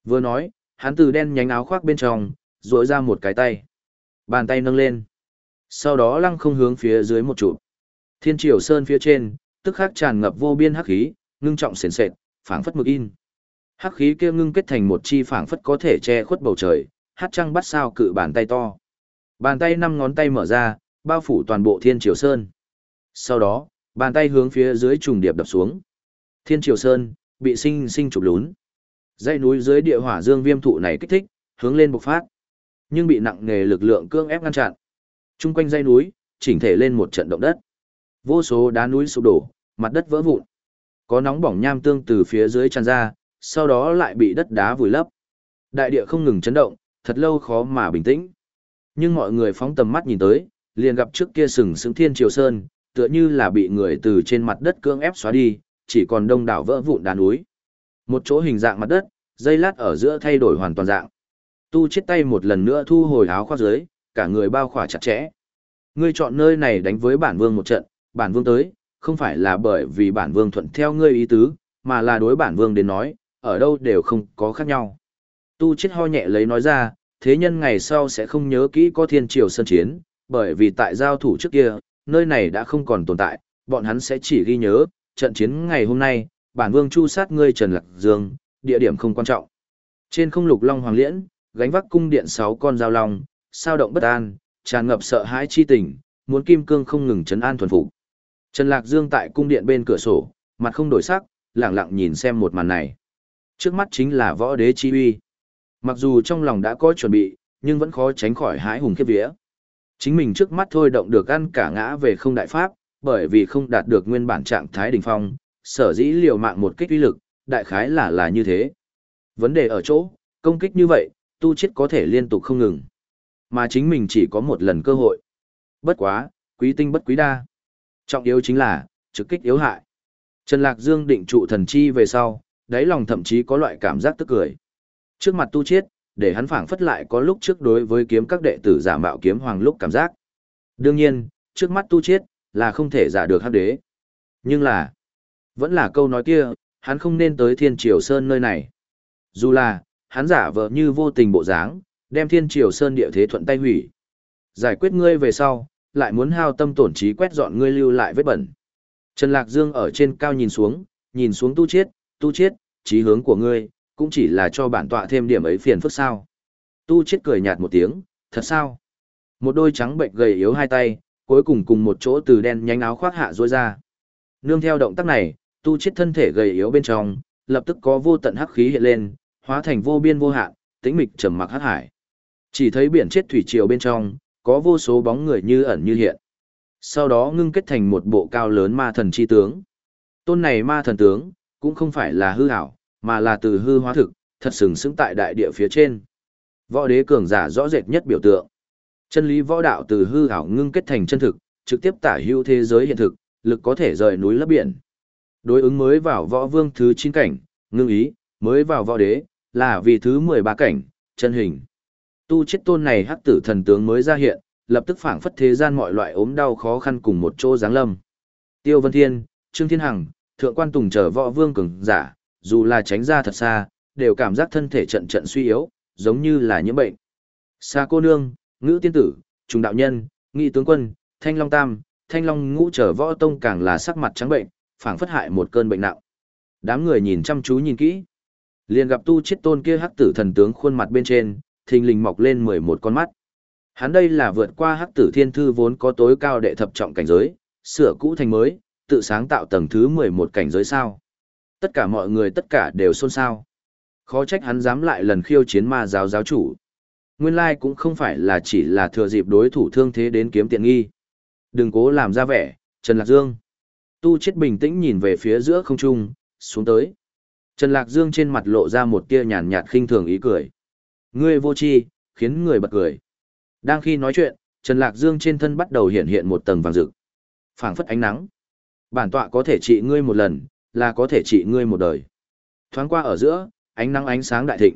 Vừa nói, hắn từ đen nhánh áo khoác bên trong, rỗi ra một cái tay. Bàn tay nâng lên. Sau đó lăng không hướng phía dưới một trụ. Thiên triều sơn phía trên, tức khắc tràn ngập vô biên hắc khí, ngưng trọng sền sệt, phảng phất mực in. Hắc khí kia ngưng kết thành một chi phảng phất có thể che khuất bầu trời, hát trăng bắt sao cự bàn tay to. Bàn tay năm ngón tay mở ra, bao phủ toàn bộ thiên triều sơn. Sau đó, bàn tay hướng phía dưới trùng điệp đập xuống. Thiên triều sơn, bị sinh sinh chụp lún. Dãy núi dưới địa hỏa dương viêm thụ này kích thích, hướng lên bộc phát. Nhưng bị nặng nề lực lượng cương ép ngăn chặn. Trung quanh dãy núi, chỉnh thể lên một trận động đất. Vô số đá núi sụp đổ, mặt đất vỡ vụn. Có nóng bỏng nham tương từ phía dưới tràn ra, sau đó lại bị đất đá vùi lấp. Đại địa không ngừng chấn động, thật lâu khó mà bình tĩnh. Nhưng mọi người phóng tầm mắt nhìn tới, liền gặp trước kia sừng sững thiên triều sơn, tựa như là bị người từ trên mặt đất cưỡng ép xóa đi, chỉ còn đông đảo vỡ vụn đá núi. Một chỗ hình dạng mặt đất, dây lát ở giữa thay đổi hoàn toàn dạng. Tu chết tay một lần nữa thu hồi áo khoác dưới, cả người bao khỏa chặt chẽ. Ngươi chọn nơi này đánh với bản vương một trận, bản vương tới, không phải là bởi vì bản vương thuận theo ngươi ý tứ, mà là đối bản vương đến nói, ở đâu đều không có khác nhau. Tu chết ho nhẹ lấy nói ra, thế nhân ngày sau sẽ không nhớ kỹ có thiên triều sân chiến, bởi vì tại giao thủ trước kia, nơi này đã không còn tồn tại, bọn hắn sẽ chỉ ghi nhớ, trận chiến ngày hôm nay, bản vương chu sát ngươi Trần Lạc Dương, địa điểm không quan trọng. Trên không lục long hoàng liễn, gánh vác cung điện sáu con dao long, sao động bất an, tràn ngập sợ hãi chi tình, muốn kim cương không ngừng trấn an thuần phục. Trần Lạc Dương tại cung điện bên cửa sổ, mặt không đổi sắc, lặng lặng nhìn xem một màn này. Trước mắt chính là võ đế chi uy. Mặc dù trong lòng đã có chuẩn bị, nhưng vẫn khó tránh khỏi hái hùng khiếp vía. Chính mình trước mắt thôi động được ăn cả ngã về không đại pháp, bởi vì không đạt được nguyên bản trạng thái đỉnh phong, sở dĩ liều mạng một kích uy lực, đại khái là là như thế. Vấn đề ở chỗ, công kích như vậy, tu chết có thể liên tục không ngừng. Mà chính mình chỉ có một lần cơ hội. Bất quá, quý tinh bất quý đa. Trọng yếu chính là, trực kích yếu hại. Trần Lạc Dương định trụ thần chi về sau, đáy lòng thậm chí có loại cảm giác tức cười. Trước mặt tu chết, để hắn phảng phất lại có lúc trước đối với kiếm các đệ tử giả mạo kiếm hoàng lúc cảm giác. Đương nhiên, trước mắt tu chết, là không thể giả được hắc đế. Nhưng là, vẫn là câu nói kia, hắn không nên tới thiên triều sơn nơi này. Dù là, hắn giả vờ như vô tình bộ dáng, đem thiên triều sơn địa thế thuận tay hủy. Giải quyết ngươi về sau, lại muốn hao tâm tổn trí quét dọn ngươi lưu lại vết bẩn. Trần Lạc Dương ở trên cao nhìn xuống, nhìn xuống tu chết, tu chết, trí hướng của ngươi, cũng chỉ là cho bản tọa thêm điểm ấy phiền phức sao. Tu chết cười nhạt một tiếng, thật sao? Một đôi trắng bệnh gầy yếu hai tay, cuối cùng cùng một chỗ từ đen nhánh áo khoác hạ rối ra. Nương theo động tác này, tu chết thân thể gầy yếu bên trong, lập tức có vô tận hắc khí hiện lên, hóa thành vô biên vô hạn, tĩnh mịch trầm mặc hắc hải. Chỉ thấy biển chết thủy triều bên trong, có vô số bóng người như ẩn như hiện. Sau đó ngưng kết thành một bộ cao lớn ma thần chi tướng. Tôn này ma thần tướng, cũng không phải là hư ảo, mà là từ hư hóa thực, thật sừng sững tại đại địa phía trên. Võ đế cường giả rõ rệt nhất biểu tượng. Chân lý võ đạo từ hư ảo ngưng kết thành chân thực, trực tiếp tả hữu thế giới hiện thực, lực có thể rời núi lấp biển. Đối ứng mới vào võ vương thứ 9 cảnh, ngưng ý, mới vào võ đế, là vì thứ 13 cảnh, chân hình. Tu chết tôn này hắc tử thần tướng mới ra hiện, lập tức phảng phất thế gian mọi loại ốm đau khó khăn cùng một chỗ giáng lâm. Tiêu Vân Thiên, Trương Thiên Hằng, Thượng Quan Tùng chờ võ vương cường giả, dù là tránh ra thật xa, đều cảm giác thân thể trận trận suy yếu, giống như là nhiễm bệnh. Sa cô nương, ngữ tiên tử, trùng đạo nhân, nghị tướng quân, thanh long tam, thanh long ngũ trở võ tông càng là sắc mặt trắng bệnh, phảng phất hại một cơn bệnh nặng. Đám người nhìn chăm chú nhìn kỹ. Liền gặp tu chết tôn kia hắc tử thần tướng khuôn mặt bên trên, thình lình mọc lên 11 con mắt. Hắn đây là vượt qua hắc tử thiên thư vốn có tối cao đệ thập trọng cảnh giới, sửa cũ thành mới, tự sáng tạo tầng thứ 11 cảnh giới sao. Tất cả mọi người tất cả đều xôn xao. Khó trách hắn dám lại lần khiêu chiến ma giáo giáo chủ. Nguyên lai cũng không phải là chỉ là thừa dịp đối thủ thương thế đến kiếm tiện nghi. Đừng cố làm ra vẻ, Trần Lạc Dương. Tu chết bình tĩnh nhìn về phía giữa không trung, xuống tới. Trần Lạc Dương trên mặt lộ ra một tia nhàn nhạt khinh thường ý cười. Ngươi vô tri, khiến người bật cười. Đang khi nói chuyện, Trần Lạc Dương trên thân bắt đầu hiện hiện một tầng vàng rực. phảng phất ánh nắng. Bản tọa có thể trị ngươi một lần, là có thể trị ngươi một đời. Thoáng qua ở giữa, ánh nắng ánh sáng đại thịnh.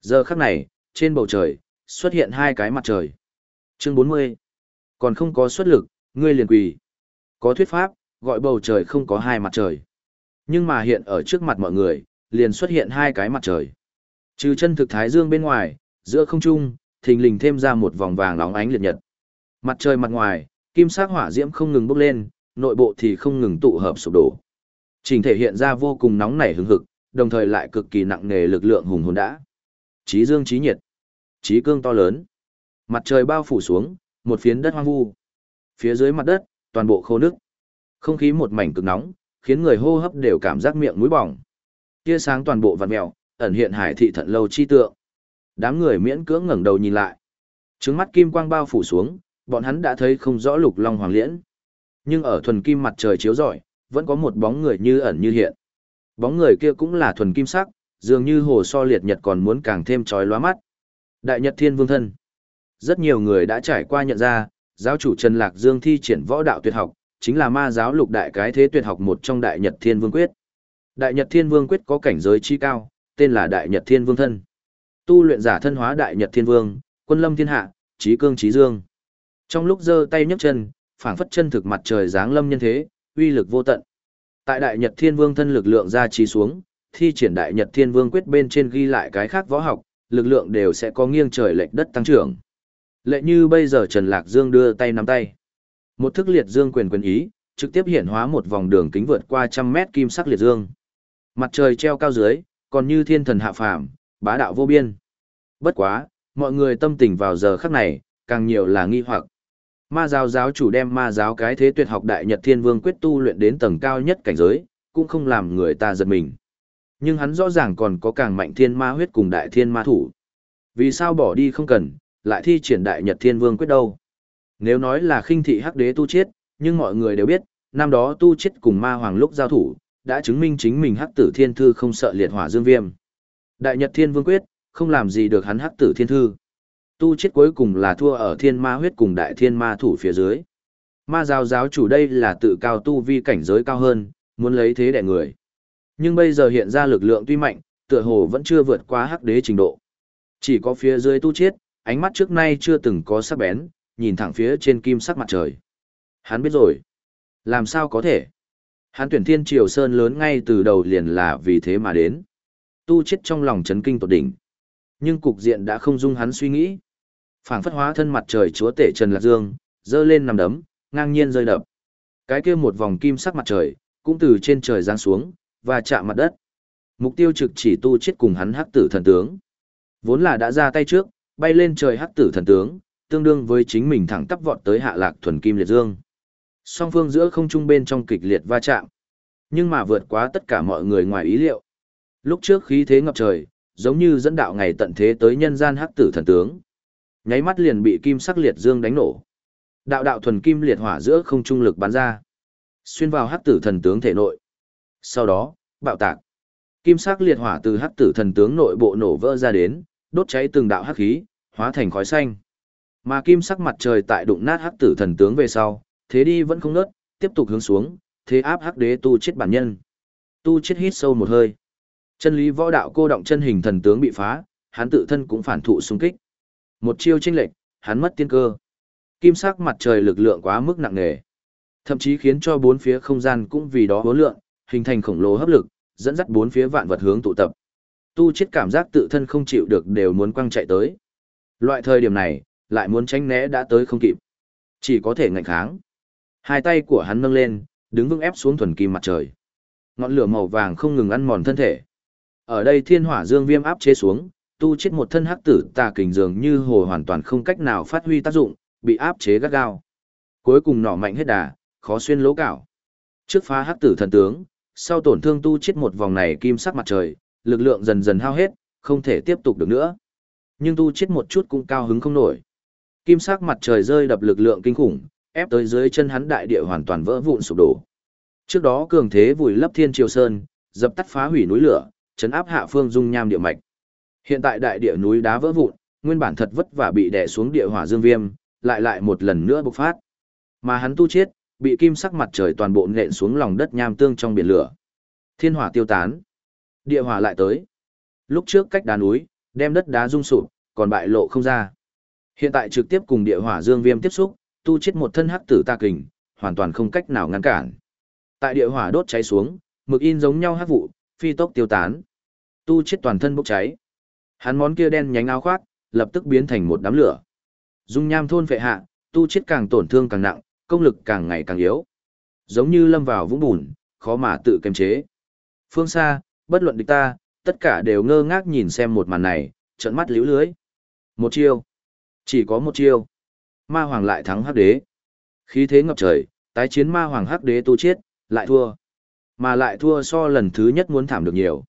Giờ khắc này, trên bầu trời, xuất hiện hai cái mặt trời. Chương 40. Còn không có xuất lực, ngươi liền quỳ. Có thuyết pháp, gọi bầu trời không có hai mặt trời. Nhưng mà hiện ở trước mặt mọi người, liền xuất hiện hai cái mặt trời. Trừ chân thực thái dương bên ngoài, giữa không trung, thình lình thêm ra một vòng vàng nóng ánh liệt nhật. Mặt trời mặt ngoài, kim sắc hỏa diễm không ngừng bốc lên, nội bộ thì không ngừng tụ hợp sụp đổ. Trình thể hiện ra vô cùng nóng nảy hứng hực, đồng thời lại cực kỳ nặng nề lực lượng hùng hồn đã. Chí dương chí nhiệt, chí cương to lớn. Mặt trời bao phủ xuống, một phiến đất hoang vu. Phía dưới mặt đất, toàn bộ khô nước. Không khí một mảnh cực nóng, khiến người hô hấp đều cảm giác miệng mũi bỏng. Tia sáng toàn bộ vặn mèo, ẩn hiện hải thị thận lâu chi tượng. Đám người miễn cưỡng ngẩng đầu nhìn lại. Trứng mắt kim quang bao phủ xuống, bọn hắn đã thấy không rõ lục long hoàng liễn. Nhưng ở thuần kim mặt trời chiếu rọi, vẫn có một bóng người như ẩn như hiện. Bóng người kia cũng là thuần kim sắc, dường như hồ so liệt nhật còn muốn càng thêm trói lóa mắt. Đại Nhật Thiên Vương thân. Rất nhiều người đã trải qua nhận ra, giáo chủ Trần Lạc Dương thi triển võ đạo tuyệt học, chính là ma giáo lục đại cái thế tuyệt học một trong Đại Nhật Thiên Vương Quyết. Đại Nhật Thiên Vương Quyết có cảnh giới chi cao, tên là Đại Nhật Thiên Vương thân. Tu luyện giả thân hóa Đại Nhật Thiên Vương, quân lâm thiên hạ, trí cương trí dương. Trong lúc giơ tay nhấc chân, phảng phất chân thực mặt trời giáng lâm nhân thế, uy lực vô tận. Tại Đại Nhật Thiên Vương thân lực lượng ra trì xuống, thi triển Đại Nhật Thiên Vương quyết bên trên ghi lại cái khác võ học, lực lượng đều sẽ có nghiêng trời lệch đất tăng trưởng. Lệ như bây giờ Trần Lạc Dương đưa tay nắm tay. Một thức liệt dương quyền quyền ý, trực tiếp hiện hóa một vòng đường kính vượt qua trăm mét kim sắc liệt dương. Mặt trời treo cao dưới, còn như thiên thần hạ phàm, bá đạo vô biên. Bất quá, mọi người tâm tình vào giờ khắc này, càng nhiều là nghi hoặc. Ma giáo giáo chủ đem ma giáo cái thế tuyệt học đại nhật thiên vương quyết tu luyện đến tầng cao nhất cảnh giới, cũng không làm người ta giật mình. Nhưng hắn rõ ràng còn có càng mạnh thiên ma huyết cùng đại thiên ma thủ. Vì sao bỏ đi không cần, lại thi triển đại nhật thiên vương quyết đâu? Nếu nói là khinh thị hắc đế tu chết, nhưng mọi người đều biết, năm đó tu chết cùng ma hoàng lúc giao thủ, đã chứng minh chính mình hắc tử thiên thư không sợ liệt hỏa dương viêm. Đại nhật thiên vương quyết, không làm gì được hắn hắc tử thiên thư. Tu chết cuối cùng là thua ở thiên ma huyết cùng đại thiên ma thủ phía dưới. Ma giáo giáo chủ đây là tự cao tu vi cảnh giới cao hơn, muốn lấy thế đẻ người. Nhưng bây giờ hiện ra lực lượng tuy mạnh, tựa hồ vẫn chưa vượt qua hắc đế trình độ. Chỉ có phía dưới tu chết, ánh mắt trước nay chưa từng có sắc bén, nhìn thẳng phía trên kim sắc mặt trời. Hắn biết rồi. Làm sao có thể? Hắn tuyển thiên triều sơn lớn ngay từ đầu liền là vì thế mà đến. Tu chết trong lòng chấn kinh tột đỉnh. Nhưng cục diện đã không dung hắn suy nghĩ phảng phất hóa thân mặt trời chúa tể Trần Lạc Dương, giơ lên nằm đấm, ngang nhiên rơi đập. Cái kia một vòng kim sắc mặt trời, cũng từ trên trời giáng xuống, và chạm mặt đất. Mục tiêu trực chỉ tu chết cùng hắn hắc tử thần tướng. Vốn là đã ra tay trước, bay lên trời hắc tử thần tướng, tương đương với chính mình thẳng tắp vọt tới hạ lạc thuần kim liệt dương. Song phương giữa không trung bên trong kịch liệt va chạm. Nhưng mà vượt quá tất cả mọi người ngoài ý liệu. Lúc trước khí thế ngập trời, giống như dẫn đạo ngày tận thế tới nhân gian hắc tử thần tướng. Nháy mắt liền bị kim sắc liệt dương đánh nổ. Đạo đạo thuần kim liệt hỏa giữa không trung lực bắn ra, xuyên vào hắc tử thần tướng thể nội. Sau đó, bạo tạc. Kim sắc liệt hỏa từ hắc tử thần tướng nội bộ nổ vỡ ra đến, đốt cháy từng đạo hắc khí, hóa thành khói xanh. Mà kim sắc mặt trời tại đụng nát hắc tử thần tướng về sau, thế đi vẫn không ngớt, tiếp tục hướng xuống, thế áp hắc đế tu chết bản nhân. Tu chết hít sâu một hơi. Chân lý võ đạo cô động chân hình thần tướng bị phá, hắn tự thân cũng phản thụ xung kích. Một chiêu chênh lệch, hắn mất tiên cơ. Kim sắc mặt trời lực lượng quá mức nặng nề, thậm chí khiến cho bốn phía không gian cũng vì đó hối lượng, hình thành khổng lồ hấp lực, dẫn dắt bốn phía vạn vật hướng tụ tập. Tu chết cảm giác tự thân không chịu được đều muốn quăng chạy tới. Loại thời điểm này, lại muốn tránh né đã tới không kịp. Chỉ có thể ngạnh kháng. Hai tay của hắn nâng lên, đứng vững ép xuống thuần kim mặt trời. Ngọn lửa màu vàng không ngừng ăn mòn thân thể. Ở đây thiên hỏa dương viêm áp chế xuống, tu chết một thân hắc tử tà kình dường như hồ hoàn toàn không cách nào phát huy tác dụng, bị áp chế gắt gao. Cuối cùng nỏ mạnh hết đà, khó xuyên lỗ cảo. Trước phá hắc tử thần tướng, sau tổn thương tu chết một vòng này kim sắc mặt trời, lực lượng dần dần hao hết, không thể tiếp tục được nữa. Nhưng tu chết một chút cũng cao hứng không nổi. Kim sắc mặt trời rơi đập lực lượng kinh khủng, ép tới dưới chân hắn đại địa hoàn toàn vỡ vụn sụp đổ. Trước đó cường thế vùi lấp thiên triều sơn, dập tắt phá hủy núi lửa, chấn áp hạ phương dung nham địa mạch. Hiện tại đại địa núi đá vỡ vụn, nguyên bản thật vất vả bị đè xuống địa hỏa dương viêm, lại lại một lần nữa bộc phát. Mà hắn tu chết, bị kim sắc mặt trời toàn bộ nện xuống lòng đất nham tương trong biển lửa. Thiên hỏa tiêu tán, địa hỏa lại tới. Lúc trước cách đá núi, đem đất đá rung sụp, còn bại lộ không ra. Hiện tại trực tiếp cùng địa hỏa dương viêm tiếp xúc, tu chết một thân hắc tử ta kình, hoàn toàn không cách nào ngăn cản. Tại địa hỏa đốt cháy xuống, mực in giống nhau hắc vụ, phi tốc tiêu tán. Tu chết toàn thân bốc cháy. Hắn món kia đen nhánh áo khoác, lập tức biến thành một đám lửa. Dung nham thôn phệ hạ, tu chết càng tổn thương càng nặng, công lực càng ngày càng yếu. Giống như lâm vào vũng bùn, khó mà tự kiềm chế. Phương xa, bất luận địch ta, tất cả đều ngơ ngác nhìn xem một màn này, trợn mắt liễu lưới. Một chiêu. Chỉ có một chiêu. Ma hoàng lại thắng hắc đế. Khí thế ngập trời, tái chiến ma hoàng hắc đế tu chết, lại thua. Mà lại thua so lần thứ nhất muốn thảm được nhiều.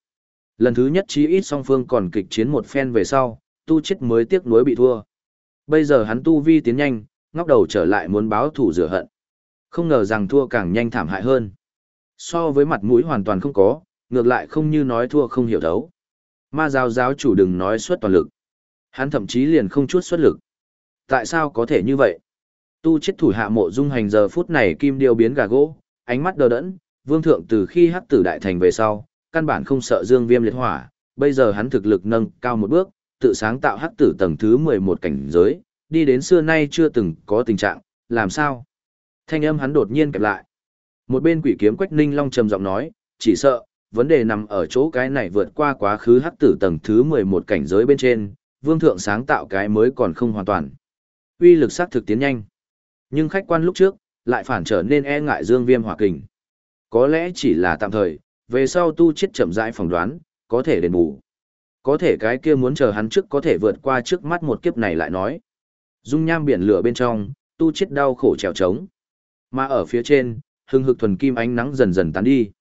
Lần thứ nhất chí ít song phương còn kịch chiến một phen về sau, tu chết mới tiếc nuối bị thua. Bây giờ hắn tu vi tiến nhanh, ngóc đầu trở lại muốn báo thủ rửa hận. Không ngờ rằng thua càng nhanh thảm hại hơn. So với mặt mũi hoàn toàn không có, ngược lại không như nói thua không hiểu đấu. Ma giáo giáo chủ đừng nói suất toàn lực. Hắn thậm chí liền không chút xuất lực. Tại sao có thể như vậy? Tu chết thủ hạ mộ dung hành giờ phút này kim điêu biến gà gỗ, ánh mắt đờ đẫn, vương thượng từ khi hắc tử đại thành về sau, căn bản không sợ dương viêm liệt hỏa, bây giờ hắn thực lực nâng cao một bước, tự sáng tạo hắc tử tầng thứ 11 cảnh giới, đi đến xưa nay chưa từng có tình trạng, làm sao? Thanh âm hắn đột nhiên kẹp lại. Một bên quỷ kiếm Quách Ninh Long trầm giọng nói, chỉ sợ, vấn đề nằm ở chỗ cái này vượt qua quá khứ hắc tử tầng thứ 11 cảnh giới bên trên, vương thượng sáng tạo cái mới còn không hoàn toàn. Uy lực sát thực tiến nhanh. Nhưng khách quan lúc trước, lại phản trở nên e ngại dương viêm hỏa kình. Có lẽ chỉ là tạm thời, về sau tu chết chậm rãi phỏng đoán, có thể đền bù. Có thể cái kia muốn chờ hắn trước có thể vượt qua trước mắt một kiếp này lại nói. Dung nham biển lửa bên trong, tu chết đau khổ trèo trống. Mà ở phía trên, hưng hực thuần kim ánh nắng dần dần tán đi.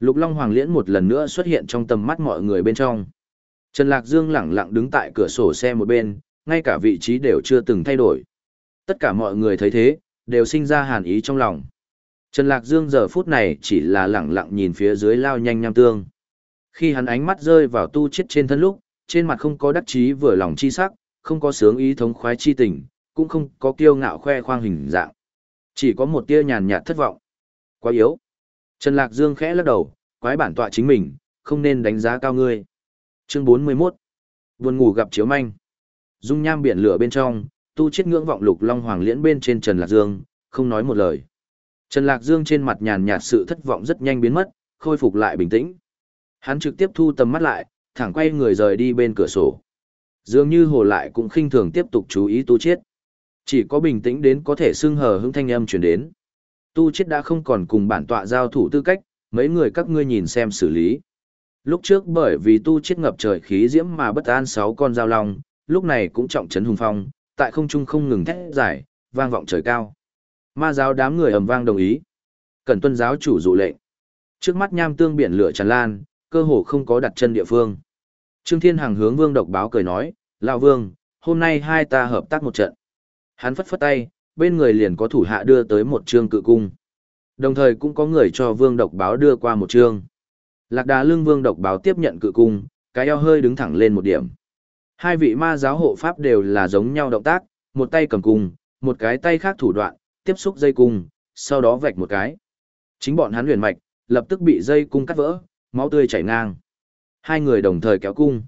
Lục Long Hoàng Liễn một lần nữa xuất hiện trong tầm mắt mọi người bên trong. Trần Lạc Dương lẳng lặng đứng tại cửa sổ xe một bên, ngay cả vị trí đều chưa từng thay đổi. Tất cả mọi người thấy thế, đều sinh ra hàn ý trong lòng. Trần Lạc Dương giờ phút này chỉ là lẳng lặng nhìn phía dưới lao nhanh nham tương. Khi hắn ánh mắt rơi vào tu chết trên thân lúc, trên mặt không có đắc chí vừa lòng chi sắc, không có sướng ý thống khoái chi tình, cũng không có kiêu ngạo khoe khoang hình dạng. Chỉ có một tia nhàn nhạt thất vọng. Quá yếu. Trần Lạc Dương khẽ lắc đầu, quái bản tọa chính mình, không nên đánh giá cao ngươi. Chương 41. Buồn ngủ gặp chiếu manh. Dung nham biển lửa bên trong, tu chết ngưỡng vọng lục long hoàng liễn bên trên Trần Lạc Dương, không nói một lời. Trần Lạc Dương trên mặt nhàn nhạt sự thất vọng rất nhanh biến mất, khôi phục lại bình tĩnh. Hắn trực tiếp thu tầm mắt lại, thẳng quay người rời đi bên cửa sổ. Dường như hồ lại cũng khinh thường tiếp tục chú ý tu chết. Chỉ có bình tĩnh đến có thể xưng hờ hững thanh âm truyền đến. Tu chết đã không còn cùng bản tọa giao thủ tư cách, mấy người các ngươi nhìn xem xử lý. Lúc trước bởi vì tu chết ngập trời khí diễm mà bất an sáu con dao long, lúc này cũng trọng trấn hùng phong, tại không trung không ngừng thét giải, vang vọng trời cao. Ma giáo đám người ầm vang đồng ý. Cần tuân giáo chủ dụ lệnh. Trước mắt nham tương biển lửa tràn lan, cơ hồ không có đặt chân địa phương. Trương Thiên Hằng hướng Vương Độc báo cười nói, Lão Vương, hôm nay hai ta hợp tác một trận. Hắn phất phất tay, bên người liền có thủ hạ đưa tới một trương cự cung. Đồng thời cũng có người cho Vương Độc báo đưa qua một trương. Lạc đà lưng Vương Độc báo tiếp nhận cự cung, cái eo hơi đứng thẳng lên một điểm. Hai vị ma giáo hộ pháp đều là giống nhau động tác, một tay cầm cung, một cái tay khác thủ đoạn, tiếp xúc dây cung, sau đó vạch một cái. Chính bọn hắn huyền mạch, lập tức bị dây cung cắt vỡ, máu tươi chảy ngang. Hai người đồng thời kéo cung.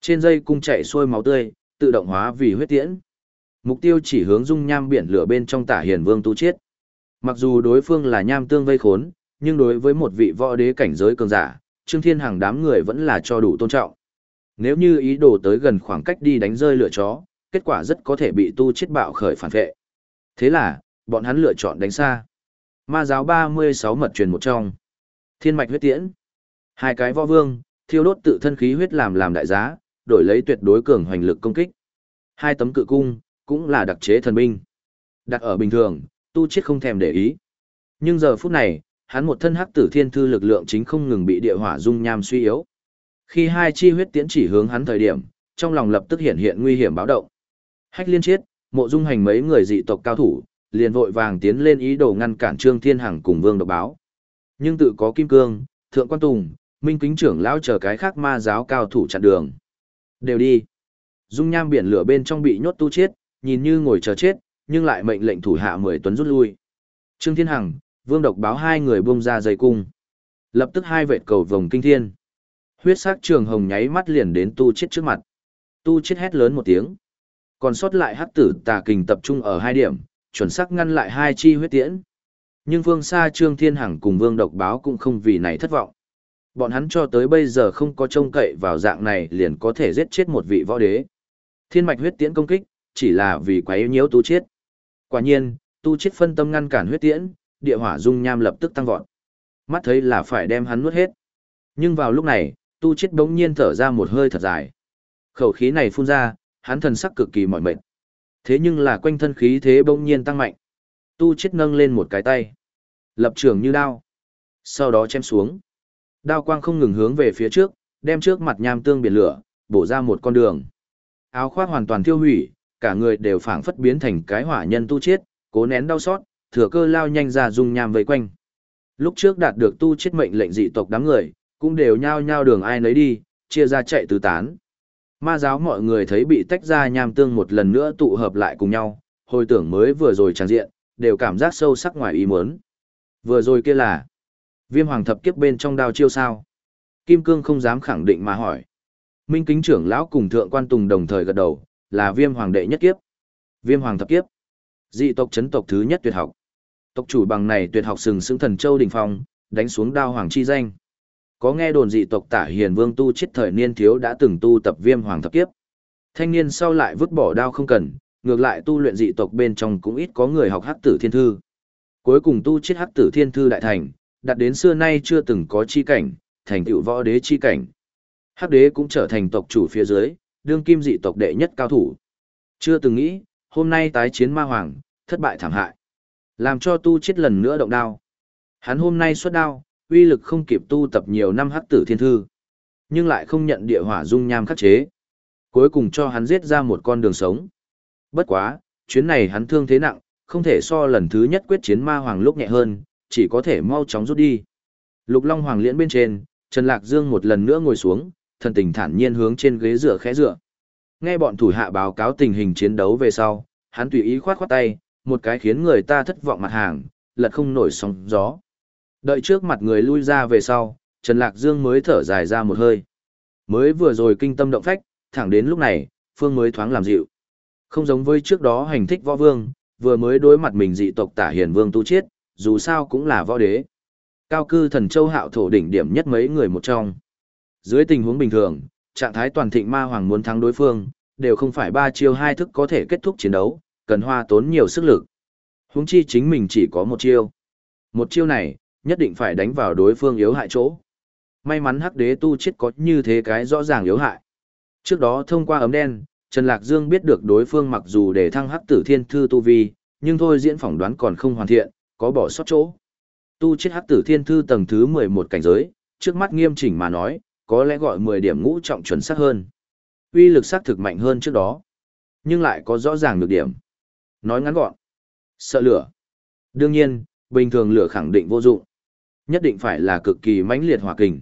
Trên dây cung chạy xuôi máu tươi, tự động hóa vì huyết tiễn. Mục tiêu chỉ hướng dung nham biển lửa bên trong tả hiền vương tu chết. Mặc dù đối phương là nham tương vây khốn, nhưng đối với một vị võ đế cảnh giới cường giả, Trương Thiên Hằng đám người vẫn là cho đủ tôn trọng. Nếu như ý đồ tới gần khoảng cách đi đánh rơi lửa chó, kết quả rất có thể bị tu chết bạo khởi phản vệ. Thế là, bọn hắn lựa chọn đánh xa. Ma giáo 36 mật truyền một trong. Thiên mạch huyết tiễn. Hai cái võ vương, thiêu đốt tự thân khí huyết làm làm đại giá, đổi lấy tuyệt đối cường hoành lực công kích. Hai tấm cự cung, cũng là đặc chế thần binh. Đặt ở bình thường, tu chết không thèm để ý. Nhưng giờ phút này, hắn một thân hắc tử thiên thư lực lượng chính không ngừng bị địa hỏa dung nham suy yếu. Khi hai chi huyết tiễn chỉ hướng hắn thời điểm, trong lòng lập tức hiện hiện nguy hiểm báo động. Hách liên chiết, mộ dung hành mấy người dị tộc cao thủ, liền vội vàng tiến lên ý đồ ngăn cản Trương Thiên Hằng cùng Vương Độc Báo. Nhưng tự có Kim Cương, Thượng Quan Tùng, Minh Kính trưởng lão chờ cái khác ma giáo cao thủ chặn đường. Đều đi. Dung nham biển lửa bên trong bị nhốt tu chết, nhìn như ngồi chờ chết, nhưng lại mệnh lệnh thủ hạ mười tuấn rút lui. Trương Thiên Hằng, Vương Độc Báo hai người buông ra dây cung. Lập tức hai vệt cầu vòng kinh thiên. Huyết sắc trường hồng nháy mắt liền đến tu chết trước mặt. Tu chết hét lớn một tiếng. Còn sót lại hắc tử tà kình tập trung ở hai điểm, chuẩn xác ngăn lại hai chi huyết tiễn. Nhưng vương sa Trương Thiên Hằng cùng Vương Độc Báo cũng không vì này thất vọng. Bọn hắn cho tới bây giờ không có trông cậy vào dạng này liền có thể giết chết một vị võ đế. Thiên mạch huyết tiễn công kích, chỉ là vì quá yếu nhiễu tu chết. Quả nhiên, tu chết phân tâm ngăn cản huyết tiễn, địa hỏa dung nham lập tức tăng vọt. Mắt thấy là phải đem hắn nuốt hết. Nhưng vào lúc này, tu chết bỗng nhiên thở ra một hơi thật dài. Khẩu khí này phun ra, hắn thần sắc cực kỳ mỏi mệt. Thế nhưng là quanh thân khí thế bỗng nhiên tăng mạnh. Tu chết nâng lên một cái tay. Lập trường như đao. Sau đó chém xuống. Đao quang không ngừng hướng về phía trước, đem trước mặt nham tương biển lửa, bổ ra một con đường. Áo khoác hoàn toàn tiêu hủy, cả người đều phảng phất biến thành cái hỏa nhân tu chết, cố nén đau xót, thừa cơ lao nhanh ra dung nham vây quanh. Lúc trước đạt được tu chết mệnh lệnh dị tộc đám người, cũng đều nhao nhao đường ai nấy đi, chia ra chạy tứ tán. Ma giáo mọi người thấy bị tách ra nham tương một lần nữa tụ hợp lại cùng nhau, hồi tưởng mới vừa rồi tràn diện, đều cảm giác sâu sắc ngoài ý muốn. Vừa rồi kia là viêm hoàng thập kiếp bên trong đao chiêu sao. Kim Cương không dám khẳng định mà hỏi. Minh kính trưởng lão cùng thượng quan tùng đồng thời gật đầu, là viêm hoàng đệ nhất kiếp. Viêm hoàng thập kiếp. Dị tộc chấn tộc thứ nhất tuyệt học. Tộc chủ bằng này tuyệt học sừng sững thần châu đỉnh phong, đánh xuống đao hoàng chi danh. Có nghe đồn dị tộc tả hiền vương tu chết thời niên thiếu đã từng tu tập viêm hoàng thập kiếp. Thanh niên sau lại vứt bỏ đao không cần, ngược lại tu luyện dị tộc bên trong cũng ít có người học hắc tử thiên thư. Cuối cùng tu chết hắc tử thiên thư đại thành, đạt đến xưa nay chưa từng có chi cảnh, thành tựu võ đế chi cảnh. Hắc đế cũng trở thành tộc chủ phía dưới, đương kim dị tộc đệ nhất cao thủ. Chưa từng nghĩ, hôm nay tái chiến ma hoàng, thất bại thảm hại. Làm cho tu chết lần nữa động đao. Hắn hôm nay xuất đao, uy lực không kịp tu tập nhiều năm hắc tử thiên thư, nhưng lại không nhận địa hỏa dung nham khắc chế. Cuối cùng cho hắn giết ra một con đường sống. Bất quá, chuyến này hắn thương thế nặng, không thể so lần thứ nhất quyết chiến ma hoàng lúc nhẹ hơn, chỉ có thể mau chóng rút đi. Lục Long Hoàng liễn bên trên, Trần Lạc Dương một lần nữa ngồi xuống, thần tình thản nhiên hướng trên ghế dựa khẽ dựa. Nghe bọn thủ hạ báo cáo tình hình chiến đấu về sau, hắn tùy ý khoát khoát tay, một cái khiến người ta thất vọng mặt hàng, lật không nổi sóng gió. Đợi trước mặt người lui ra về sau, Trần Lạc Dương mới thở dài ra một hơi. Mới vừa rồi kinh tâm động phách, thẳng đến lúc này, Phương mới thoáng làm dịu. Không giống với trước đó hành thích võ vương, vừa mới đối mặt mình dị tộc tả hiền vương tu chiết, dù sao cũng là võ đế. Cao cư thần châu hạo thổ đỉnh điểm nhất mấy người một trong. Dưới tình huống bình thường, trạng thái toàn thịnh ma hoàng muốn thắng đối phương, đều không phải ba chiêu hai thức có thể kết thúc chiến đấu, cần hoa tốn nhiều sức lực. Huống chi chính mình chỉ có một chiêu. Một chiêu này, nhất định phải đánh vào đối phương yếu hại chỗ. May mắn hắc đế tu chết có như thế cái rõ ràng yếu hại. Trước đó thông qua ấm đen, Trần Lạc Dương biết được đối phương mặc dù để thăng hắc tử thiên thư tu vi, nhưng thôi diễn phỏng đoán còn không hoàn thiện, có bỏ sót chỗ. Tu chết hắc tử thiên thư tầng thứ 11 cảnh giới, trước mắt nghiêm chỉnh mà nói, có lẽ gọi 10 điểm ngũ trọng chuẩn xác hơn. Uy lực xác thực mạnh hơn trước đó, nhưng lại có rõ ràng được điểm. Nói ngắn gọn, sợ lửa. Đương nhiên, bình thường lửa khẳng định vô dụng. Nhất định phải là cực kỳ mãnh liệt hỏa kình.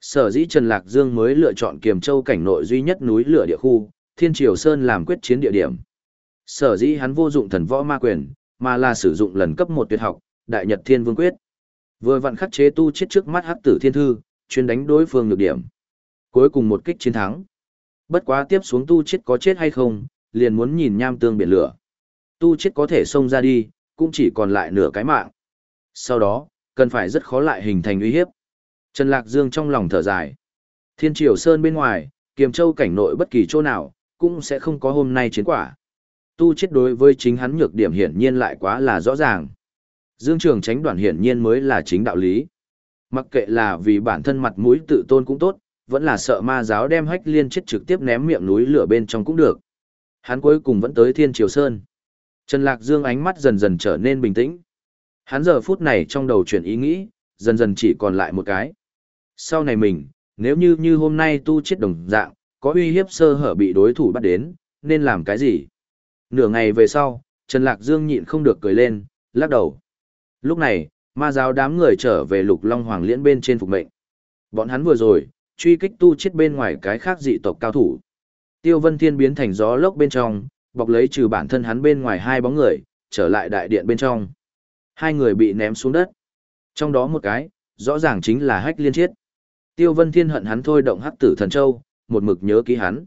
Sở dĩ Trần Lạc Dương mới lựa chọn Kiềm Châu cảnh nội duy nhất núi lửa địa khu, Thiên Triều Sơn làm quyết chiến địa điểm. Sở dĩ hắn vô dụng thần võ ma quyền, mà là sử dụng lần cấp một tuyệt học, Đại Nhật Thiên Vương Quyết. Vừa vặn khắc chế tu chết trước mắt hắc tử thiên thư, chuyên đánh đối phương nhược điểm. Cuối cùng một kích chiến thắng. Bất quá tiếp xuống tu chết có chết hay không, liền muốn nhìn nham tương biển lửa. Tu chết có thể xông ra đi, cũng chỉ còn lại nửa cái mạng. Sau đó, cần phải rất khó lại hình thành uy hiếp. Trần Lạc Dương trong lòng thở dài. Thiên Triều Sơn bên ngoài, Kiềm Châu cảnh nội bất kỳ chỗ nào, cũng sẽ không có hôm nay chiến quả. Tu chết đối với chính hắn nhược điểm hiển nhiên lại quá là rõ ràng. Dương Trường tránh đoạn hiển nhiên mới là chính đạo lý. Mặc kệ là vì bản thân mặt mũi tự tôn cũng tốt, vẫn là sợ ma giáo đem hách liên chết trực tiếp ném miệng núi lửa bên trong cũng được. Hắn cuối cùng vẫn tới Thiên Triều Sơn. Trần Lạc Dương ánh mắt dần dần trở nên bình tĩnh. Hắn giờ phút này trong đầu chuyển ý nghĩ, dần dần chỉ còn lại một cái. Sau này mình, nếu như như hôm nay tu chết đồng dạng, có uy hiếp sơ hở bị đối thủ bắt đến, nên làm cái gì? Nửa ngày về sau, Trần Lạc Dương nhịn không được cười lên, lắc đầu. Lúc này, ma giáo đám người trở về lục long hoàng liễn bên trên phục mệnh. Bọn hắn vừa rồi, truy kích tu chết bên ngoài cái khác dị tộc cao thủ. Tiêu Vân Thiên biến thành gió lốc bên trong, bọc lấy trừ bản thân hắn bên ngoài hai bóng người, trở lại đại điện bên trong. Hai người bị ném xuống đất. Trong đó một cái, rõ ràng chính là hách liên chiết. Tiêu Vân Thiên hận hắn thôi động hắc tử thần châu, một mực nhớ ký hắn.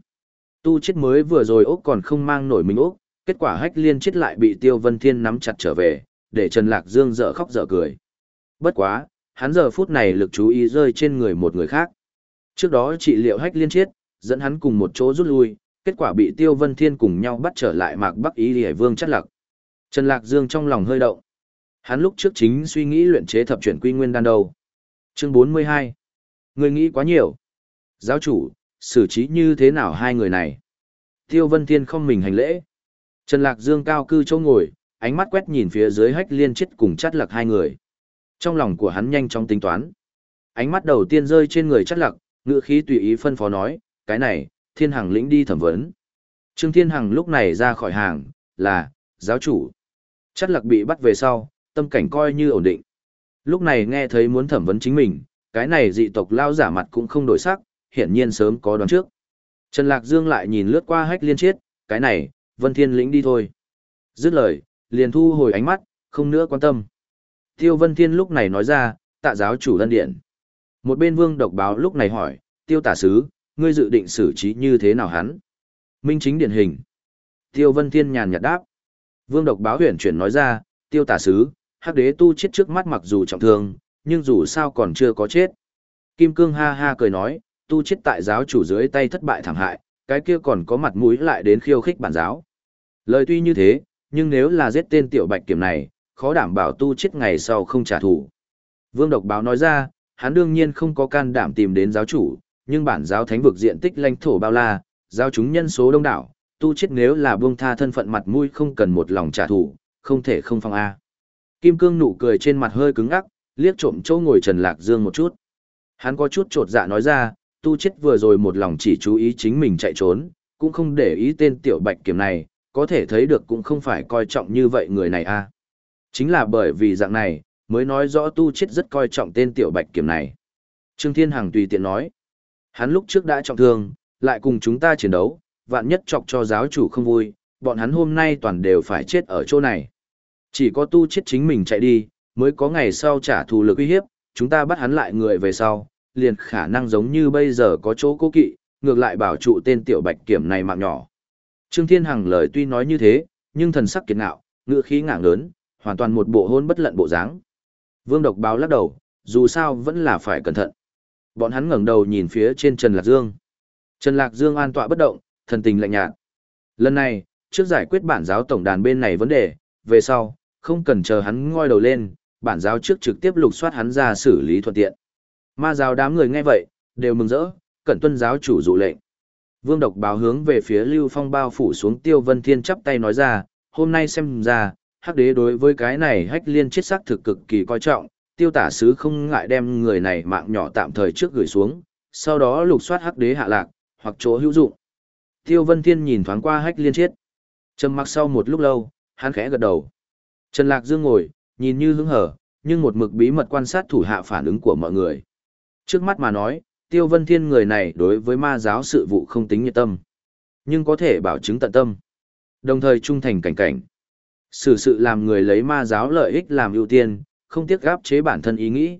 Tu chết mới vừa rồi ốc còn không mang nổi mình ốc, kết quả hách liên chết lại bị Tiêu Vân Thiên nắm chặt trở về, để Trần Lạc Dương dở khóc dở cười. Bất quá, hắn giờ phút này lực chú ý rơi trên người một người khác. Trước đó trị liệu hách liên chết, dẫn hắn cùng một chỗ rút lui, kết quả bị Tiêu Vân Thiên cùng nhau bắt trở lại Mạc Bắc Ý Liễu Vương chất lạc. Trần Lạc Dương trong lòng hơi động. Hắn lúc trước chính suy nghĩ luyện chế thập chuyển quy nguyên đan đầu. Chương 42. Người nghĩ quá nhiều. Giáo chủ, xử trí như thế nào hai người này? Tiêu Vân Thiên không mình hành lễ. Trần Lạc Dương cao cư chỗ ngồi, ánh mắt quét nhìn phía dưới hách liên chết cùng chắt lặc hai người. Trong lòng của hắn nhanh chóng tính toán. Ánh mắt đầu tiên rơi trên người chắt lặc, ngựa khí tùy ý phân phó nói, cái này, thiên hằng lĩnh đi thẩm vấn. Trương Thiên Hằng lúc này ra khỏi hàng, là, giáo chủ. Chắt lặc bị bắt về sau, tâm cảnh coi như ổn định. Lúc này nghe thấy muốn thẩm vấn chính mình, cái này dị tộc lao giả mặt cũng không đổi sắc, hiển nhiên sớm có đoán trước. Trần Lạc Dương lại nhìn lướt qua hách liên chiết, cái này, Vân Thiên lĩnh đi thôi. Dứt lời, liền thu hồi ánh mắt, không nữa quan tâm. Tiêu Vân Thiên lúc này nói ra, tạ giáo chủ lân điện. Một bên vương độc báo lúc này hỏi, tiêu tả sứ, ngươi dự định xử trí như thế nào hắn? Minh chính điển hình. Tiêu Vân Thiên nhàn nhạt đáp. Vương độc báo huyền chuyển nói ra, tiêu tả sứ, hắc đế tu chết trước mắt mặc dù trọng thương, nhưng dù sao còn chưa có chết. Kim Cương ha ha cười nói, tu chết tại giáo chủ dưới tay thất bại thảm hại, cái kia còn có mặt mũi lại đến khiêu khích bản giáo. Lời tuy như thế, nhưng nếu là giết tên tiểu bạch kiểm này, khó đảm bảo tu chết ngày sau không trả thù. Vương Độc Báo nói ra, hắn đương nhiên không có can đảm tìm đến giáo chủ, nhưng bản giáo thánh vực diện tích lãnh thổ bao la, giáo chúng nhân số đông đảo, tu chết nếu là buông tha thân phận mặt mũi không cần một lòng trả thù, không thể không phong a. Kim Cương nụ cười trên mặt hơi cứng ngắc, liếc trộm chỗ ngồi Trần Lạc Dương một chút. Hắn có chút trột dạ nói ra, tu chết vừa rồi một lòng chỉ chú ý chính mình chạy trốn, cũng không để ý tên tiểu bạch kiểm này, có thể thấy được cũng không phải coi trọng như vậy người này a. Chính là bởi vì dạng này, mới nói rõ tu chết rất coi trọng tên tiểu bạch kiểm này. Trương Thiên Hằng tùy tiện nói, hắn lúc trước đã trọng thương, lại cùng chúng ta chiến đấu, vạn nhất chọc cho giáo chủ không vui, bọn hắn hôm nay toàn đều phải chết ở chỗ này. Chỉ có tu chết chính mình chạy đi, mới có ngày sau trả thù lực uy hiếp, chúng ta bắt hắn lại người về sau, liền khả năng giống như bây giờ có chỗ cố kỵ, ngược lại bảo trụ tên tiểu bạch kiểm này mạng nhỏ. Trương Thiên Hằng lời tuy nói như thế, nhưng thần sắc kiệt ngạo, ngựa khí ngạng lớn, hoàn toàn một bộ hôn bất lận bộ dáng. Vương Độc báo lắc đầu, dù sao vẫn là phải cẩn thận. Bọn hắn ngẩng đầu nhìn phía trên Trần Lạc Dương. Trần Lạc Dương an tọa bất động, thần tình lạnh nhạt. Lần này, trước giải quyết bản giáo tổng đàn bên này vấn đề, về sau, không cần chờ hắn ngoi đầu lên, bản giáo trước trực tiếp lục soát hắn ra xử lý thuận tiện. Ma giáo đám người nghe vậy, đều mừng rỡ, cẩn tuân giáo chủ dụ lệnh. Vương độc báo hướng về phía Lưu Phong bao phủ xuống Tiêu Vân Thiên chắp tay nói ra, hôm nay xem ra, hắc đế đối với cái này hách liên chết xác thực cực kỳ coi trọng, tiêu tả sứ không ngại đem người này mạng nhỏ tạm thời trước gửi xuống, sau đó lục soát hắc đế hạ lạc, hoặc chỗ hữu dụng. Tiêu Vân Thiên nhìn thoáng qua hách liên chết. Trầm mặc sau một lúc lâu, hắn khẽ gật đầu. Trần Lạc Dương ngồi, nhìn như hứng hở, nhưng một mực bí mật quan sát thủ hạ phản ứng của mọi người. Trước mắt mà nói, Tiêu Vân Thiên người này đối với ma giáo sự vụ không tính nhiệt tâm, nhưng có thể bảo chứng tận tâm. Đồng thời trung thành cảnh cảnh. Sự sự làm người lấy ma giáo lợi ích làm ưu tiên, không tiếc gáp chế bản thân ý nghĩ.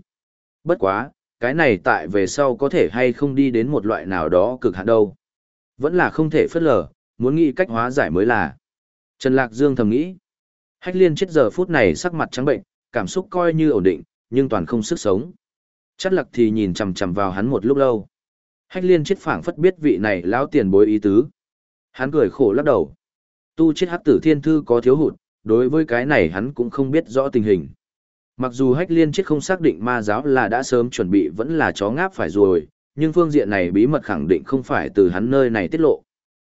Bất quá, cái này tại về sau có thể hay không đi đến một loại nào đó cực hạn đâu. Vẫn là không thể phất lờ, muốn nghĩ cách hóa giải mới là. Trần Lạc Dương thầm nghĩ. Hách liên chết giờ phút này sắc mặt trắng bệnh, cảm xúc coi như ổn định, nhưng toàn không sức sống. Chắc lặc thì nhìn chằm chằm vào hắn một lúc lâu. Hách liên chết phảng phất biết vị này lão tiền bối ý tứ. Hắn cười khổ lắc đầu. Tu chết hắc tử thiên thư có thiếu hụt, đối với cái này hắn cũng không biết rõ tình hình. Mặc dù hách liên chết không xác định ma giáo là đã sớm chuẩn bị vẫn là chó ngáp phải rồi, nhưng phương diện này bí mật khẳng định không phải từ hắn nơi này tiết lộ.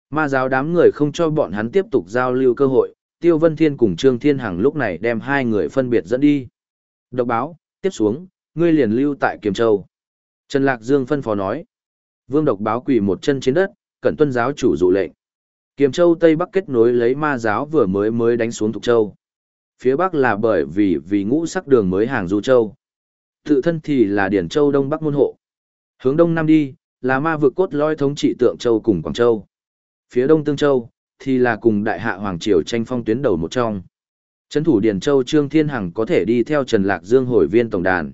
Ma giáo đám người không cho bọn hắn tiếp tục giao lưu cơ hội, Tiêu Vân Thiên cùng Trương Thiên Hằng lúc này đem hai người phân biệt dẫn đi. Độc báo, tiếp xuống, ngươi liền lưu tại Kiềm Châu. Trần Lạc Dương phân phó nói. Vương độc báo quỳ một chân trên đất, cẩn tuân giáo chủ dụ lệnh. Kiềm Châu Tây Bắc kết nối lấy ma giáo vừa mới mới đánh xuống Thục Châu. Phía Bắc là bởi vì vì ngũ sắc đường mới hàng Du Châu. Tự thân thì là Điển Châu Đông Bắc môn hộ. Hướng Đông Nam đi, là ma vực cốt lõi thống trị Tượng Châu cùng Quảng Châu. Phía Đông Tương Châu, thì là cùng đại hạ Hoàng Triều tranh phong tuyến đầu một trong. Trấn thủ Điền Châu Trương Thiên Hằng có thể đi theo Trần Lạc Dương hồi viên tổng đàn.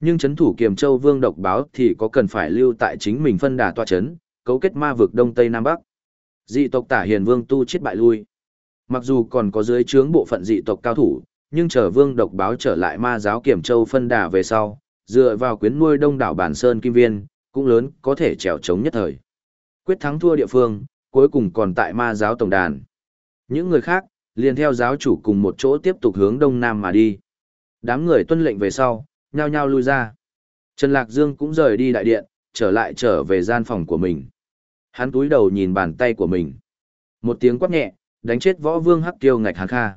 Nhưng trấn thủ Kiềm Châu Vương độc báo thì có cần phải lưu tại chính mình phân đà tòa trấn, cấu kết ma vực Đông Tây Nam Bắc. Dị tộc Tả Hiền Vương tu chết bại lui. Mặc dù còn có dưới trướng bộ phận dị tộc cao thủ, nhưng trở Vương độc báo trở lại ma giáo Kiềm Châu phân đà về sau, dựa vào quyến nuôi đông đảo bản sơn kim viên, cũng lớn có thể trèo chống nhất thời. Quyết thắng thua địa phương, cuối cùng còn tại ma giáo tổng đàn. Những người khác, liền theo giáo chủ cùng một chỗ tiếp tục hướng đông nam mà đi. Đám người tuân lệnh về sau, nhao nhao lui ra. Trần Lạc Dương cũng rời đi đại điện, trở lại trở về gian phòng của mình. Hắn túi đầu nhìn bàn tay của mình. Một tiếng quát nhẹ, đánh chết võ vương hắc tiêu ngạch hàn kha.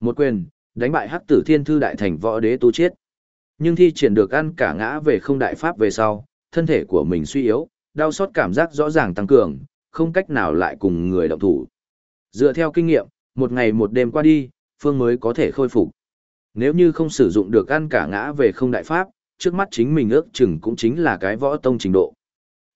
Một quyền, đánh bại hắc tử thiên thư đại thành võ đế tu chết. Nhưng thi triển được ăn cả ngã về không đại pháp về sau, thân thể của mình suy yếu, đau xót cảm giác rõ ràng tăng cường, không cách nào lại cùng người động thủ. Dựa theo kinh nghiệm, một ngày một đêm qua đi, Phương mới có thể khôi phục. Nếu như không sử dụng được ăn cả ngã về không đại pháp, trước mắt chính mình ước chừng cũng chính là cái võ tông trình độ.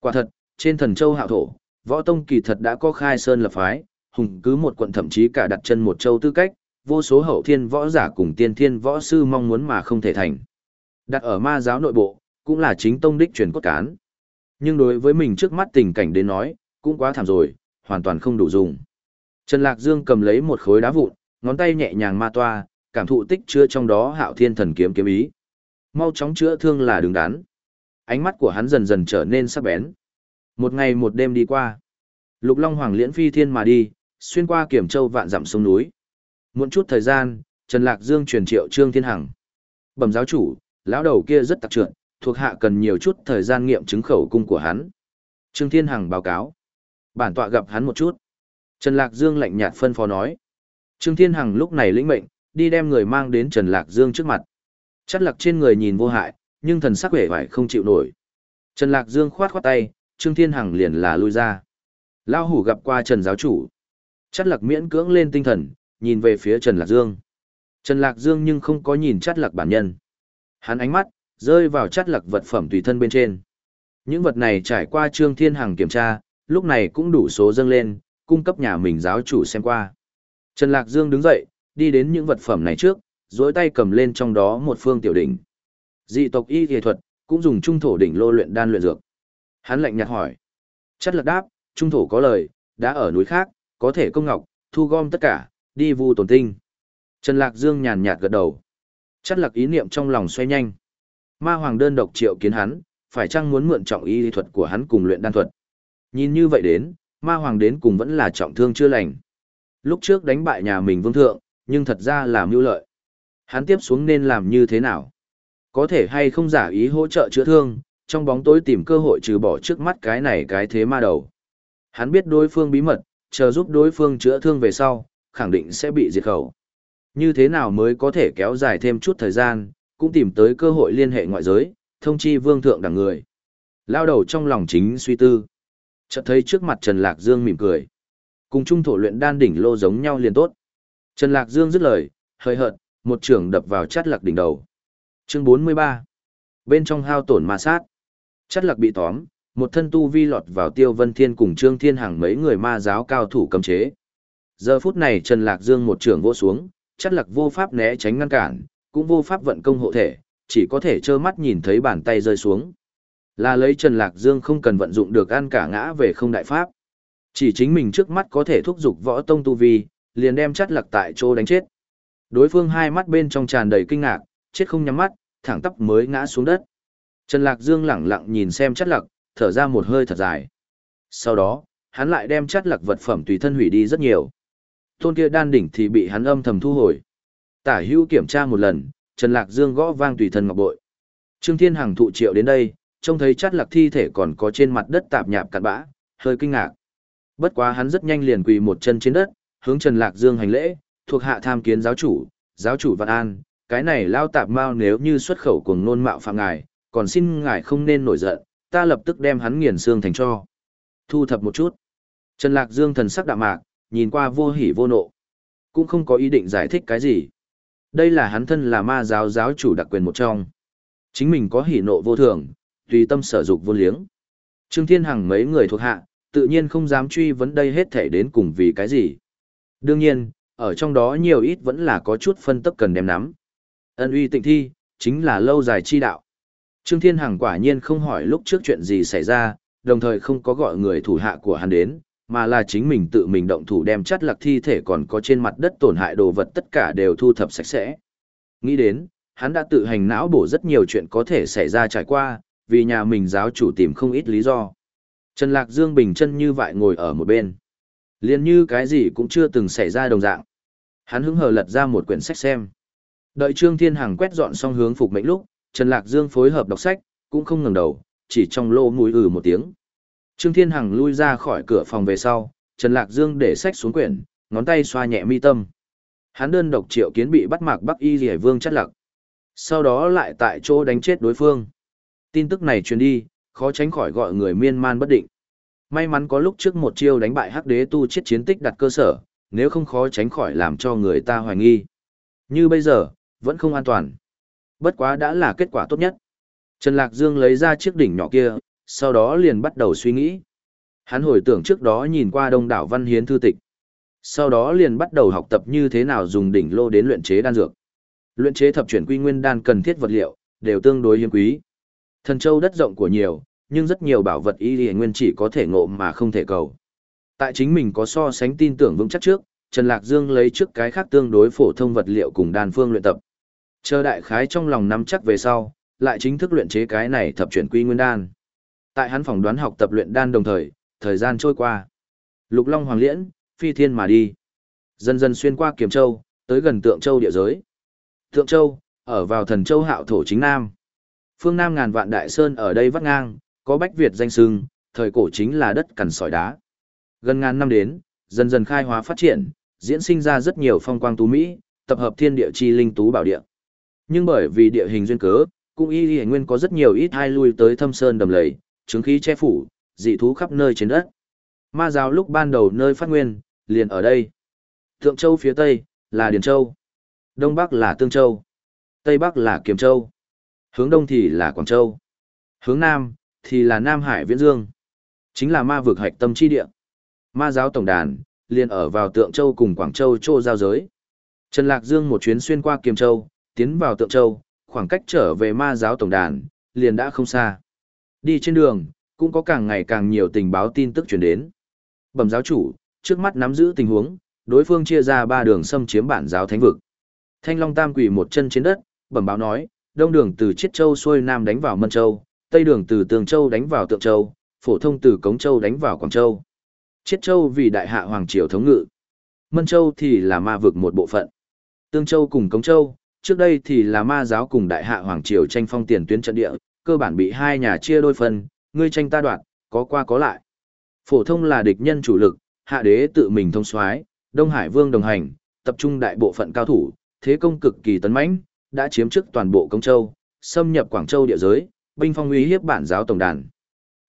Quả thật, trên thần châu hạo thổ, võ tông kỳ thật đã có khai sơn lập phái, hùng cứ một quận thậm chí cả đặt chân một châu tư cách, vô số hậu thiên võ giả cùng tiên thiên võ sư mong muốn mà không thể thành. Đặt ở ma giáo nội bộ, cũng là chính tông đích truyền cốt cán. Nhưng đối với mình trước mắt tình cảnh đến nói, cũng quá thảm rồi, hoàn toàn không đủ dùng. Trần Lạc Dương cầm lấy một khối đá vụn, ngón tay nhẹ nhàng ma toa, cảm thụ tích chứa trong đó hạo thiên thần kiếm kiếm ý. Mau chóng chữa thương là đứng đắn. Ánh mắt của hắn dần dần trở nên sắc bén. Một ngày một đêm đi qua. Lục Long Hoàng liễn phi thiên mà đi, xuyên qua kiểm châu vạn dặm sông núi. Muộn chút thời gian, Trần Lạc Dương truyền triệu Trương Thiên Hằng. Bẩm giáo chủ, lão đầu kia rất tặc trượng, thuộc hạ cần nhiều chút thời gian nghiệm chứng khẩu cung của hắn. Trương Thiên Hằng báo cáo. Bản tọa gặp hắn một chút. Trần Lạc Dương lạnh nhạt phân phó nói. Trương Thiên Hằng lúc này lĩnh mệnh, đi đem người mang đến Trần Lạc Dương trước mặt. Chắt lạc trên người nhìn vô hại, nhưng thần sắc vẻ vải không chịu nổi. Trần Lạc Dương khoát khoát tay, Trương Thiên Hằng liền là lui ra. Lao hủ gặp qua Trần giáo chủ. Chắt lạc miễn cưỡng lên tinh thần, nhìn về phía Trần Lạc Dương. Trần Lạc Dương nhưng không có nhìn chắt lạc bản nhân. Hắn ánh mắt, rơi vào chắt lạc vật phẩm tùy thân bên trên. Những vật này trải qua Trương Thiên Hằng kiểm tra, lúc này cũng đủ số dâng lên, cung cấp nhà mình giáo chủ xem qua. Trần Lạc Dương đứng dậy, đi đến những vật phẩm này trước, dối tay cầm lên trong đó một phương tiểu đỉnh. Dị tộc y kỳ thuật, cũng dùng trung thổ đỉnh lô luyện đan luyện dược. Hắn lạnh nhạt hỏi. Chất lạc đáp, trung thổ có lời, đã ở núi khác, có thể công ngọc, thu gom tất cả, đi vu tổn tinh. Trần Lạc Dương nhàn nhạt gật đầu. Chất lạc ý niệm trong lòng xoay nhanh. Ma hoàng đơn độc triệu kiến hắn, phải chăng muốn mượn trọng y thuật của hắn cùng luyện đan thuật. Nhìn như vậy đến, ma hoàng đến cùng vẫn là trọng thương chưa lành. Lúc trước đánh bại nhà mình vương thượng, nhưng thật ra là mưu lợi. Hắn tiếp xuống nên làm như thế nào? Có thể hay không giả ý hỗ trợ chữa thương, trong bóng tối tìm cơ hội trừ bỏ trước mắt cái này cái thế ma đầu. Hắn biết đối phương bí mật, chờ giúp đối phương chữa thương về sau, khẳng định sẽ bị diệt khẩu. Như thế nào mới có thể kéo dài thêm chút thời gian, cũng tìm tới cơ hội liên hệ ngoại giới, thông chi vương thượng đẳng người. Lao đầu trong lòng chính suy tư. Chợt thấy trước mặt Trần Lạc Dương mỉm cười. Cùng trung thổ luyện đan đỉnh lô giống nhau liền tốt. Trần Lạc Dương dứt lời, hơi hợt, một trường đập vào chát lạc đỉnh đầu. Chương 43 Bên trong hao tổn ma sát. Chát lạc bị tóm, một thân tu vi lọt vào tiêu vân thiên cùng trương thiên hàng mấy người ma giáo cao thủ cầm chế. Giờ phút này Trần Lạc Dương một trường vỗ xuống, chát lạc vô pháp né tránh ngăn cản, cũng vô pháp vận công hộ thể, chỉ có thể trơ mắt nhìn thấy bàn tay rơi xuống. Là lấy Trần Lạc Dương không cần vận dụng được ăn cả ngã về không đại pháp. Chỉ chính mình trước mắt có thể thúc giục võ tông tu vi, liền đem chắt lạc tại chỗ đánh chết. Đối phương hai mắt bên trong tràn đầy kinh ngạc, chết không nhắm mắt, thẳng tắp mới ngã xuống đất. Trần Lạc Dương lẳng lặng nhìn xem chắt lạc, thở ra một hơi thật dài. Sau đó, hắn lại đem chất lạc vật phẩm tùy thân hủy đi rất nhiều. Tôn kia đan đỉnh thì bị hắn âm thầm thu hồi. Tả hữu kiểm tra một lần, Trần Lạc Dương gõ vang tùy thân ngọc bội. Trương Thiên Hằng thụ triệu đến đây, trông thấy chát lạc thi thể còn có trên mặt đất tạp nhạp cặn bã, hơi kinh ngạc. Bất quá hắn rất nhanh liền quỳ một chân trên đất, hướng Trần Lạc Dương hành lễ, thuộc hạ tham kiến giáo chủ, giáo chủ Văn An, cái này lao tạp mao nếu như xuất khẩu cuồng nôn mạo phạm ngài, còn xin ngài không nên nổi giận, ta lập tức đem hắn nghiền xương thành cho. Thu thập một chút. Trần Lạc Dương thần sắc đạm mạc, nhìn qua vô hỉ vô nộ. Cũng không có ý định giải thích cái gì. Đây là hắn thân là ma giáo giáo chủ đặc quyền một trong. Chính mình có hỉ nộ vô thường, tùy tâm sở dục vô liếng. Trương Thiên Hằng mấy người thuộc hạ, tự nhiên không dám truy vấn đây hết thể đến cùng vì cái gì. Đương nhiên, ở trong đó nhiều ít vẫn là có chút phân tấp cần đem nắm. Ân uy tịnh thi, chính là lâu dài chi đạo. Trương Thiên Hằng quả nhiên không hỏi lúc trước chuyện gì xảy ra, đồng thời không có gọi người thủ hạ của hắn đến, mà là chính mình tự mình động thủ đem chắt lạc thi thể còn có trên mặt đất tổn hại đồ vật tất cả đều thu thập sạch sẽ. Nghĩ đến, hắn đã tự hành não bổ rất nhiều chuyện có thể xảy ra trải qua, vì nhà mình giáo chủ tìm không ít lý do. Trần Lạc Dương bình chân như vậy ngồi ở một bên. liên như cái gì cũng chưa từng xảy ra đồng dạng. Hắn hứng hờ lật ra một quyển sách xem. Đợi Trương Thiên Hằng quét dọn xong hướng phục mệnh lúc, Trần Lạc Dương phối hợp đọc sách, cũng không ngừng đầu, chỉ trong lô mũi ừ một tiếng. Trương Thiên Hằng lui ra khỏi cửa phòng về sau, Trần Lạc Dương để sách xuống quyển, ngón tay xoa nhẹ mi tâm. Hắn đơn độc triệu kiến bị bắt mạc Bắc Y Liễu Vương chất lặc. Sau đó lại tại chỗ đánh chết đối phương. Tin tức này truyền đi, khó tránh khỏi gọi người miên man bất định. May mắn có lúc trước một chiêu đánh bại Hắc Đế tu chết chiến tích đặt cơ sở, nếu không khó tránh khỏi làm cho người ta hoài nghi. Như bây giờ, vẫn không an toàn. Bất quá đã là kết quả tốt nhất. Trần Lạc Dương lấy ra chiếc đỉnh nhỏ kia, sau đó liền bắt đầu suy nghĩ. Hắn hồi tưởng trước đó nhìn qua đông đảo văn hiến thư tịch. Sau đó liền bắt đầu học tập như thế nào dùng đỉnh lô đến luyện chế đan dược. Luyện chế thập chuyển quy nguyên đan cần thiết vật liệu, đều tương đối hiếm quý. Thần châu đất rộng của nhiều, nhưng rất nhiều bảo vật y y nguyên chỉ có thể ngộ mà không thể cầu. Tại chính mình có so sánh tin tưởng vững chắc trước, Trần Lạc Dương lấy trước cái khác tương đối phổ thông vật liệu cùng đan phương luyện tập. Chờ đại khái trong lòng nắm chắc về sau, lại chính thức luyện chế cái này thập chuyển quy nguyên đan. Tại hắn phòng đoán học tập luyện đan đồng thời, thời gian trôi qua. Lục Long Hoàng Liễn, phi thiên mà đi. Dần dần xuyên qua Kiềm Châu, tới gần Tượng Châu địa giới. Tượng Châu, ở vào thần châu hạo thổ chính Nam. Phương Nam ngàn vạn đại sơn ở đây vắt ngang, có Bách Việt danh sưng, thời cổ chính là đất cằn sỏi đá. Gần ngàn năm đến, dần dần khai hóa phát triển, diễn sinh ra rất nhiều phong quang tú Mỹ, tập hợp thiên địa chi linh tú bảo địa. Nhưng bởi vì địa hình duyên cớ, cũng y y nguyên có rất nhiều ít hai lui tới thâm sơn đầm lầy, chứng khí che phủ, dị thú khắp nơi trên đất. Ma giáo lúc ban đầu nơi phát nguyên, liền ở đây. Thượng Châu phía Tây, là Điền Châu. Đông Bắc là Tương Châu. Tây Bắc là Kiềm Châu. Hướng Đông thì là Quảng Châu. Hướng Nam, thì là Nam Hải Viễn Dương. Chính là ma vực hạch tâm chi địa. Ma giáo tổng đàn, liền ở vào Tượng Châu cùng Quảng Châu chô giao giới. Trần Lạc Dương một chuyến xuyên qua Kiềm Châu, tiến vào Tượng Châu, khoảng cách trở về ma giáo tổng đàn, liền đã không xa. Đi trên đường, cũng có càng ngày càng nhiều tình báo tin tức truyền đến. Bẩm giáo chủ, trước mắt nắm giữ tình huống, đối phương chia ra ba đường xâm chiếm bản giáo thánh vực. Thanh Long Tam Quỷ một chân trên đất, bẩm báo nói, đông đường từ Chiết Châu xuôi nam đánh vào Mân Châu, tây đường từ Tường Châu đánh vào Tượng Châu, phổ thông từ Cống Châu đánh vào Quảng Châu. Chiết Châu vì đại hạ hoàng triều thống ngự. Mân Châu thì là ma vực một bộ phận. Tương Châu cùng Cống Châu, trước đây thì là ma giáo cùng đại hạ hoàng triều tranh phong tiền tuyến trận địa, cơ bản bị hai nhà chia đôi phần, ngươi tranh ta đoạt, có qua có lại. Phổ thông là địch nhân chủ lực, hạ đế tự mình thông soái, Đông Hải Vương đồng hành, tập trung đại bộ phận cao thủ, thế công cực kỳ tấn mãnh, đã chiếm trước toàn bộ Công Châu, xâm nhập Quảng Châu địa giới, binh phong uy hiếp bản giáo tổng đàn.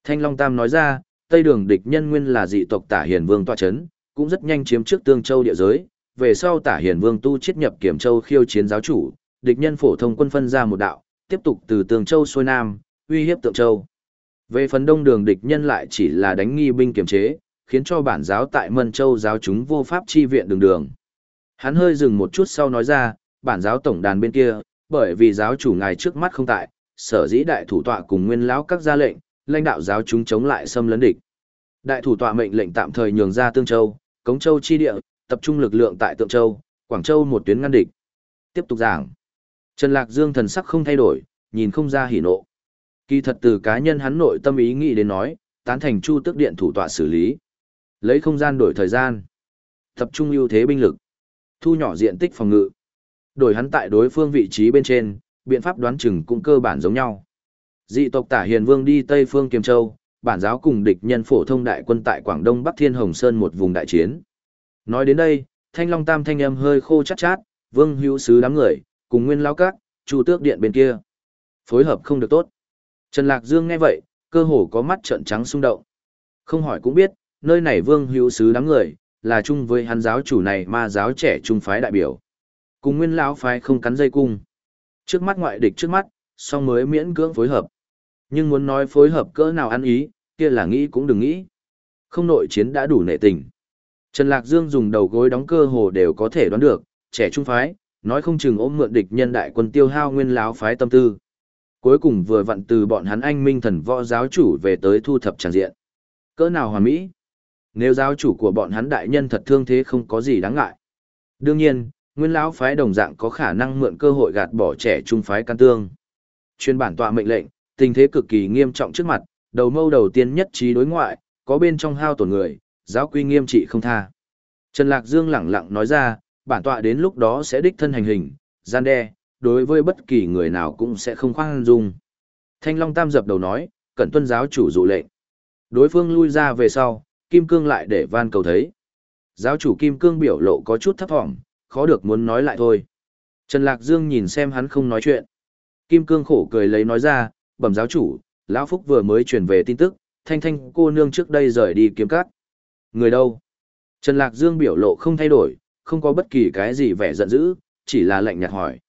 Thanh Long Tam nói ra, Tây Đường địch nhân nguyên là dị tộc Tả Hiền Vương tọa chấn, cũng rất nhanh chiếm trước Tương Châu địa giới, về sau Tả Hiền Vương tu chiết nhập Kiểm Châu khiêu chiến giáo chủ, địch nhân phổ thông quân phân ra một đạo, tiếp tục từ Tương Châu xuôi nam, uy hiếp Tượng Châu. Về phần đông đường địch nhân lại chỉ là đánh nghi binh kiểm chế, khiến cho bản giáo tại Mân Châu giáo chúng vô pháp chi viện đường đường. Hắn hơi dừng một chút sau nói ra, bản giáo tổng đàn bên kia, bởi vì giáo chủ ngài trước mắt không tại, sở dĩ đại thủ tọa cùng nguyên lão các gia lệnh, lãnh đạo giáo chúng chống lại xâm lấn địch. Đại thủ tọa mệnh lệnh tạm thời nhường ra Tương Châu, Cống Châu chi địa, tập trung lực lượng tại Tượng Châu, Quảng Châu một tuyến ngăn địch. Tiếp tục giảng. Trần Lạc Dương thần sắc không thay đổi, nhìn không ra hỉ nộ. Kỳ thật từ cá nhân hắn nội tâm ý nghĩ đến nói, tán thành Chu tức Điện thủ tọa xử lý. Lấy không gian đổi thời gian. Tập trung ưu thế binh lực. Thu nhỏ diện tích phòng ngự. Đổi hắn tại đối phương vị trí bên trên, biện pháp đoán chừng cũng cơ bản giống nhau. Dị tộc Tả Hiền Vương đi Tây Phương Kiềm Châu, bản giáo cùng địch nhân phổ thông đại quân tại Quảng Đông Bắc Thiên Hồng Sơn một vùng đại chiến. Nói đến đây, Thanh Long Tam thanh âm hơi khô chát chát, Vương Hữu sứ đám người, cùng Nguyên lao các, Chu Tước điện bên kia. Phối hợp không được tốt. Trần Lạc Dương nghe vậy, cơ hồ có mắt trợn trắng xung động. Không hỏi cũng biết, nơi này Vương Hữu sứ đám người, là chung với hắn giáo chủ này ma giáo trẻ trung phái đại biểu. Cùng Nguyên lão phái không cắn dây cung. Trước mắt ngoại địch trước mắt, song mới miễn cưỡng phối hợp. Nhưng muốn nói phối hợp cỡ nào ăn ý, kia là nghĩ cũng đừng nghĩ. Không nội chiến đã đủ nệ tình. Trần Lạc Dương dùng đầu gối đóng cơ hồ đều có thể đoán được, trẻ trung phái, nói không chừng ôm mượn địch nhân đại quân tiêu hao nguyên lão phái tâm tư. Cuối cùng vừa vặn từ bọn hắn anh minh thần võ giáo chủ về tới thu thập tràng diện. Cỡ nào hoàn mỹ? Nếu giáo chủ của bọn hắn đại nhân thật thương thế không có gì đáng ngại. Đương nhiên, nguyên lão phái đồng dạng có khả năng mượn cơ hội gạt bỏ trẻ trung phái can tương. Chuyên bản tọa mệnh lệnh, tình thế cực kỳ nghiêm trọng trước mặt, đầu mâu đầu tiên nhất trí đối ngoại, có bên trong hao tổn người, giáo quy nghiêm trị không tha. Trần Lạc Dương lẳng lặng nói ra, bản tọa đến lúc đó sẽ đích thân hành hình, gian đe, đối với bất kỳ người nào cũng sẽ không khoan dung. Thanh Long Tam dập đầu nói, cẩn tuân giáo chủ dụ lệnh. Đối phương lui ra về sau, Kim Cương lại để van cầu thấy. Giáo chủ Kim Cương biểu lộ có chút thấp thỏm, khó được muốn nói lại thôi. Trần Lạc Dương nhìn xem hắn không nói chuyện. Kim Cương khổ cười lấy nói ra, bẩm giáo chủ, lão Phúc vừa mới truyền về tin tức, thanh thanh cô nương trước đây rời đi kiếm cắt. Người đâu? Trần Lạc Dương biểu lộ không thay đổi, không có bất kỳ cái gì vẻ giận dữ, chỉ là lạnh nhạt hỏi.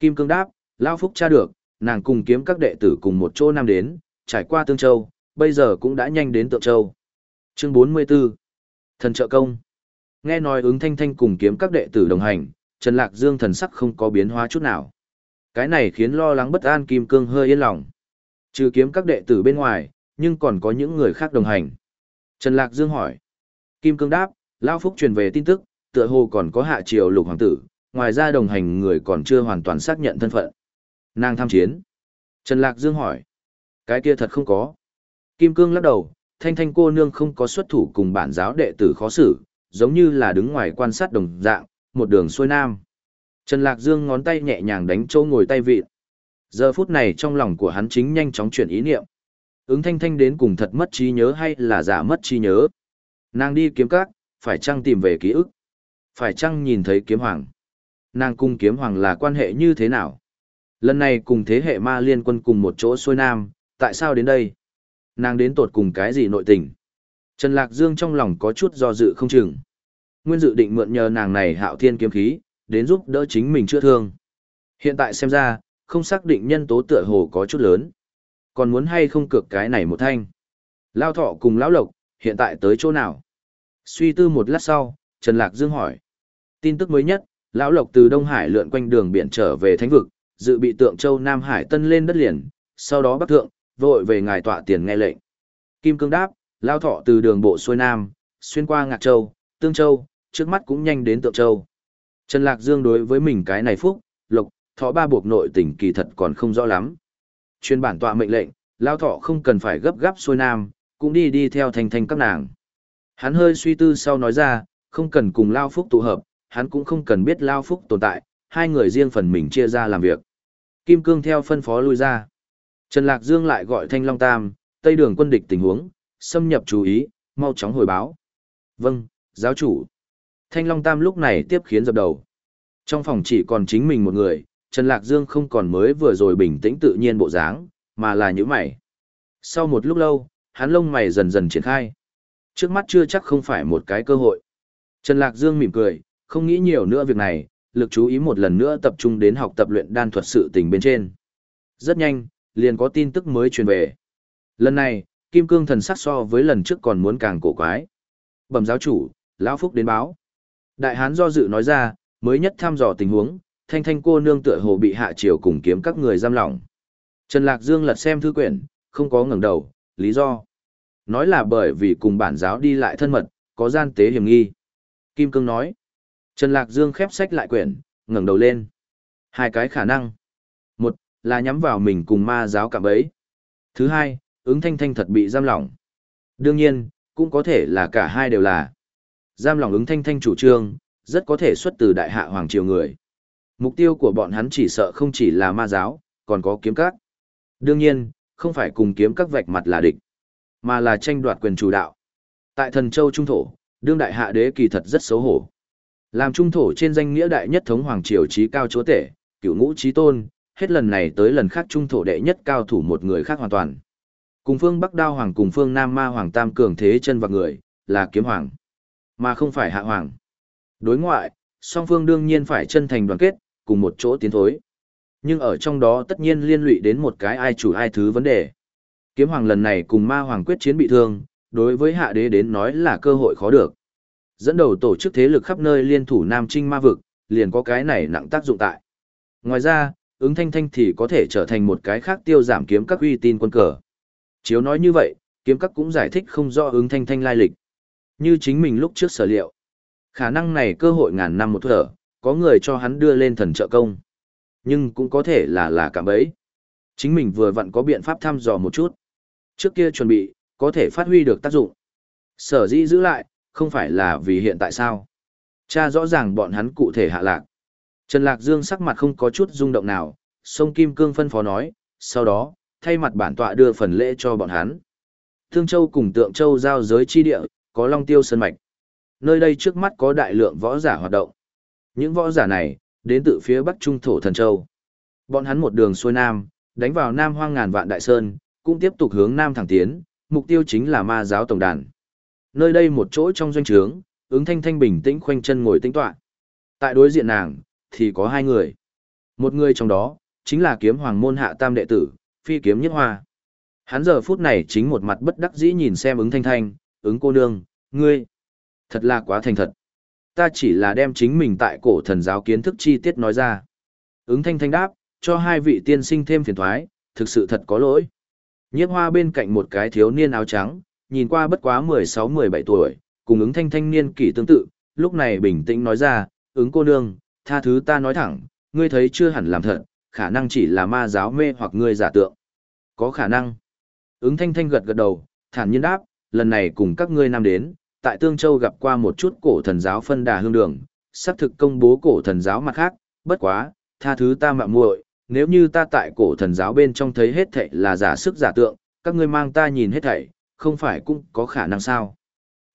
Kim Cương đáp, lão Phúc tra được, nàng cùng kiếm các đệ tử cùng một chỗ nam đến, trải qua Tương Châu, bây giờ cũng đã nhanh đến Tượng Châu. Chương 44 Thần trợ công Nghe nói ứng thanh thanh cùng kiếm các đệ tử đồng hành, Trần Lạc Dương thần sắc không có biến hóa chút nào. Cái này khiến lo lắng bất an Kim Cương hơi yên lòng. Trừ kiếm các đệ tử bên ngoài, nhưng còn có những người khác đồng hành. Trần Lạc Dương hỏi. Kim Cương đáp, Lao Phúc truyền về tin tức, tựa hồ còn có hạ triều lục hoàng tử, ngoài ra đồng hành người còn chưa hoàn toàn xác nhận thân phận. Nàng tham chiến. Trần Lạc Dương hỏi. Cái kia thật không có. Kim Cương lắc đầu, thanh thanh cô nương không có xuất thủ cùng bản giáo đệ tử khó xử, giống như là đứng ngoài quan sát đồng dạng, một đường xuôi nam. Trần Lạc Dương ngón tay nhẹ nhàng đánh chỗ ngồi tay vịt. Giờ phút này trong lòng của hắn chính nhanh chóng chuyển ý niệm. Ứng thanh thanh đến cùng thật mất trí nhớ hay là giả mất trí nhớ. Nàng đi kiếm các, phải chăng tìm về ký ức? Phải chăng nhìn thấy kiếm hoàng? Nàng cung kiếm hoàng là quan hệ như thế nào? Lần này cùng thế hệ ma liên quân cùng một chỗ xuôi nam, tại sao đến đây? Nàng đến tột cùng cái gì nội tình? Trần Lạc Dương trong lòng có chút do dự không chừng. Nguyên dự định mượn nhờ nàng này hạo thiên kiếm khí, đến giúp đỡ chính mình chữa thương. Hiện tại xem ra, không xác định nhân tố tựa hồ có chút lớn. Còn muốn hay không cược cái này một thanh. Lao thọ cùng lão lộc, hiện tại tới chỗ nào? Suy tư một lát sau, Trần Lạc Dương hỏi. Tin tức mới nhất, lão lộc từ Đông Hải lượn quanh đường biển trở về thánh vực, dự bị tượng châu Nam Hải tân lên đất liền, sau đó bắc thượng, vội về ngài tọa tiền nghe lệnh. Kim Cương đáp, lao thọ từ đường bộ xuôi Nam, xuyên qua Ngạc Châu, Tương Châu, trước mắt cũng nhanh đến Tượng Châu. Trần Lạc Dương đối với mình cái này phúc, lộc, thọ ba buộc nội tình kỳ thật còn không rõ lắm. Chuyên bản tọa mệnh lệnh, lao thọ không cần phải gấp gáp xuôi Nam, cũng đi đi theo thành thành các nàng. Hắn hơi suy tư sau nói ra, không cần cùng Lao Phúc tụ hợp, hắn cũng không cần biết Lao Phúc tồn tại, hai người riêng phần mình chia ra làm việc. Kim Cương theo phân phó lui ra. Trần Lạc Dương lại gọi Thanh Long Tam, Tây Đường quân địch tình huống, xâm nhập chú ý, mau chóng hồi báo. Vâng, giáo chủ. Thanh Long Tam lúc này tiếp khiến dập đầu. Trong phòng chỉ còn chính mình một người, Trần Lạc Dương không còn mới vừa rồi bình tĩnh tự nhiên bộ dáng, mà là những mày. Sau một lúc lâu, hắn lông mày dần dần triển khai. Trước mắt chưa chắc không phải một cái cơ hội. Trần Lạc Dương mỉm cười, không nghĩ nhiều nữa việc này, lực chú ý một lần nữa tập trung đến học tập luyện đan thuật sự tình bên trên. Rất nhanh, liền có tin tức mới truyền về. Lần này, Kim Cương thần sắc so với lần trước còn muốn càng cổ quái. Bẩm giáo chủ, lão Phúc đến báo. Đại hán do dự nói ra, mới nhất thăm dò tình huống, thanh thanh cô nương tựa hồ bị hạ triều cùng kiếm các người giam lỏng. Trần Lạc Dương lật xem thư quyển, không có ngẩng đầu, lý do. Nói là bởi vì cùng bản giáo đi lại thân mật, có gian tế hiểm nghi. Kim Cương nói. Trần Lạc Dương khép sách lại quyển, ngẩng đầu lên. Hai cái khả năng. Một, là nhắm vào mình cùng ma giáo cảm ấy. Thứ hai, ứng thanh thanh thật bị giam lỏng. Đương nhiên, cũng có thể là cả hai đều là. Giam lỏng ứng thanh thanh chủ trương, rất có thể xuất từ đại hạ hoàng triều người. Mục tiêu của bọn hắn chỉ sợ không chỉ là ma giáo, còn có kiếm các. Đương nhiên, không phải cùng kiếm các vạch mặt là địch, mà là tranh đoạt quyền chủ đạo. Tại thần châu trung thổ, đương đại hạ đế kỳ thật rất xấu hổ. Làm trung thổ trên danh nghĩa đại nhất thống hoàng triều trí cao chúa tể, cựu ngũ trí tôn, hết lần này tới lần khác trung thổ đệ nhất cao thủ một người khác hoàn toàn. Cùng phương Bắc Đao Hoàng cùng phương Nam Ma Hoàng Tam cường thế chân vào người, là kiếm hoàng, mà không phải hạ hoàng. Đối ngoại, song phương đương nhiên phải chân thành đoàn kết, cùng một chỗ tiến thối. Nhưng ở trong đó tất nhiên liên lụy đến một cái ai chủ ai thứ vấn đề. Kiếm hoàng lần này cùng ma hoàng quyết chiến bị thương, đối với hạ đế đến nói là cơ hội khó được. Dẫn đầu tổ chức thế lực khắp nơi liên thủ Nam Trinh ma vực, liền có cái này nặng tác dụng tại. Ngoài ra, ứng thanh thanh thì có thể trở thành một cái khác tiêu giảm kiếm các uy tin quân cờ. Chiếu nói như vậy, kiếm các cũng giải thích không rõ ứng thanh thanh lai lịch. Như chính mình lúc trước sở liệu. Khả năng này cơ hội ngàn năm một thở, có người cho hắn đưa lên thần trợ công. Nhưng cũng có thể là là cảm bấy. Chính mình vừa vặn có biện pháp thăm dò một chút. Trước kia chuẩn bị, có thể phát huy được tác dụng. Sở dĩ giữ lại, không phải là vì hiện tại sao. Cha rõ ràng bọn hắn cụ thể hạ lạc. Trần Lạc Dương sắc mặt không có chút rung động nào, sông Kim Cương phân phó nói, sau đó, thay mặt bản tọa đưa phần lễ cho bọn hắn. Thương Châu cùng Tượng Châu giao giới chi địa, có Long Tiêu Sơn Mạch. Nơi đây trước mắt có đại lượng võ giả hoạt động. Những võ giả này, đến từ phía Bắc Trung Thổ Thần Châu. Bọn hắn một đường xuôi Nam, đánh vào Nam hoang ngàn vạn đại sơn, cũng tiếp tục hướng Nam thẳng tiến, mục tiêu chính là ma giáo tổng đàn. Nơi đây một chỗ trong doanh trướng, ứng thanh thanh bình tĩnh khoanh chân ngồi tĩnh tọa. Tại đối diện nàng, thì có hai người. Một người trong đó, chính là kiếm hoàng môn hạ tam đệ tử, phi kiếm nhất hoa. Hắn giờ phút này chính một mặt bất đắc dĩ nhìn xem ứng thanh thanh, ứng cô nương, ngươi. Thật là quá thành thật. Ta chỉ là đem chính mình tại cổ thần giáo kiến thức chi tiết nói ra. Ứng thanh thanh đáp, cho hai vị tiên sinh thêm phiền thoái, thực sự thật có lỗi. Nhiếp hoa bên cạnh một cái thiếu niên áo trắng, nhìn qua bất quá 16-17 tuổi, cùng ứng thanh thanh niên kỷ tương tự, lúc này bình tĩnh nói ra, ứng cô nương, tha thứ ta nói thẳng, ngươi thấy chưa hẳn làm thật, khả năng chỉ là ma giáo mê hoặc ngươi giả tượng. Có khả năng. Ứng thanh thanh gật gật đầu, thản nhiên đáp, lần này cùng các ngươi nam đến, tại Tương Châu gặp qua một chút cổ thần giáo phân đà hương đường, sắp thực công bố cổ thần giáo mặt khác, bất quá, tha thứ ta mạo muội, nếu như ta tại cổ thần giáo bên trong thấy hết thảy là giả sức giả tượng, các ngươi mang ta nhìn hết thảy, không phải cũng có khả năng sao?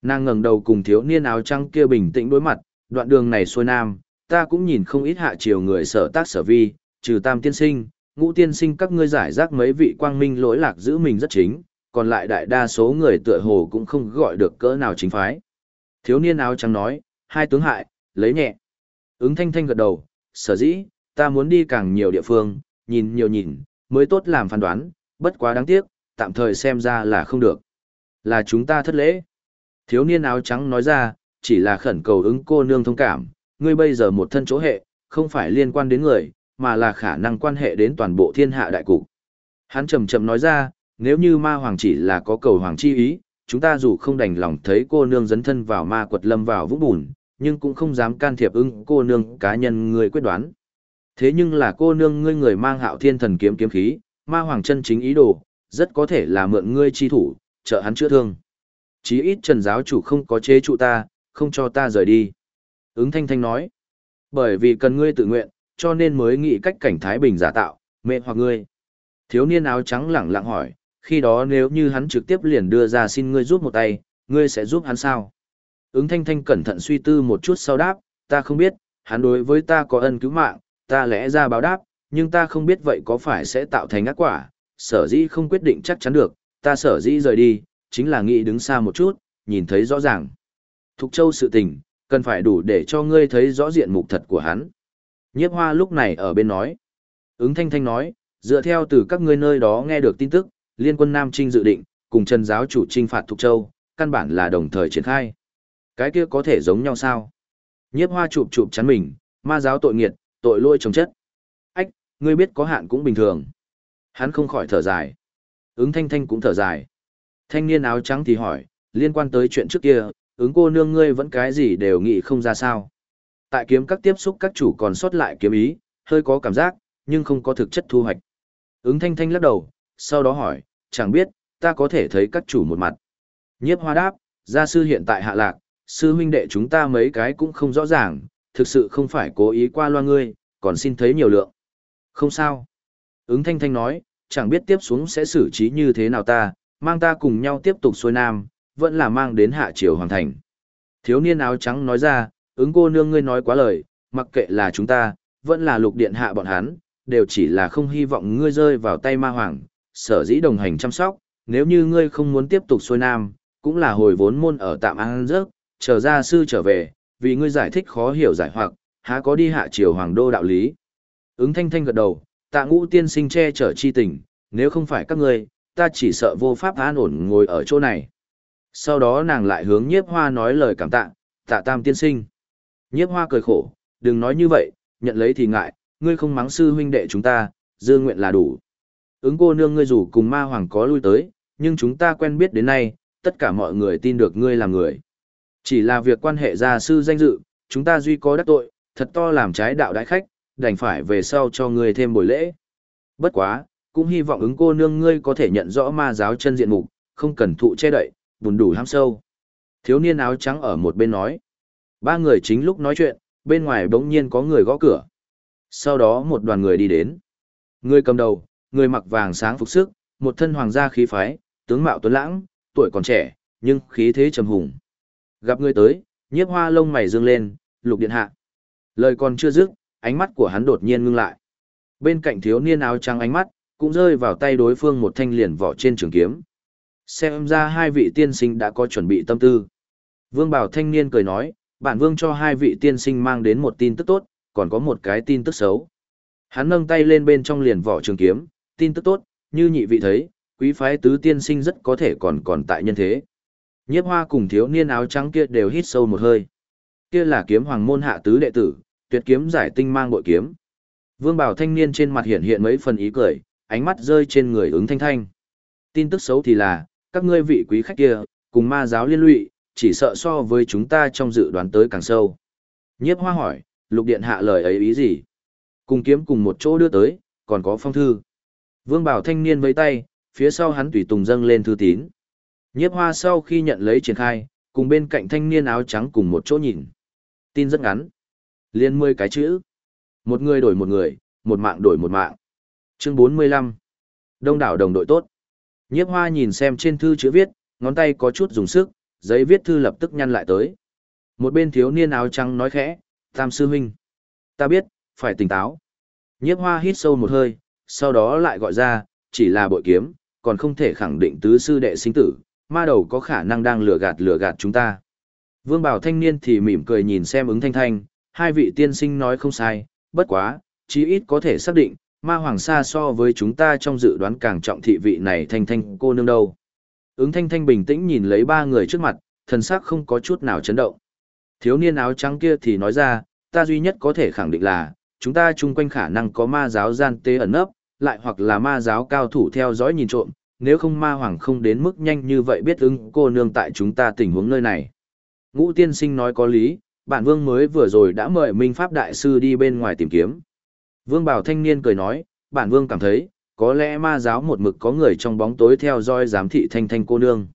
Nàng ngẩng đầu cùng thiếu niên áo trắng kia bình tĩnh đối mặt, đoạn đường này xuôi nam, ta cũng nhìn không ít hạ triều người sở tác sở vi, trừ tam tiên sinh, ngũ tiên sinh các ngươi giải rác mấy vị quang minh lỗi lạc giữ mình rất chính, còn lại đại đa số người tựa hồ cũng không gọi được cỡ nào chính phái. Thiếu niên áo trắng nói, hai tướng hại, lấy nhẹ. Ứng thanh thanh gật đầu, sở dĩ, ta muốn đi càng nhiều địa phương, nhìn nhiều nhìn, mới tốt làm phán đoán, bất quá đáng tiếc, tạm thời xem ra là không được. Là chúng ta thất lễ. Thiếu niên áo trắng nói ra, chỉ là khẩn cầu ứng cô nương thông cảm, ngươi bây giờ một thân chỗ hệ, không phải liên quan đến người, mà là khả năng quan hệ đến toàn bộ thiên hạ đại cục. Hắn chậm chậm nói ra, nếu như ma hoàng chỉ là có cầu hoàng chi ý, chúng ta dù không đành lòng thấy cô nương dấn thân vào ma quật lâm vào vũng bùn, nhưng cũng không dám can thiệp ứng cô nương cá nhân người quyết đoán. Thế nhưng là cô nương ngươi người mang hạo thiên thần kiếm kiếm khí, ma hoàng chân chính ý đồ, rất có thể là mượn ngươi chi thủ, trợ hắn chữa thương. Chí ít trần giáo chủ không có chế trụ ta, không cho ta rời đi. Ứng thanh thanh nói, bởi vì cần ngươi tự nguyện, cho nên mới nghĩ cách cảnh Thái Bình giả tạo, mẹ hoặc ngươi. Thiếu niên áo trắng lẳng lặng hỏi, khi đó nếu như hắn trực tiếp liền đưa ra xin ngươi giúp một tay, ngươi sẽ giúp hắn sao? Ứng thanh thanh cẩn thận suy tư một chút sau đáp, ta không biết, hắn đối với ta có ân cứu mạng, ta lẽ ra báo đáp, nhưng ta không biết vậy có phải sẽ tạo thành ác quả, sở dĩ không quyết định chắc chắn được, ta sở dĩ rời đi, chính là nghĩ đứng xa một chút, nhìn thấy rõ ràng. Thục châu sự tình, cần phải đủ để cho ngươi thấy rõ diện mục thật của hắn. Nhiếp hoa lúc này ở bên nói. Ứng thanh thanh nói, dựa theo từ các ngươi nơi đó nghe được tin tức, liên quân Nam Trinh dự định, cùng Trần giáo chủ trinh phạt Thục Châu, căn bản là đồng thời triển khai. Cái kia có thể giống nhau sao? Nhiếp hoa chụp chụp chắn mình, ma giáo tội nghiệt, tội lôi trồng chất. Ách, ngươi biết có hạn cũng bình thường. Hắn không khỏi thở dài. Ứng thanh thanh cũng thở dài. Thanh niên áo trắng thì hỏi, liên quan tới chuyện trước kia, ứng cô nương ngươi vẫn cái gì đều nghĩ không ra sao. Tại kiếm các tiếp xúc các chủ còn sót lại kiếm ý, hơi có cảm giác, nhưng không có thực chất thu hoạch. Ứng thanh thanh lắc đầu, sau đó hỏi, chẳng biết, ta có thể thấy các chủ một mặt. Nhiếp hoa đáp, gia sư hiện tại hạ lạc, sư huynh đệ chúng ta mấy cái cũng không rõ ràng, thực sự không phải cố ý qua loa ngươi, còn xin thấy nhiều lượng. Không sao. Ứng thanh thanh nói, chẳng biết tiếp xuống sẽ xử trí như thế nào ta, mang ta cùng nhau tiếp tục xuôi nam, vẫn là mang đến hạ triều hoàng thành. Thiếu niên áo trắng nói ra, ứng cô nương ngươi nói quá lời, mặc kệ là chúng ta, vẫn là lục điện hạ bọn hắn, đều chỉ là không hy vọng ngươi rơi vào tay ma hoàng, sở dĩ đồng hành chăm sóc, nếu như ngươi không muốn tiếp tục xuôi nam, cũng là hồi vốn môn ở tạm an giấc, chờ ra sư trở về, vì ngươi giải thích khó hiểu giải hoặc, há có đi hạ triều hoàng đô đạo lý. Ứng thanh thanh gật đầu, tạ ngũ tiên sinh che chở chi tình, nếu không phải các ngươi, ta chỉ sợ vô pháp an ổn ngồi ở chỗ này. Sau đó nàng lại hướng nhiếp hoa nói lời cảm tạ, tạ tam tiên sinh. Nhiếp hoa cười khổ, đừng nói như vậy, nhận lấy thì ngại, ngươi không mắng sư huynh đệ chúng ta, dương nguyện là đủ. Ứng cô nương ngươi dù cùng ma hoàng có lui tới, nhưng chúng ta quen biết đến nay, tất cả mọi người tin được ngươi là người. Chỉ là việc quan hệ gia sư danh dự, chúng ta duy có đắc tội, thật to làm trái đạo đại khách, đành phải về sau cho ngươi thêm buổi lễ. Bất quá, cũng hy vọng ứng cô nương ngươi có thể nhận rõ ma giáo chân diện mục, không cần thụ che đậy, buồn đủ ham sâu. Thiếu niên áo trắng ở một bên nói. Ba người chính lúc nói chuyện, bên ngoài bỗng nhiên có người gõ cửa. Sau đó một đoàn người đi đến. Người cầm đầu, người mặc vàng sáng phục sức, một thân hoàng gia khí phái, tướng mạo tuấn lãng, tuổi còn trẻ, nhưng khí thế trầm hùng. Gặp người tới, nhiếp hoa lông mày dương lên, lục điện hạ. Lời còn chưa dứt, ánh mắt của hắn đột nhiên ngưng lại. Bên cạnh thiếu niên áo trắng ánh mắt, cũng rơi vào tay đối phương một thanh liền vỏ trên trường kiếm. Xem ra hai vị tiên sinh đã có chuẩn bị tâm tư. Vương Bảo thanh niên cười nói, bản vương cho hai vị tiên sinh mang đến một tin tức tốt, còn có một cái tin tức xấu. Hắn nâng tay lên bên trong liền vỏ trường kiếm, tin tức tốt, như nhị vị thấy, quý phái tứ tiên sinh rất có thể còn còn tại nhân thế. Nhiếp hoa cùng thiếu niên áo trắng kia đều hít sâu một hơi. Kia là kiếm hoàng môn hạ tứ đệ tử, tuyệt kiếm giải tinh mang bội kiếm. Vương bảo thanh niên trên mặt hiện hiện mấy phần ý cười, ánh mắt rơi trên người ứng thanh thanh. Tin tức xấu thì là, các ngươi vị quý khách kia, cùng ma giáo liên lụy, chỉ sợ so với chúng ta trong dự đoán tới càng sâu. Nhiếp hoa hỏi, lục điện hạ lời ấy ý gì? Cùng kiếm cùng một chỗ đưa tới, còn có phong thư. Vương bảo thanh niên với tay, phía sau hắn tùy tùng dâng lên thư tín. Nhiếp hoa sau khi nhận lấy triển khai, cùng bên cạnh thanh niên áo trắng cùng một chỗ nhìn. Tin rất ngắn. Liên mười cái chữ. Một người đổi một người, một mạng đổi một mạng. Chương 45. Đông đảo đồng đội tốt. Nhiếp hoa nhìn xem trên thư chữ viết, ngón tay có chút dùng sức, giấy viết thư lập tức nhăn lại tới. Một bên thiếu niên áo trắng nói khẽ, Tam sư huynh. Ta biết, phải tỉnh táo. Nhiếp hoa hít sâu một hơi, sau đó lại gọi ra, chỉ là bội kiếm, còn không thể khẳng định tứ sư đệ sinh tử, ma đầu có khả năng đang lừa gạt lừa gạt chúng ta. Vương Bảo thanh niên thì mỉm cười nhìn xem ứng thanh thanh, hai vị tiên sinh nói không sai, bất quá, chí ít có thể xác định, ma hoàng sa so với chúng ta trong dự đoán càng trọng thị vị này thanh thanh cô nương đâu. Ứng thanh thanh bình tĩnh nhìn lấy ba người trước mặt, thần sắc không có chút nào chấn động. Thiếu niên áo trắng kia thì nói ra, ta duy nhất có thể khẳng định là, chúng ta chung quanh khả năng có ma giáo gian tế ẩn nấp, lại hoặc là ma giáo cao thủ theo dõi nhìn trộm, nếu không ma hoàng không đến mức nhanh như vậy biết ứng cô nương tại chúng ta tình huống nơi này. Ngũ tiên sinh nói có lý, bản vương mới vừa rồi đã mời Minh Pháp Đại Sư đi bên ngoài tìm kiếm. Vương Bảo Thanh Niên cười nói, bản vương cảm thấy, có lẽ ma giáo một mực có người trong bóng tối theo dõi giám thị thanh thanh cô nương.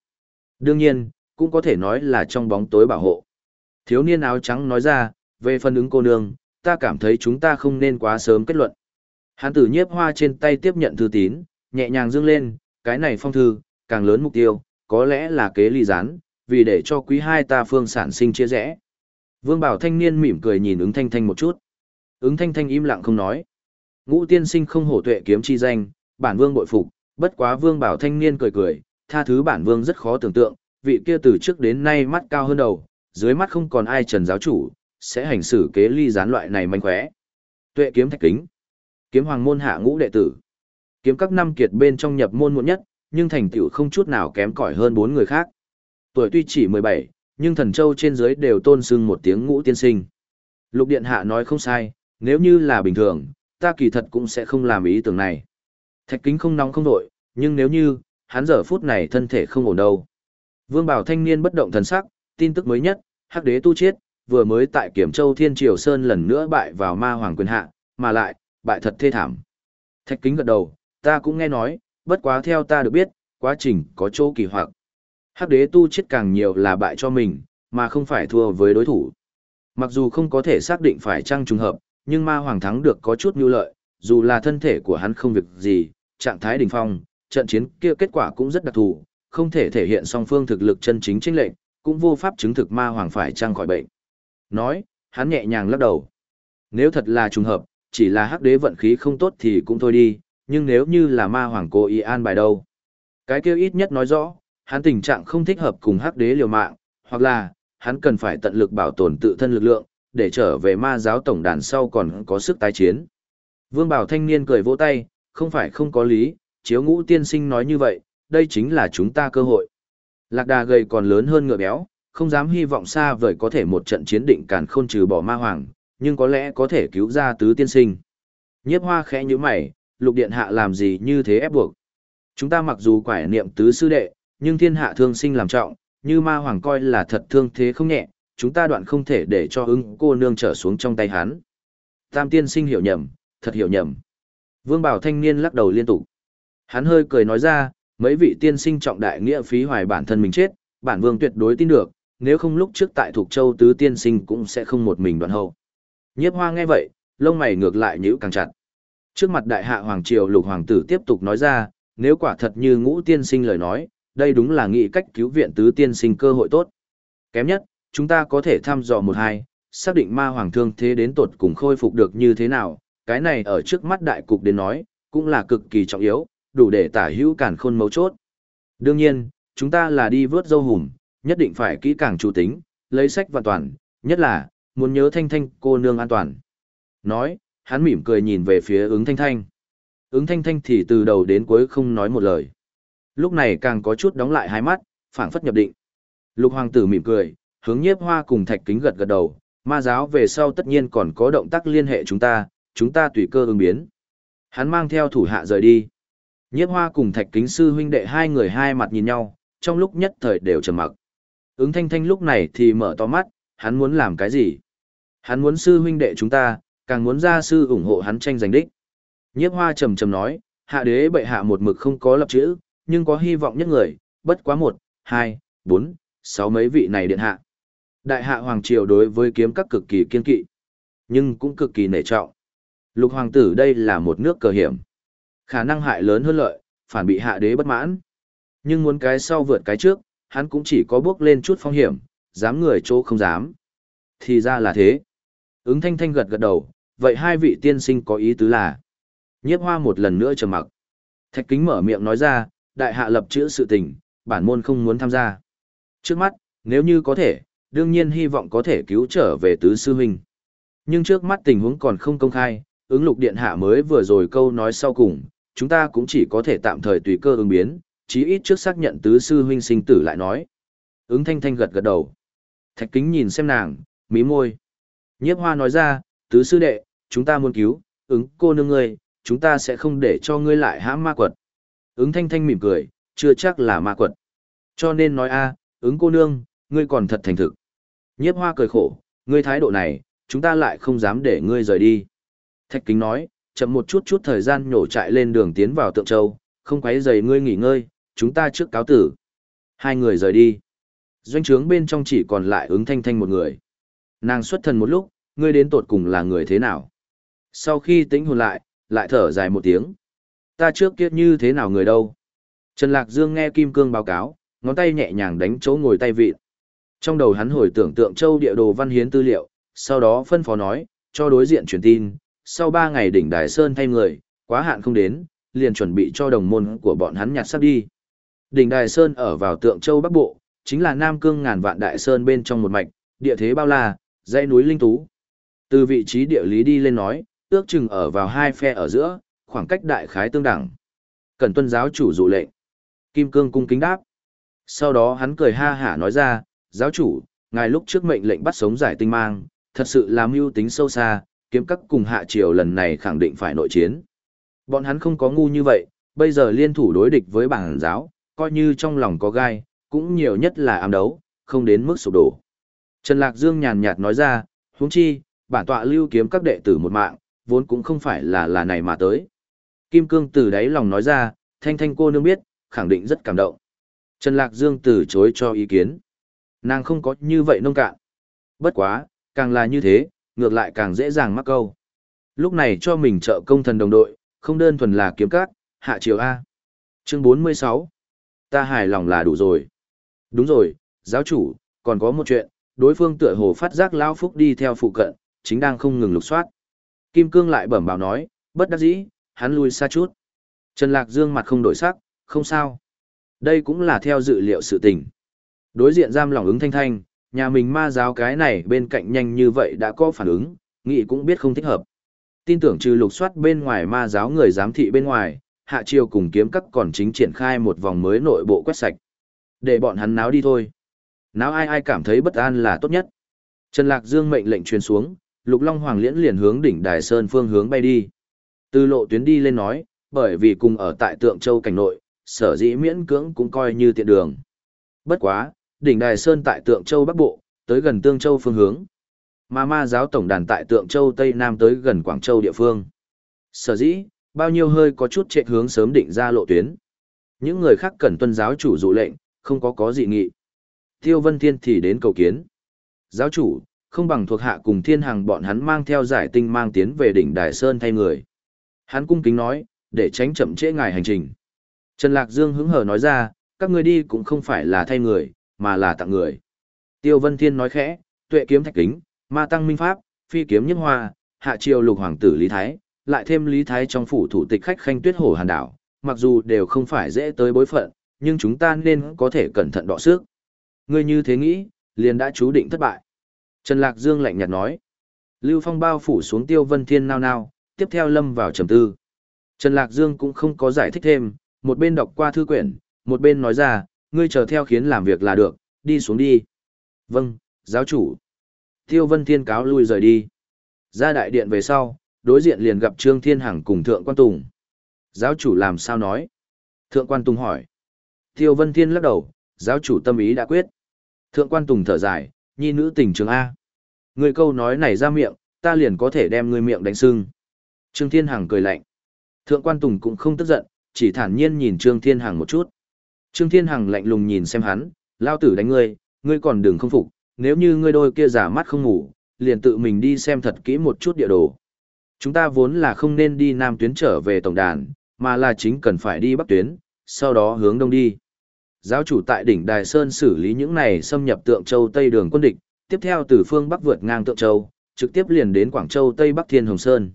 Đương nhiên, cũng có thể nói là trong bóng tối bảo hộ. Thiếu niên áo trắng nói ra, về phần ứng cô nương, ta cảm thấy chúng ta không nên quá sớm kết luận. Hán tử nhiếp hoa trên tay tiếp nhận thư tín, nhẹ nhàng dương lên, cái này phong thư, càng lớn mục tiêu, có lẽ là kế ly gián, vì để cho quý hai ta phương sản sinh chia rẽ. Vương Bảo thanh niên mỉm cười nhìn ứng thanh thanh một chút. Ứng thanh thanh im lặng không nói. Ngũ tiên sinh không hổ tuệ kiếm chi danh, bản vương bội phục, bất quá vương bảo thanh niên cười cười, tha thứ bản vương rất khó tưởng tượng, vị kia từ trước đến nay mắt cao hơn đầu, dưới mắt không còn ai trần giáo chủ, sẽ hành xử kế ly gián loại này manh khóe. Tuệ kiếm thạch kính, kiếm hoàng môn hạ ngũ đệ tử, kiếm các năm kiệt bên trong nhập môn muộn nhất, nhưng thành tựu không chút nào kém cỏi hơn bốn người khác. Tuổi tuy chỉ 17, nhưng thần châu trên dưới đều tôn sưng một tiếng ngũ tiên sinh. Lục điện hạ nói không sai, nếu như là bình thường, ta kỳ thật cũng sẽ không làm ý tưởng này. Thạch kính không nóng không đội, nhưng nếu như, hắn giờ phút này thân thể không ổn đâu. Vương bảo thanh niên bất động thần sắc, tin tức mới nhất, hắc đế tu chết, vừa mới tại Kiểm Châu Thiên Triều Sơn lần nữa bại vào ma hoàng quyền hạ, mà lại, bại thật thê thảm. Thạch kính gật đầu, ta cũng nghe nói, bất quá theo ta được biết, quá trình có chỗ kỳ hoặc. Hắc đế tu chết càng nhiều là bại cho mình, mà không phải thua với đối thủ. Mặc dù không có thể xác định phải trăng trùng hợp, nhưng ma hoàng thắng được có chút nhu lợi, dù là thân thể của hắn không việc gì, trạng thái đỉnh phong, trận chiến kia kết quả cũng rất đặc thù, không thể thể hiện song phương thực lực chân chính chính lệnh, cũng vô pháp chứng thực ma hoàng phải trang khỏi bệnh. Nói, hắn nhẹ nhàng lắc đầu. Nếu thật là trùng hợp, chỉ là hắc đế vận khí không tốt thì cũng thôi đi, nhưng nếu như là ma hoàng cố ý an bài đâu. Cái kia ít nhất nói rõ, hắn tình trạng không thích hợp cùng hắc đế liều mạng, hoặc là, hắn cần phải tận lực bảo tồn tự thân lực lượng, để trở về ma giáo tổng đàn sau còn có sức tái chiến. Vương Bảo thanh niên cười vỗ tay, không phải không có lý, chiếu ngũ tiên sinh nói như vậy, đây chính là chúng ta cơ hội. Lạc đà gầy còn lớn hơn ngựa béo, không dám hy vọng xa vời có thể một trận chiến định càn khôn trừ bỏ ma hoàng, nhưng có lẽ có thể cứu ra tứ tiên sinh. Nhiếp hoa khẽ như mày, lục điện hạ làm gì như thế ép buộc. Chúng ta mặc dù quải niệm tứ sư đệ, nhưng thiên hạ thương sinh làm trọng, như ma hoàng coi là thật thương thế không nhẹ, chúng ta đoạn không thể để cho ưng cô nương trở xuống trong tay hắn. Tam tiên sinh hiểu nhầm, thật hiểu nhầm. Vương Bảo thanh niên lắc đầu liên tục. Hắn hơi cười nói ra, mấy vị tiên sinh trọng đại nghĩa phí hoài bản thân mình chết, bản vương tuyệt đối tin được, nếu không lúc trước tại Thục Châu tứ tiên sinh cũng sẽ không một mình đoạn hậu. Nhiếp hoa nghe vậy, lông mày ngược lại nhữ càng chặt. Trước mặt đại hạ hoàng triều lục hoàng tử tiếp tục nói ra, nếu quả thật như ngũ tiên sinh lời nói, đây đúng là nghị cách cứu viện tứ tiên sinh cơ hội tốt. Kém nhất, chúng ta có thể thăm dò một hai, xác định ma hoàng thương thế đến tột cùng khôi phục được như thế nào, cái này ở trước mắt đại cục đến nói, cũng là cực kỳ trọng yếu, đủ để tả hữu cản khôn mấu chốt. Đương nhiên, chúng ta là đi vớt dâu hùm, nhất định phải kỹ càng chủ tính, lấy sách và toàn, nhất là, muốn nhớ thanh thanh cô nương an toàn. Nói, hắn mỉm cười nhìn về phía ứng thanh thanh. Ứng thanh thanh thì từ đầu đến cuối không nói một lời. Lúc này càng có chút đóng lại hai mắt, phảng phất nhập định. Lục hoàng tử mỉm cười, hướng nhiếp hoa cùng thạch kính gật gật đầu, ma giáo về sau tất nhiên còn có động tác liên hệ chúng ta, chúng ta tùy cơ ứng biến. Hắn mang theo thủ hạ rời đi. Nhiếp hoa cùng thạch kính sư huynh đệ hai người hai mặt nhìn nhau, trong lúc nhất thời đều trầm mặc. Ứng thanh thanh lúc này thì mở to mắt, hắn muốn làm cái gì? Hắn muốn sư huynh đệ chúng ta, càng muốn gia sư ủng hộ hắn tranh giành đích. Nhiếp hoa trầm trầm nói, hạ đế bệ hạ một mực không có lập chữ, nhưng có hy vọng nhất người, bất quá một, hai, bốn, sáu mấy vị này điện hạ. Đại hạ hoàng triều đối với kiếm các cực kỳ kiên kỵ, nhưng cũng cực kỳ nể trọng. Lục hoàng tử đây là một nước cờ hiểm. Khả năng hại lớn hơn lợi, phản bị hạ đế bất mãn. Nhưng muốn cái sau vượt cái trước, hắn cũng chỉ có bước lên chút phong hiểm, dám người chỗ không dám. Thì ra là thế. Ứng thanh thanh gật gật đầu, vậy hai vị tiên sinh có ý tứ là. Nhiếp hoa một lần nữa trầm mặc. Thạch kính mở miệng nói ra, đại hạ lập chữ sự tình, bản môn không muốn tham gia. Trước mắt, nếu như có thể, đương nhiên hy vọng có thể cứu trở về tứ sư huynh. Nhưng trước mắt tình huống còn không công khai, ứng lục điện hạ mới vừa rồi câu nói sau cùng, chúng ta cũng chỉ có thể tạm thời tùy cơ ứng biến, chí ít trước xác nhận tứ sư huynh sinh tử lại nói. Ứng thanh thanh gật gật đầu. Thạch kính nhìn xem nàng, mí môi. Nhiếp hoa nói ra, tứ sư đệ, chúng ta muốn cứu, ứng cô nương ngươi, chúng ta sẽ không để cho ngươi lại hãm ma quật. Ứng thanh thanh mỉm cười, chưa chắc là ma quật. Cho nên nói a, ứng cô nương, ngươi còn thật thành thực. Nhiếp hoa cười khổ, ngươi thái độ này, chúng ta lại không dám để ngươi rời đi. Thạch kính nói, chậm một chút chút thời gian nhổ chạy lên đường tiến vào tượng châu, không quấy rầy ngươi nghỉ ngơi, chúng ta trước cáo tử. Hai người rời đi. Doanh trướng bên trong chỉ còn lại ứng thanh thanh một người. Nàng xuất thần một lúc, ngươi đến tột cùng là người thế nào? Sau khi tĩnh hồn lại, lại thở dài một tiếng. Ta trước kiếp như thế nào người đâu? Trần Lạc Dương nghe Kim Cương báo cáo, ngón tay nhẹ nhàng đánh chỗ ngồi tay vịt. Trong đầu hắn hồi tưởng tượng châu địa đồ văn hiến tư liệu, sau đó phân phó nói, cho đối diện truyền tin, sau 3 ngày đỉnh Đài Sơn thay người, quá hạn không đến, liền chuẩn bị cho đồng môn của bọn hắn nhặt sắp đi. Đỉnh Đài Sơn ở vào tượng châu Bắc Bộ, chính là Nam Cương ngàn vạn Đại Sơn bên trong một mạch, địa thế bao la, dãy núi linh tú. Từ vị trí địa lý đi lên nói, ước chừng ở vào hai phe ở giữa, khoảng cách đại khái tương đẳng. Cần tuân giáo chủ dụ lệnh. Kim Cương cung kính đáp. Sau đó hắn cười ha hả nói ra, giáo chủ, ngài lúc trước mệnh lệnh bắt sống giải tinh mang, thật sự là mưu tính sâu xa, kiếm các cùng hạ triều lần này khẳng định phải nội chiến. Bọn hắn không có ngu như vậy, bây giờ liên thủ đối địch với bảng giáo, coi như trong lòng có gai, cũng nhiều nhất là ám đấu, không đến mức sụp đổ. Trần Lạc Dương nhàn nhạt nói ra, huống chi, bản tọa lưu kiếm các đệ tử một mạng, vốn cũng không phải là là này mà tới. Kim Cương từ đáy lòng nói ra, thanh thanh cô nương biết, khẳng định rất cảm động. Trần Lạc Dương từ chối cho ý kiến. Nàng không có như vậy nông cạn. Bất quá, càng là như thế, ngược lại càng dễ dàng mắc câu. Lúc này cho mình trợ công thần đồng đội, không đơn thuần là kiếm cát, hạ chiều A. Chương 46. Ta hài lòng là đủ rồi. Đúng rồi, giáo chủ, còn có một chuyện, đối phương tựa hồ phát giác Lao Phúc đi theo phụ cận, chính đang không ngừng lục soát. Kim Cương lại bẩm báo nói, bất đắc dĩ, hắn lui xa chút. Trần Lạc Dương mặt không đổi sắc, không sao. Đây cũng là theo dự liệu sự tình. Đối diện giam lòng ứng thanh thanh, nhà mình ma giáo cái này bên cạnh nhanh như vậy đã có phản ứng, nghĩ cũng biết không thích hợp. Tin tưởng trừ lục soát bên ngoài ma giáo người giám thị bên ngoài, hạ triều cùng kiếm các còn chính triển khai một vòng mới nội bộ quét sạch. Để bọn hắn náo đi thôi. Náo ai ai cảm thấy bất an là tốt nhất. Trần Lạc Dương mệnh lệnh truyền xuống, Lục Long Hoàng Liễn liền hướng đỉnh Đài Sơn phương hướng bay đi. Từ lộ tuyến đi lên nói, bởi vì cùng ở tại Tượng Châu cảnh nội, sở dĩ miễn cưỡng cũng coi như tiện đường. Bất quá, đỉnh Đài Sơn tại Tượng Châu Bắc Bộ, tới gần Tương Châu phương hướng. Mà ma giáo tổng đàn tại Tượng Châu Tây Nam tới gần Quảng Châu địa phương. Sở dĩ, bao nhiêu hơi có chút trệ hướng sớm định ra lộ tuyến. Những người khác cần tuân giáo chủ dụ lệnh, không có có gì nghị. Tiêu Vân Thiên thì đến cầu kiến. Giáo chủ, không bằng thuộc hạ cùng thiên hàng bọn hắn mang theo giải tinh mang tiến về đỉnh Đài Sơn thay người. Hắn cung kính nói, để tránh chậm trễ ngài hành trình. Trần Lạc Dương hứng hở nói ra, các người đi cũng không phải là thay người, mà là tặng người. Tiêu Vân Thiên nói khẽ, tuệ kiếm thạch kính, ma tăng minh pháp, phi kiếm nhất hoa, hạ triều lục hoàng tử Lý Thái, lại thêm Lý Thái trong phủ thủ tịch khách khanh tuyết hổ hàn đảo, mặc dù đều không phải dễ tới bối phận, nhưng chúng ta nên có thể cẩn thận đọ sức. Ngươi như thế nghĩ, liền đã chú định thất bại. Trần Lạc Dương lạnh nhạt nói. Lưu Phong bao phủ xuống Tiêu Vân Thiên nao nao, tiếp theo lâm vào trầm tư. Trần Lạc Dương cũng không có giải thích thêm, một bên đọc qua thư quyển, một bên nói ra, ngươi chờ theo khiến làm việc là được, đi xuống đi. Vâng, giáo chủ. Tiêu Vân Thiên cáo lui rời đi. Ra đại điện về sau, đối diện liền gặp Trương Thiên Hằng cùng Thượng Quan Tùng. Giáo chủ làm sao nói? Thượng Quan Tùng hỏi. Tiêu Vân Thiên lắc đầu, giáo chủ tâm ý đã quyết. Thượng Quan Tùng thở dài, nhi nữ tình trường A. Người câu nói này ra miệng, ta liền có thể đem ngươi miệng đánh sưng. Trương Thiên Hằng cười lạnh. Thượng quan Tùng cũng không tức giận, chỉ thản nhiên nhìn Trương Thiên Hằng một chút. Trương Thiên Hằng lạnh lùng nhìn xem hắn, lao tử đánh ngươi, ngươi còn đừng không phục, nếu như ngươi đôi kia giả mắt không ngủ, liền tự mình đi xem thật kỹ một chút địa đồ. Chúng ta vốn là không nên đi Nam tuyến trở về tổng đàn, mà là chính cần phải đi Bắc tuyến, sau đó hướng đông đi. Giáo chủ tại đỉnh Đài Sơn xử lý những này xâm nhập tượng châu Tây đường quân địch, tiếp theo từ phương Bắc vượt ngang tượng châu, trực tiếp liền đến Quảng Châu Tây Bắc Thiên Hồng Sơn.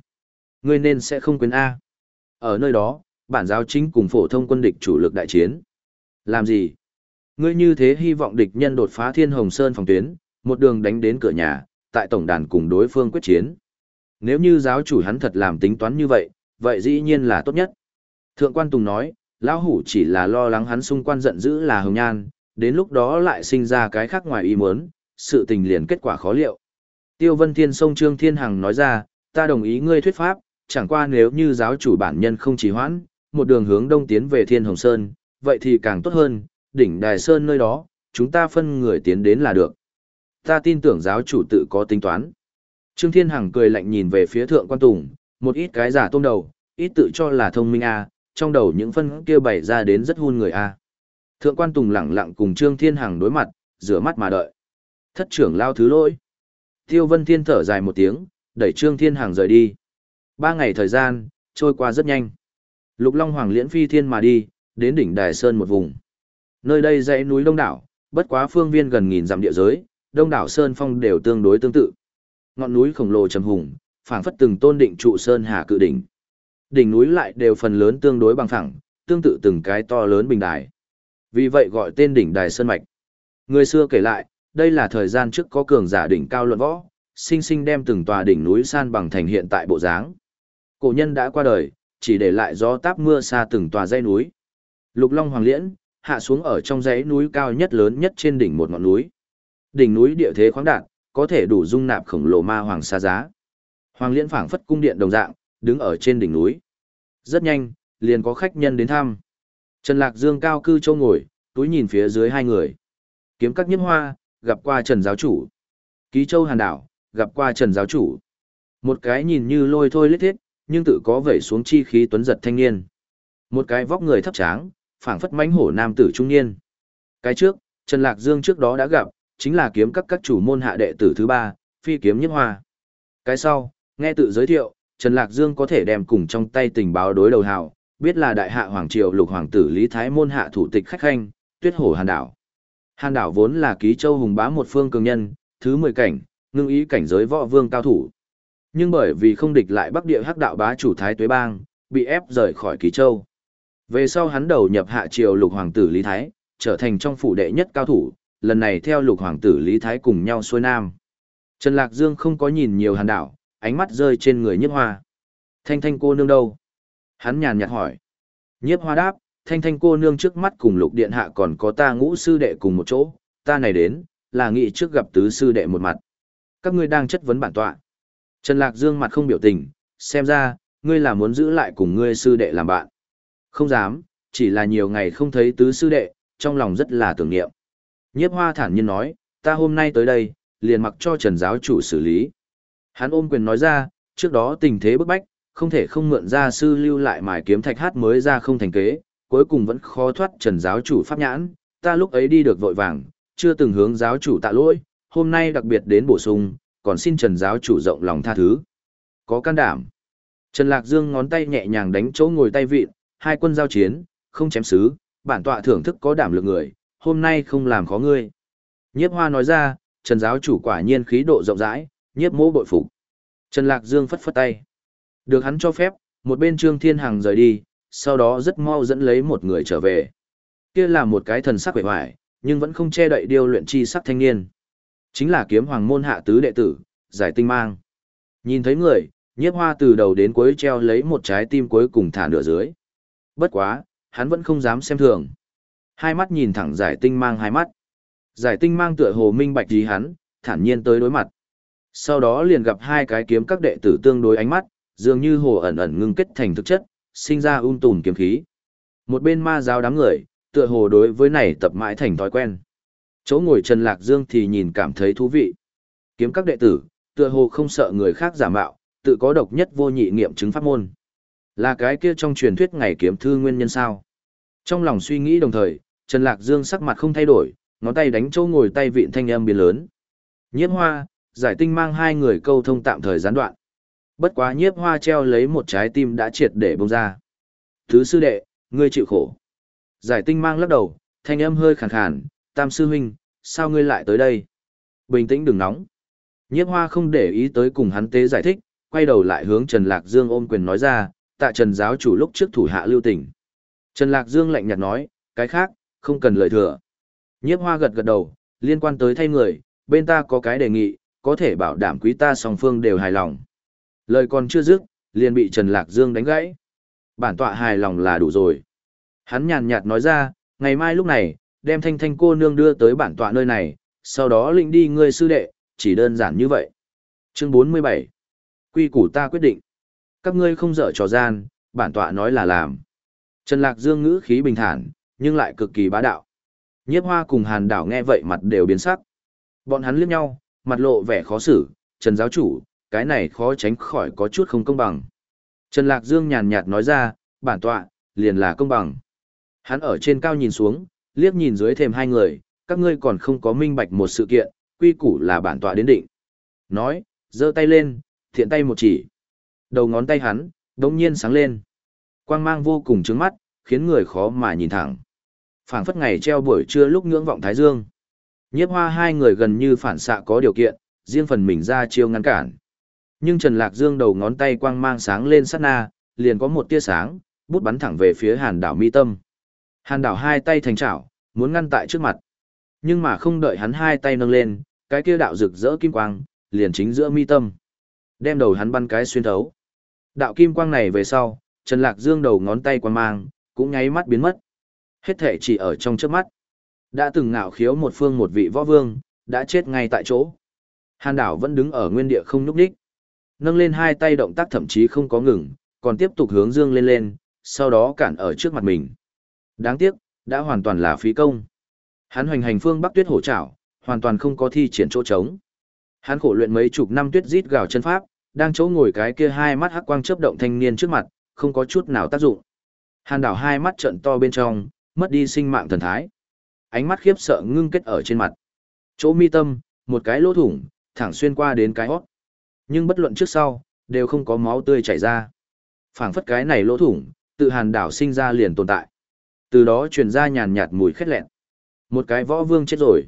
Ngươi nên sẽ không quên A. Ở nơi đó, bản giáo chính cùng phổ thông quân địch chủ lực đại chiến. Làm gì? Ngươi như thế hy vọng địch nhân đột phá Thiên Hồng Sơn phòng tuyến, một đường đánh đến cửa nhà, tại tổng đàn cùng đối phương quyết chiến. Nếu như giáo chủ hắn thật làm tính toán như vậy, vậy dĩ nhiên là tốt nhất. Thượng quan Tùng nói, lão hủ chỉ là lo lắng hắn xung quanh giận dữ là hồng nhan, đến lúc đó lại sinh ra cái khác ngoài ý muốn, sự tình liền kết quả khó liệu. Tiêu Vân Thiên sông Trương Thiên Hằng nói ra, ta đồng ý ngươi thuyết pháp, chẳng qua nếu như giáo chủ bản nhân không trì hoãn, một đường hướng đông tiến về Thiên Hồng Sơn, vậy thì càng tốt hơn, đỉnh Đài Sơn nơi đó, chúng ta phân người tiến đến là được. Ta tin tưởng giáo chủ tự có tính toán. Trương Thiên Hằng cười lạnh nhìn về phía Thượng Quan Tùng, một ít cái giả tôm đầu, ít tự cho là thông minh a, trong đầu những phân kia bày ra đến rất hôn người a. Thượng Quan Tùng lặng lặng cùng Trương Thiên Hằng đối mặt, rửa mắt mà đợi. Thất trưởng lao thứ lỗi. Tiêu Vân Thiên thở dài một tiếng, đẩy Trương Thiên Hằng rời đi. Ba ngày thời gian, trôi qua rất nhanh. Lục Long Hoàng liễn phi thiên mà đi, đến đỉnh Đài Sơn một vùng. Nơi đây dãy núi đông đảo, bất quá phương viên gần nghìn dặm địa giới, đông đảo Sơn Phong đều tương đối tương tự. Ngọn núi khổng lồ trầm hùng, phảng phất từng tôn định trụ Sơn Hà cự đỉnh. Đỉnh núi lại đều phần lớn tương đối bằng phẳng, tương tự từng cái to lớn bình đài. Vì vậy gọi tên đỉnh Đài Sơn Mạch. Người xưa kể lại, đây là thời gian trước có cường giả đỉnh cao luận võ, sinh sinh đem từng tòa đỉnh núi san bằng thành hiện tại bộ dáng. Cổ nhân đã qua đời, chỉ để lại gió táp mưa xa từng tòa dãy núi. Lục Long Hoàng Liễn hạ xuống ở trong dãy núi cao nhất lớn nhất trên đỉnh một ngọn núi. Đỉnh núi địa thế khoáng đạt, có thể đủ dung nạp khổng lồ ma hoàng xa giá. Hoàng Liễn phảng phất cung điện đồng dạng, đứng ở trên đỉnh núi. Rất nhanh, liền có khách nhân đến thăm. Trần Lạc Dương cao cư châu ngồi, túi nhìn phía dưới hai người. Kiếm các nhiếp hoa, gặp qua Trần giáo chủ. Ký Châu Hàn Đảo, gặp qua Trần giáo chủ. Một cái nhìn như lôi thôi lết thiết, nhưng tự có vẩy xuống chi khí tuấn giật thanh niên. Một cái vóc người thấp tráng, phảng phất mãnh hổ nam tử trung niên. Cái trước, Trần Lạc Dương trước đó đã gặp, chính là kiếm các các chủ môn hạ đệ tử thứ ba, phi kiếm nhất hoa. Cái sau, nghe tự giới thiệu, Trần Lạc Dương có thể đem cùng trong tay tình báo đối đầu hào, biết là đại hạ hoàng triều lục hoàng tử Lý Thái môn hạ thủ tịch khách khanh, tuyết hổ hàn đảo. Hàn đảo vốn là ký châu hùng bá một phương cường nhân, thứ 10 cảnh, ngưng ý cảnh giới võ vương cao thủ. Nhưng bởi vì không địch lại bắc địa hắc đạo bá chủ Thái Tuế Bang, bị ép rời khỏi ký châu. Về sau hắn đầu nhập hạ triều lục hoàng tử Lý Thái, trở thành trong phủ đệ nhất cao thủ, lần này theo lục hoàng tử Lý Thái cùng nhau xuôi nam. Trần Lạc Dương không có nhìn nhiều hàn đảo, ánh mắt rơi trên người nhiếp hoa. Thanh thanh cô nương đâu? Hắn nhàn nhạt hỏi. Nhiếp hoa đáp, thanh thanh cô nương trước mắt cùng lục điện hạ còn có ta ngũ sư đệ cùng một chỗ, ta này đến, là nghị trước gặp tứ sư đệ một mặt. Các ngươi đang chất vấn bản tọa. Trần Lạc Dương mặt không biểu tình, xem ra, ngươi là muốn giữ lại cùng ngươi sư đệ làm bạn. Không dám, chỉ là nhiều ngày không thấy tứ sư đệ, trong lòng rất là tưởng niệm. Nhiếp hoa thản nhiên nói, ta hôm nay tới đây, liền mặc cho Trần giáo chủ xử lý. Hắn ôm quyền nói ra, trước đó tình thế bức bách, không thể không mượn ra sư lưu lại mài kiếm thạch hát mới ra không thành kế, cuối cùng vẫn khó thoát Trần giáo chủ pháp nhãn, ta lúc ấy đi được vội vàng, chưa từng hướng giáo chủ tạ lỗi, hôm nay đặc biệt đến bổ sung, còn xin Trần giáo chủ rộng lòng tha thứ. Có can đảm. Trần Lạc Dương ngón tay nhẹ nhàng đánh chỗ ngồi tay vịn, hai quân giao chiến, không chém xứ, bản tọa thưởng thức có đảm lượng người, hôm nay không làm khó ngươi. Nhiếp hoa nói ra, Trần giáo chủ quả nhiên khí độ rộng rãi, nhiếp mỗ bội phục. Trần Lạc Dương phất phất tay. Được hắn cho phép, một bên Trương Thiên Hằng rời đi, sau đó rất mau dẫn lấy một người trở về. Kia là một cái thần sắc vẻ hoài, nhưng vẫn không che đậy điều luyện chi sắc thanh niên. Chính là kiếm hoàng môn hạ tứ đệ tử, giải tinh mang. Nhìn thấy người, nhiếp hoa từ đầu đến cuối treo lấy một trái tim cuối cùng thả nửa dưới. Bất quá, hắn vẫn không dám xem thường. Hai mắt nhìn thẳng giải tinh mang hai mắt. Giải tinh mang tựa hồ minh bạch gì hắn, thản nhiên tới đối mặt. Sau đó liền gặp hai cái kiếm các đệ tử tương đối ánh mắt, dường như hồ ẩn ẩn ngưng kết thành thực chất, sinh ra ung tùm kiếm khí. Một bên ma giáo đám người, tựa hồ đối với này tập mãi thành thói quen. Chỗ ngồi Trần Lạc Dương thì nhìn cảm thấy thú vị. Kiếm các đệ tử, tựa hồ không sợ người khác giả mạo, tự có độc nhất vô nhị nghiệm chứng pháp môn. Là cái kia trong truyền thuyết ngày kiếm thư nguyên nhân sao? Trong lòng suy nghĩ đồng thời, Trần Lạc Dương sắc mặt không thay đổi, ngón tay đánh chỗ ngồi tay vịn thanh âm biến lớn. Nhiếp hoa, giải tinh mang hai người câu thông tạm thời gián đoạn. Bất quá nhiếp hoa treo lấy một trái tim đã triệt để bông ra. Thứ sư đệ, ngươi chịu khổ. Giải tinh mang lắc đầu, thanh âm hơi khàn khàn, tam sư huynh, sao ngươi lại tới đây? Bình tĩnh đừng nóng. Nhiếp hoa không để ý tới cùng hắn tế giải thích, quay đầu lại hướng Trần Lạc Dương ôm quyền nói ra, tạ Trần giáo chủ lúc trước thủ hạ lưu tình. Trần Lạc Dương lạnh nhạt nói, cái khác, không cần lời thừa. Nhiếp hoa gật gật đầu, liên quan tới thay người, bên ta có cái đề nghị, có thể bảo đảm quý ta song phương đều hài lòng. Lời còn chưa dứt, liền bị Trần Lạc Dương đánh gãy. Bản tọa hài lòng là đủ rồi. Hắn nhàn nhạt nói ra, ngày mai lúc này, đem thanh thanh cô nương đưa tới bản tọa nơi này, sau đó lĩnh đi ngươi sư đệ, chỉ đơn giản như vậy. Chương 47 Quy củ ta quyết định. Các ngươi không dở trò gian, bản tọa nói là làm. Trần Lạc Dương ngữ khí bình thản, nhưng lại cực kỳ bá đạo. Nhiếp hoa cùng hàn đảo nghe vậy mặt đều biến sắc. Bọn hắn liếc nhau, mặt lộ vẻ khó xử, Trần giáo chủ, cái này khó tránh khỏi có chút không công bằng. Trần Lạc Dương nhàn nhạt nói ra, bản tọa, liền là công bằng. Hắn ở trên cao nhìn xuống, liếc nhìn dưới thêm hai người, các ngươi còn không có minh bạch một sự kiện, quy củ là bản tọa đến định. Nói, giơ tay lên, thiện tay một chỉ. Đầu ngón tay hắn, đống nhiên sáng lên. Quang mang vô cùng trứng mắt, khiến người khó mà nhìn thẳng. phảng phất ngày treo buổi trưa lúc ngưỡng vọng Thái Dương. Nhiếp hoa hai người gần như phản xạ có điều kiện, riêng phần mình ra chiêu ngăn cản. Nhưng Trần Lạc Dương đầu ngón tay quang mang sáng lên sát na, liền có một tia sáng, bút bắn thẳng về phía hàn đảo mi tâm. Hàn đảo hai tay thành chảo, muốn ngăn tại trước mặt. Nhưng mà không đợi hắn hai tay nâng lên, cái kia đạo rực rỡ kim quang, liền chính giữa mi tâm. Đem đầu hắn bắn cái xuyên thấu. Đạo kim quang này về sau, Trần Lạc Dương đầu ngón tay quan mang, cũng nháy mắt biến mất. Hết thể chỉ ở trong trước mắt. Đã từng ngạo khiếu một phương một vị võ vương, đã chết ngay tại chỗ. Hàn đảo vẫn đứng ở nguyên địa không nhúc đích. Nâng lên hai tay động tác thậm chí không có ngừng, còn tiếp tục hướng dương lên lên, sau đó cản ở trước mặt mình. Đáng tiếc, đã hoàn toàn là phí công. Hắn hoành hành phương Bắc Tuyết hổ trảo, hoàn toàn không có thi triển chỗ trống. Hắn khổ luyện mấy chục năm tuyết rít gào chân pháp, đang chỗ ngồi cái kia hai mắt hắc quang chớp động thanh niên trước mặt, không có chút nào tác dụng. Hàn đảo hai mắt trợn to bên trong, mất đi sinh mạng thần thái. Ánh mắt khiếp sợ ngưng kết ở trên mặt. Chỗ mi tâm, một cái lỗ thủng, thẳng xuyên qua đến cái hót. Nhưng bất luận trước sau, đều không có máu tươi chảy ra. phảng phất cái này lỗ thủng, tự hàn đảo sinh ra liền tồn tại. Từ đó truyền ra nhàn nhạt mùi khét lẹn. Một cái võ vương chết rồi.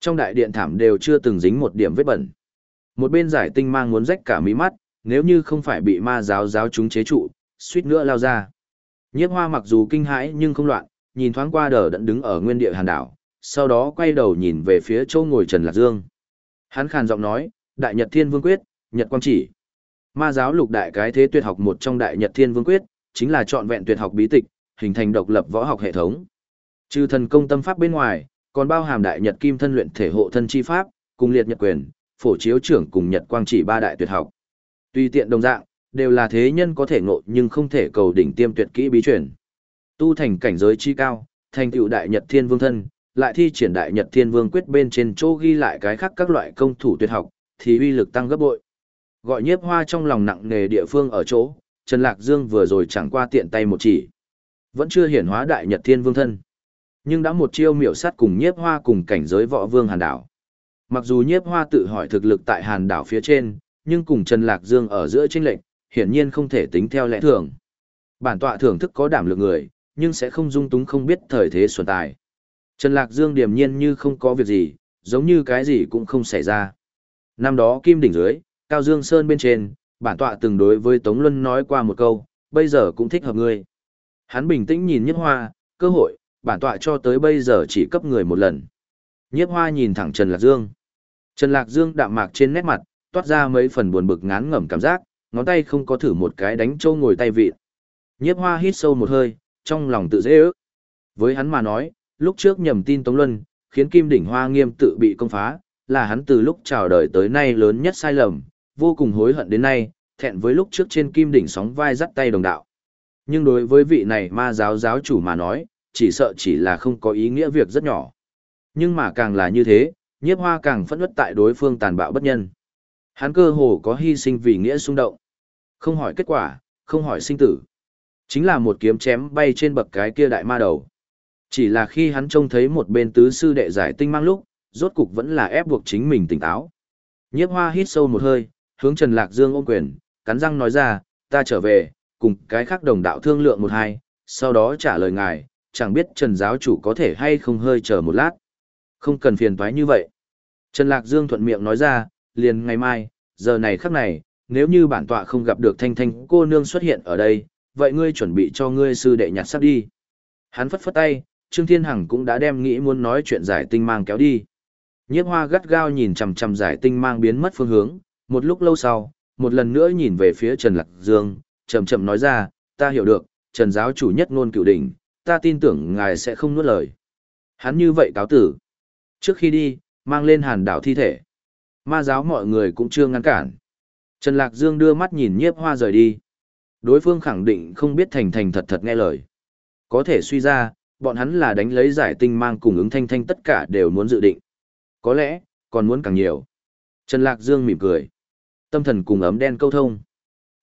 Trong đại điện thảm đều chưa từng dính một điểm vết bẩn. Một bên giải tinh mang muốn rách cả mí mắt, nếu như không phải bị ma giáo giáo chúng chế trụ, suýt nữa lao ra. Nhiếp hoa mặc dù kinh hãi nhưng không loạn, nhìn thoáng qua đờ đẫn đứng ở nguyên địa hàn đảo, sau đó quay đầu nhìn về phía châu ngồi Trần Lạc Dương. Hắn khàn giọng nói, Đại Nhật Thiên Vương Quyết, Nhật Quang Chỉ. Ma giáo lục đại cái thế tuyệt học một trong Đại Nhật Thiên Vương Quyết, chính là chọn vẹn tuyệt học bí tịch, hình thành độc lập võ học hệ thống. Trừ thần công tâm pháp bên ngoài, còn bao hàm Đại Nhật Kim thân luyện thể hộ thân chi pháp, cùng liệt nhật quyền, phổ chiếu trưởng cùng Nhật Quang Chỉ ba đại tuyệt học. Tuy tiện đồng dạng, đều là thế nhân có thể ngộ nhưng không thể cầu đỉnh tiêm tuyệt kỹ bí truyền. Tu thành cảnh giới chi cao, thành tựu đại nhật thiên vương thân, lại thi triển đại nhật thiên vương quyết bên trên chỗ ghi lại cái khác các loại công thủ tuyệt học, thì uy lực tăng gấp bội. Gọi nhiếp hoa trong lòng nặng nề địa phương ở chỗ, Trần Lạc Dương vừa rồi chẳng qua tiện tay một chỉ. Vẫn chưa hiển hóa đại nhật thiên vương thân. Nhưng đã một chiêu miểu sát cùng nhiếp hoa cùng cảnh giới võ vương hàn đảo. Mặc dù nhiếp hoa tự hỏi thực lực tại hàn đảo phía trên, nhưng cùng Trần Lạc Dương ở giữa chênh lệnh, hiển nhiên không thể tính theo lẽ thường. Bản tọa thưởng thức có đảm lượng người, nhưng sẽ không dung túng không biết thời thế xuân tài. Trần Lạc Dương điềm nhiên như không có việc gì, giống như cái gì cũng không xảy ra. Năm đó Kim Đỉnh dưới, Cao Dương Sơn bên trên, bản tọa từng đối với Tống Luân nói qua một câu, bây giờ cũng thích hợp ngươi. Hắn bình tĩnh nhìn Nhiếp Hoa, cơ hội, bản tọa cho tới bây giờ chỉ cấp người một lần. Nhiếp Hoa nhìn thẳng Trần Lạc Dương. Trần Lạc Dương đạm mạc trên nét mặt, toát ra mấy phần buồn bực ngán ngẩm cảm giác, ngón tay không có thử một cái đánh trâu ngồi tay vịt. Nhiếp Hoa hít sâu một hơi, trong lòng tự dễ ước. Với hắn mà nói, lúc trước nhầm tin Tống Luân, khiến Kim Đỉnh Hoa nghiêm tự bị công phá, là hắn từ lúc chào đời tới nay lớn nhất sai lầm, vô cùng hối hận đến nay, thẹn với lúc trước trên Kim Đỉnh sóng vai dắt tay đồng đạo. Nhưng đối với vị này ma giáo giáo chủ mà nói, chỉ sợ chỉ là không có ý nghĩa việc rất nhỏ. Nhưng mà càng là như thế, nhiếp hoa càng phẫn nứt tại đối phương tàn bạo bất nhân. Hắn cơ hồ có hy sinh vì nghĩa xung động. Không hỏi kết quả, không hỏi sinh tử. Chính là một kiếm chém bay trên bậc cái kia đại ma đầu. Chỉ là khi hắn trông thấy một bên tứ sư đệ giải tinh mang lúc, rốt cục vẫn là ép buộc chính mình tỉnh táo. Nhiếp hoa hít sâu một hơi, hướng Trần Lạc Dương ôm quyền, cắn răng nói ra, ta trở về, cùng cái khác đồng đạo thương lượng một hai, sau đó trả lời ngài, chẳng biết Trần giáo chủ có thể hay không hơi chờ một lát. Không cần phiền toái như vậy. Trần Lạc Dương thuận miệng nói ra, liền ngày mai, giờ này khắc này, nếu như bản tọa không gặp được thanh thanh cô nương xuất hiện ở đây, vậy ngươi chuẩn bị cho ngươi sư đệ nhặt sắp đi. Hắn phất phất tay, Trương Thiên Hằng cũng đã đem nghĩ muốn nói chuyện giải tinh mang kéo đi. Nhiếp hoa gắt gao nhìn chằm chằm giải tinh mang biến mất phương hướng, một lúc lâu sau, một lần nữa nhìn về phía Trần Lạc Dương, chậm chậm nói ra, ta hiểu được, Trần giáo chủ nhất ngôn cựu đỉnh, ta tin tưởng ngài sẽ không nuốt lời. Hắn như vậy cáo tử. Trước khi đi, mang lên hàn đảo thi thể. Ma giáo mọi người cũng chưa ngăn cản. Trần Lạc Dương đưa mắt nhìn nhiếp hoa rời đi. Đối phương khẳng định không biết thành thành thật thật nghe lời. Có thể suy ra, bọn hắn là đánh lấy giải tinh mang cùng ứng thanh thanh tất cả đều muốn dự định. Có lẽ, còn muốn càng nhiều. Trần Lạc Dương mỉm cười. Tâm thần cùng ấm đen câu thông.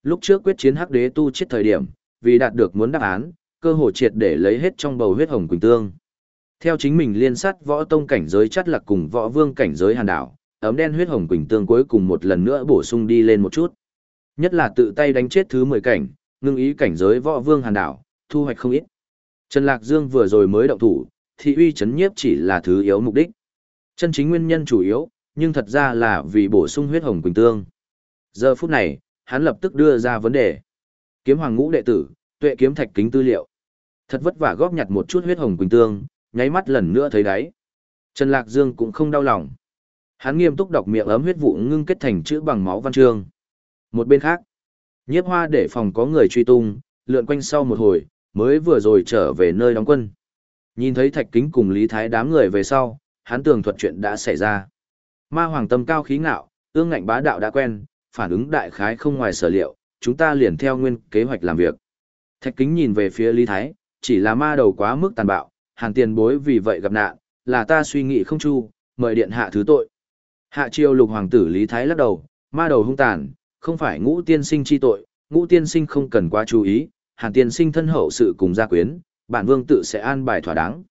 Lúc trước quyết chiến hắc đế tu chết thời điểm, vì đạt được muốn đáp án, cơ hội triệt để lấy hết trong bầu huyết hồng quỳnh tương. Theo chính mình liên sát võ tông cảnh giới chắt lạc cùng võ vương cảnh giới hàn đảo, ấm đen huyết hồng quỳnh tương cuối cùng một lần nữa bổ sung đi lên một chút. Nhất là tự tay đánh chết thứ 10 cảnh, ngưng ý cảnh giới võ vương hàn đảo, thu hoạch không ít. Trần Lạc Dương vừa rồi mới động thủ, thị uy chấn nhiếp chỉ là thứ yếu mục đích. Chân chính nguyên nhân chủ yếu, nhưng thật ra là vì bổ sung huyết hồng quỳnh tương. Giờ phút này, hắn lập tức đưa ra vấn đề. Kiếm hoàng ngũ đệ tử, tuệ kiếm thạch kính tư liệu. Thật vất vả góp nhặt một chút huyết hồng quỳnh tương, nháy mắt lần nữa thấy đáy. Trần Lạc Dương cũng không đau lòng. Hắn nghiêm túc đọc miệng ấm huyết vụ ngưng kết thành chữ bằng máu văn chương. Một bên khác, nhiếp hoa để phòng có người truy tung, lượn quanh sau một hồi, mới vừa rồi trở về nơi đóng quân. Nhìn thấy thạch kính cùng Lý Thái đám người về sau, hắn tường thuật chuyện đã xảy ra. Ma hoàng tâm cao khí ngạo, ương ngạnh bá đạo đã quen, phản ứng đại khái không ngoài sở liệu, chúng ta liền theo nguyên kế hoạch làm việc. Thạch kính nhìn về phía Lý Thái, chỉ là ma đầu quá mức tàn bạo, hàng tiền bối vì vậy gặp nạn, là ta suy nghĩ không chu, mời điện hạ thứ tội. Hạ triều lục hoàng tử Lý Thái lắc đầu, ma đầu hung tàn, không phải ngũ tiên sinh chi tội, ngũ tiên sinh không cần quá chú ý, hàn tiên sinh thân hậu sự cùng gia quyến, bản vương tự sẽ an bài thỏa đáng.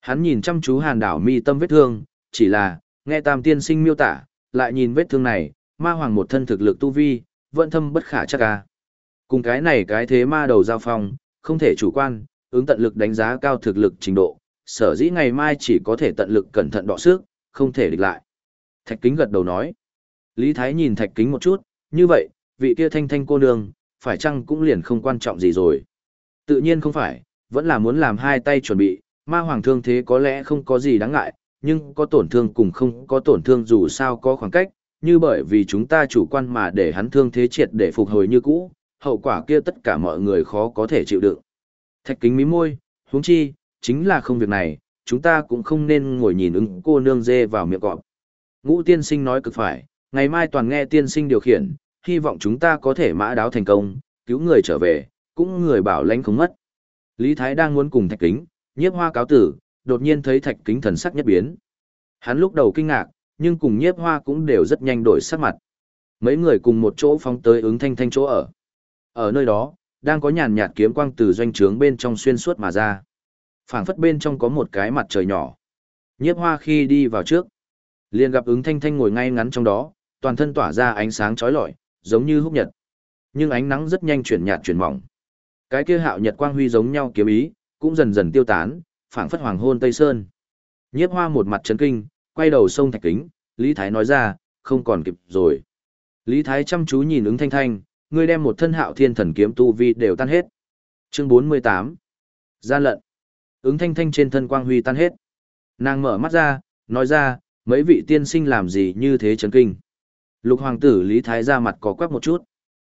Hắn nhìn chăm chú hàn đảo mi tâm vết thương, chỉ là, nghe tam tiên sinh miêu tả, lại nhìn vết thương này, ma hoàng một thân thực lực tu vi, vẫn thâm bất khả chắc ca. Cùng cái này cái thế ma đầu giao phong, không thể chủ quan, ứng tận lực đánh giá cao thực lực trình độ, sở dĩ ngày mai chỉ có thể tận lực cẩn thận đọ sức, không thể địch lại. Thạch kính gật đầu nói. Lý Thái nhìn thạch kính một chút, như vậy, vị kia thanh thanh cô nương, phải chăng cũng liền không quan trọng gì rồi. Tự nhiên không phải, vẫn là muốn làm hai tay chuẩn bị, ma hoàng thương thế có lẽ không có gì đáng ngại, nhưng có tổn thương cùng không có tổn thương dù sao có khoảng cách, như bởi vì chúng ta chủ quan mà để hắn thương thế triệt để phục hồi như cũ, hậu quả kia tất cả mọi người khó có thể chịu đựng. Thạch kính mí môi, huống chi, chính là không việc này, chúng ta cũng không nên ngồi nhìn ứng cô nương dê vào miệng cọp. Ngũ tiên sinh nói cực phải, ngày mai toàn nghe tiên sinh điều khiển, hy vọng chúng ta có thể mã đáo thành công, cứu người trở về, cũng người bảo lãnh không mất. Lý Thái đang muốn cùng thạch kính, nhiếp hoa cáo tử, đột nhiên thấy thạch kính thần sắc nhất biến. Hắn lúc đầu kinh ngạc, nhưng cùng nhiếp hoa cũng đều rất nhanh đổi sắc mặt. Mấy người cùng một chỗ phóng tới ứng thanh thanh chỗ ở. Ở nơi đó, đang có nhàn nhạt kiếm quang từ doanh trướng bên trong xuyên suốt mà ra. phảng phất bên trong có một cái mặt trời nhỏ. Nhiếp hoa khi đi vào trước, liền gặp ứng thanh thanh ngồi ngay ngắn trong đó, toàn thân tỏa ra ánh sáng chói lọi, giống như húc nhật. Nhưng ánh nắng rất nhanh chuyển nhạt chuyển mỏng. Cái kia hạo nhật quang huy giống nhau kiếm ý, cũng dần dần tiêu tán, phảng phất hoàng hôn tây sơn. Nhiếp hoa một mặt chấn kinh, quay đầu sông thạch kính, Lý Thái nói ra, không còn kịp rồi. Lý Thái chăm chú nhìn ứng thanh thanh, ngươi đem một thân hạo thiên thần kiếm tu vi đều tan hết. Chương 48 Gian lận Ứng thanh thanh trên thân quang huy tan hết. Nàng mở mắt ra, nói ra, mấy vị tiên sinh làm gì như thế chấn kinh. Lục hoàng tử Lý Thái ra mặt có quắc một chút.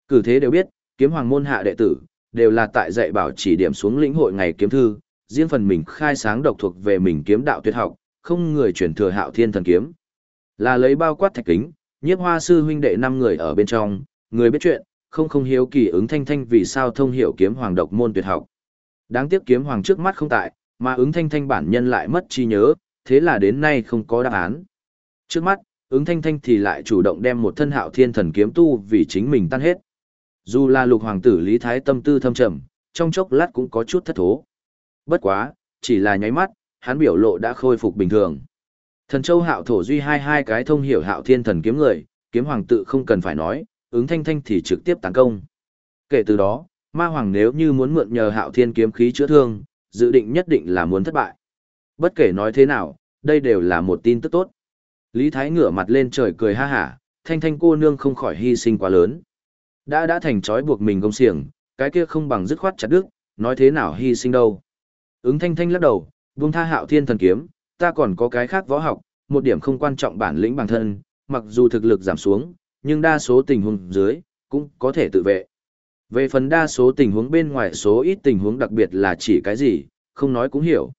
Cử thế đều biết, kiếm hoàng môn hạ đệ tử, đều là tại dạy bảo chỉ điểm xuống lĩnh hội ngày kiếm thư, riêng phần mình khai sáng độc thuộc về mình kiếm đạo tuyệt học, không người chuyển thừa hạo thiên thần kiếm. Là lấy bao quát thạch kính, nhiếp hoa sư huynh đệ năm người ở bên trong, người biết chuyện, không không hiếu kỳ ứng thanh thanh vì sao thông hiểu kiếm hoàng độc môn tuyệt học. Đáng tiếc kiếm hoàng trước mắt không tại, mà ứng thanh thanh bản nhân lại mất trí nhớ, thế là đến nay không có đáp án. Trước mắt, ứng thanh thanh thì lại chủ động đem một thân hạo thiên thần kiếm tu vì chính mình tan hết. Dù là lục hoàng tử Lý Thái tâm tư thâm trầm, trong chốc lát cũng có chút thất thố. Bất quá, chỉ là nháy mắt, hắn biểu lộ đã khôi phục bình thường. Thần châu hạo thổ duy hai hai cái thông hiểu hạo thiên thần kiếm người, kiếm hoàng tự không cần phải nói, ứng thanh thanh thì trực tiếp tấn công. Kể từ đó, ma hoàng nếu như muốn mượn nhờ hạo thiên kiếm khí chữa thương, dự định nhất định là muốn thất bại. Bất kể nói thế nào, đây đều là một tin tức tốt. Lý Thái ngửa mặt lên trời cười ha hả, thanh thanh cô nương không khỏi hy sinh quá lớn. Đã đã thành trói buộc mình gông xiềng, cái kia không bằng dứt khoát chặt đứt, nói thế nào hy sinh đâu. Ứng thanh thanh lắc đầu, buông tha hạo thiên thần kiếm, ta còn có cái khác võ học, một điểm không quan trọng bản lĩnh bản thân, mặc dù thực lực giảm xuống, nhưng đa số tình huống dưới, cũng có thể tự vệ. Về phần đa số tình huống bên ngoài số ít tình huống đặc biệt là chỉ cái gì, không nói cũng hiểu.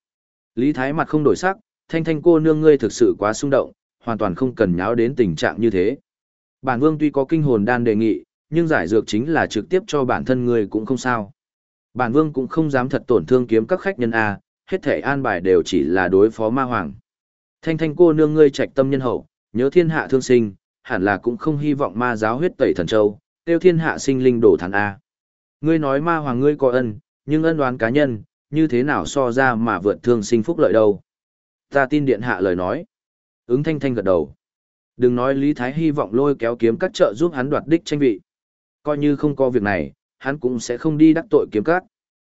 Lý Thái mặt không đổi sắc, thanh thanh cô nương ngươi thực sự quá xung động, hoàn toàn không cần nháo đến tình trạng như thế. Bản vương tuy có kinh hồn đan đề nghị, nhưng giải dược chính là trực tiếp cho bản thân ngươi cũng không sao. Bản vương cũng không dám thật tổn thương kiếm các khách nhân A, hết thể an bài đều chỉ là đối phó ma hoàng. Thanh thanh cô nương ngươi trạch tâm nhân hậu, nhớ thiên hạ thương sinh, hẳn là cũng không hy vọng ma giáo huyết tẩy thần châu, tiêu thiên hạ sinh linh đổ thản A. Ngươi nói ma hoàng ngươi có ân, nhưng ân đoán cá nhân, như thế nào so ra mà vượt thương sinh phúc lợi đâu. Ta tin điện hạ lời nói. Ứng thanh thanh gật đầu. Đừng nói Lý Thái hy vọng lôi kéo kiếm các trợ giúp hắn đoạt đích tranh vị. Coi như không có việc này, hắn cũng sẽ không đi đắc tội kiếm các.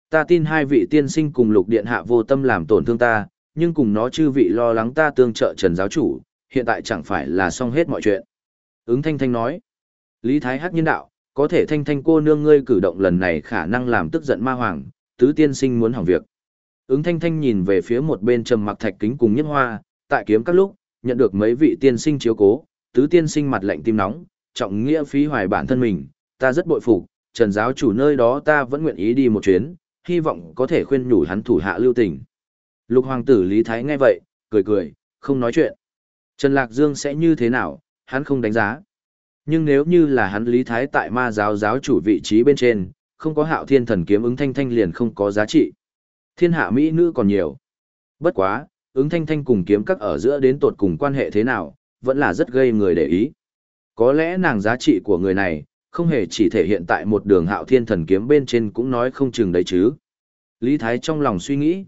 Ta tin hai vị tiên sinh cùng lục điện hạ vô tâm làm tổn thương ta, nhưng cùng nó chư vị lo lắng ta tương trợ trần giáo chủ, hiện tại chẳng phải là xong hết mọi chuyện. Ứng thanh thanh nói. Lý Thái hắc nhân đạo, có thể thanh thanh cô nương ngươi cử động lần này khả năng làm tức giận ma hoàng, tứ tiên sinh muốn hỏng việc. Ứng thanh thanh nhìn về phía một bên trầm mặc thạch kính cùng nhất hoa, tại kiếm các lúc, nhận được mấy vị tiên sinh chiếu cố, tứ tiên sinh mặt lạnh tim nóng, trọng nghĩa phí hoài bản thân mình, ta rất bội phục, trần giáo chủ nơi đó ta vẫn nguyện ý đi một chuyến, hy vọng có thể khuyên nhủ hắn thủ hạ lưu tình. Lục hoàng tử Lý Thái nghe vậy, cười cười, không nói chuyện. Trần Lạc Dương sẽ như thế nào, hắn không đánh giá. Nhưng nếu như là hắn Lý Thái tại ma giáo giáo chủ vị trí bên trên, không có hạo thiên thần kiếm ứng thanh thanh liền không có giá trị. Thiên hạ Mỹ nữ còn nhiều. Bất quá, ứng thanh thanh cùng kiếm các ở giữa đến tột cùng quan hệ thế nào, vẫn là rất gây người để ý. Có lẽ nàng giá trị của người này, không hề chỉ thể hiện tại một đường hạo thiên thần kiếm bên trên cũng nói không chừng đấy chứ. Lý Thái trong lòng suy nghĩ,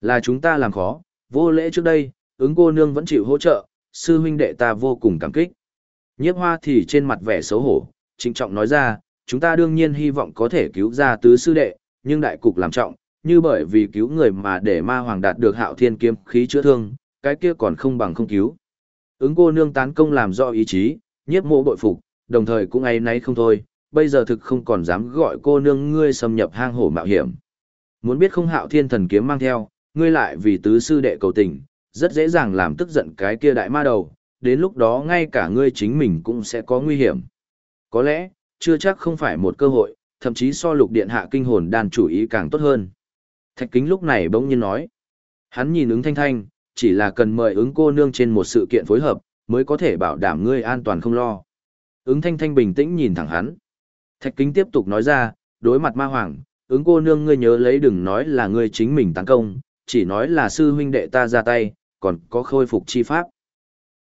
là chúng ta làm khó, vô lễ trước đây, ứng cô nương vẫn chịu hỗ trợ, sư huynh đệ ta vô cùng cảm kích. Nhiếp hoa thì trên mặt vẻ xấu hổ, trịnh trọng nói ra, chúng ta đương nhiên hy vọng có thể cứu ra tứ sư đệ, nhưng đại cục làm trọng, như bởi vì cứu người mà để ma hoàng đạt được hạo thiên kiếm khí chữa thương, cái kia còn không bằng không cứu. Ứng cô nương tán công làm do ý chí, nhiếp mộ bội phục, đồng thời cũng ấy nấy không thôi, bây giờ thực không còn dám gọi cô nương ngươi xâm nhập hang hổ mạo hiểm. Muốn biết không hạo thiên thần kiếm mang theo, ngươi lại vì tứ sư đệ cầu tình, rất dễ dàng làm tức giận cái kia đại ma đầu, đến lúc đó ngay cả ngươi chính mình cũng sẽ có nguy hiểm. Có lẽ, chưa chắc không phải một cơ hội, thậm chí so lục điện hạ kinh hồn đan chủ ý càng tốt hơn. Thạch kính lúc này bỗng nhiên nói. Hắn nhìn ứng thanh thanh, chỉ là cần mời ứng cô nương trên một sự kiện phối hợp, mới có thể bảo đảm ngươi an toàn không lo. Ứng thanh thanh bình tĩnh nhìn thẳng hắn. Thạch kính tiếp tục nói ra, đối mặt ma hoàng, ứng cô nương ngươi nhớ lấy đừng nói là ngươi chính mình tấn công, chỉ nói là sư huynh đệ ta ra tay, còn có khôi phục chi pháp.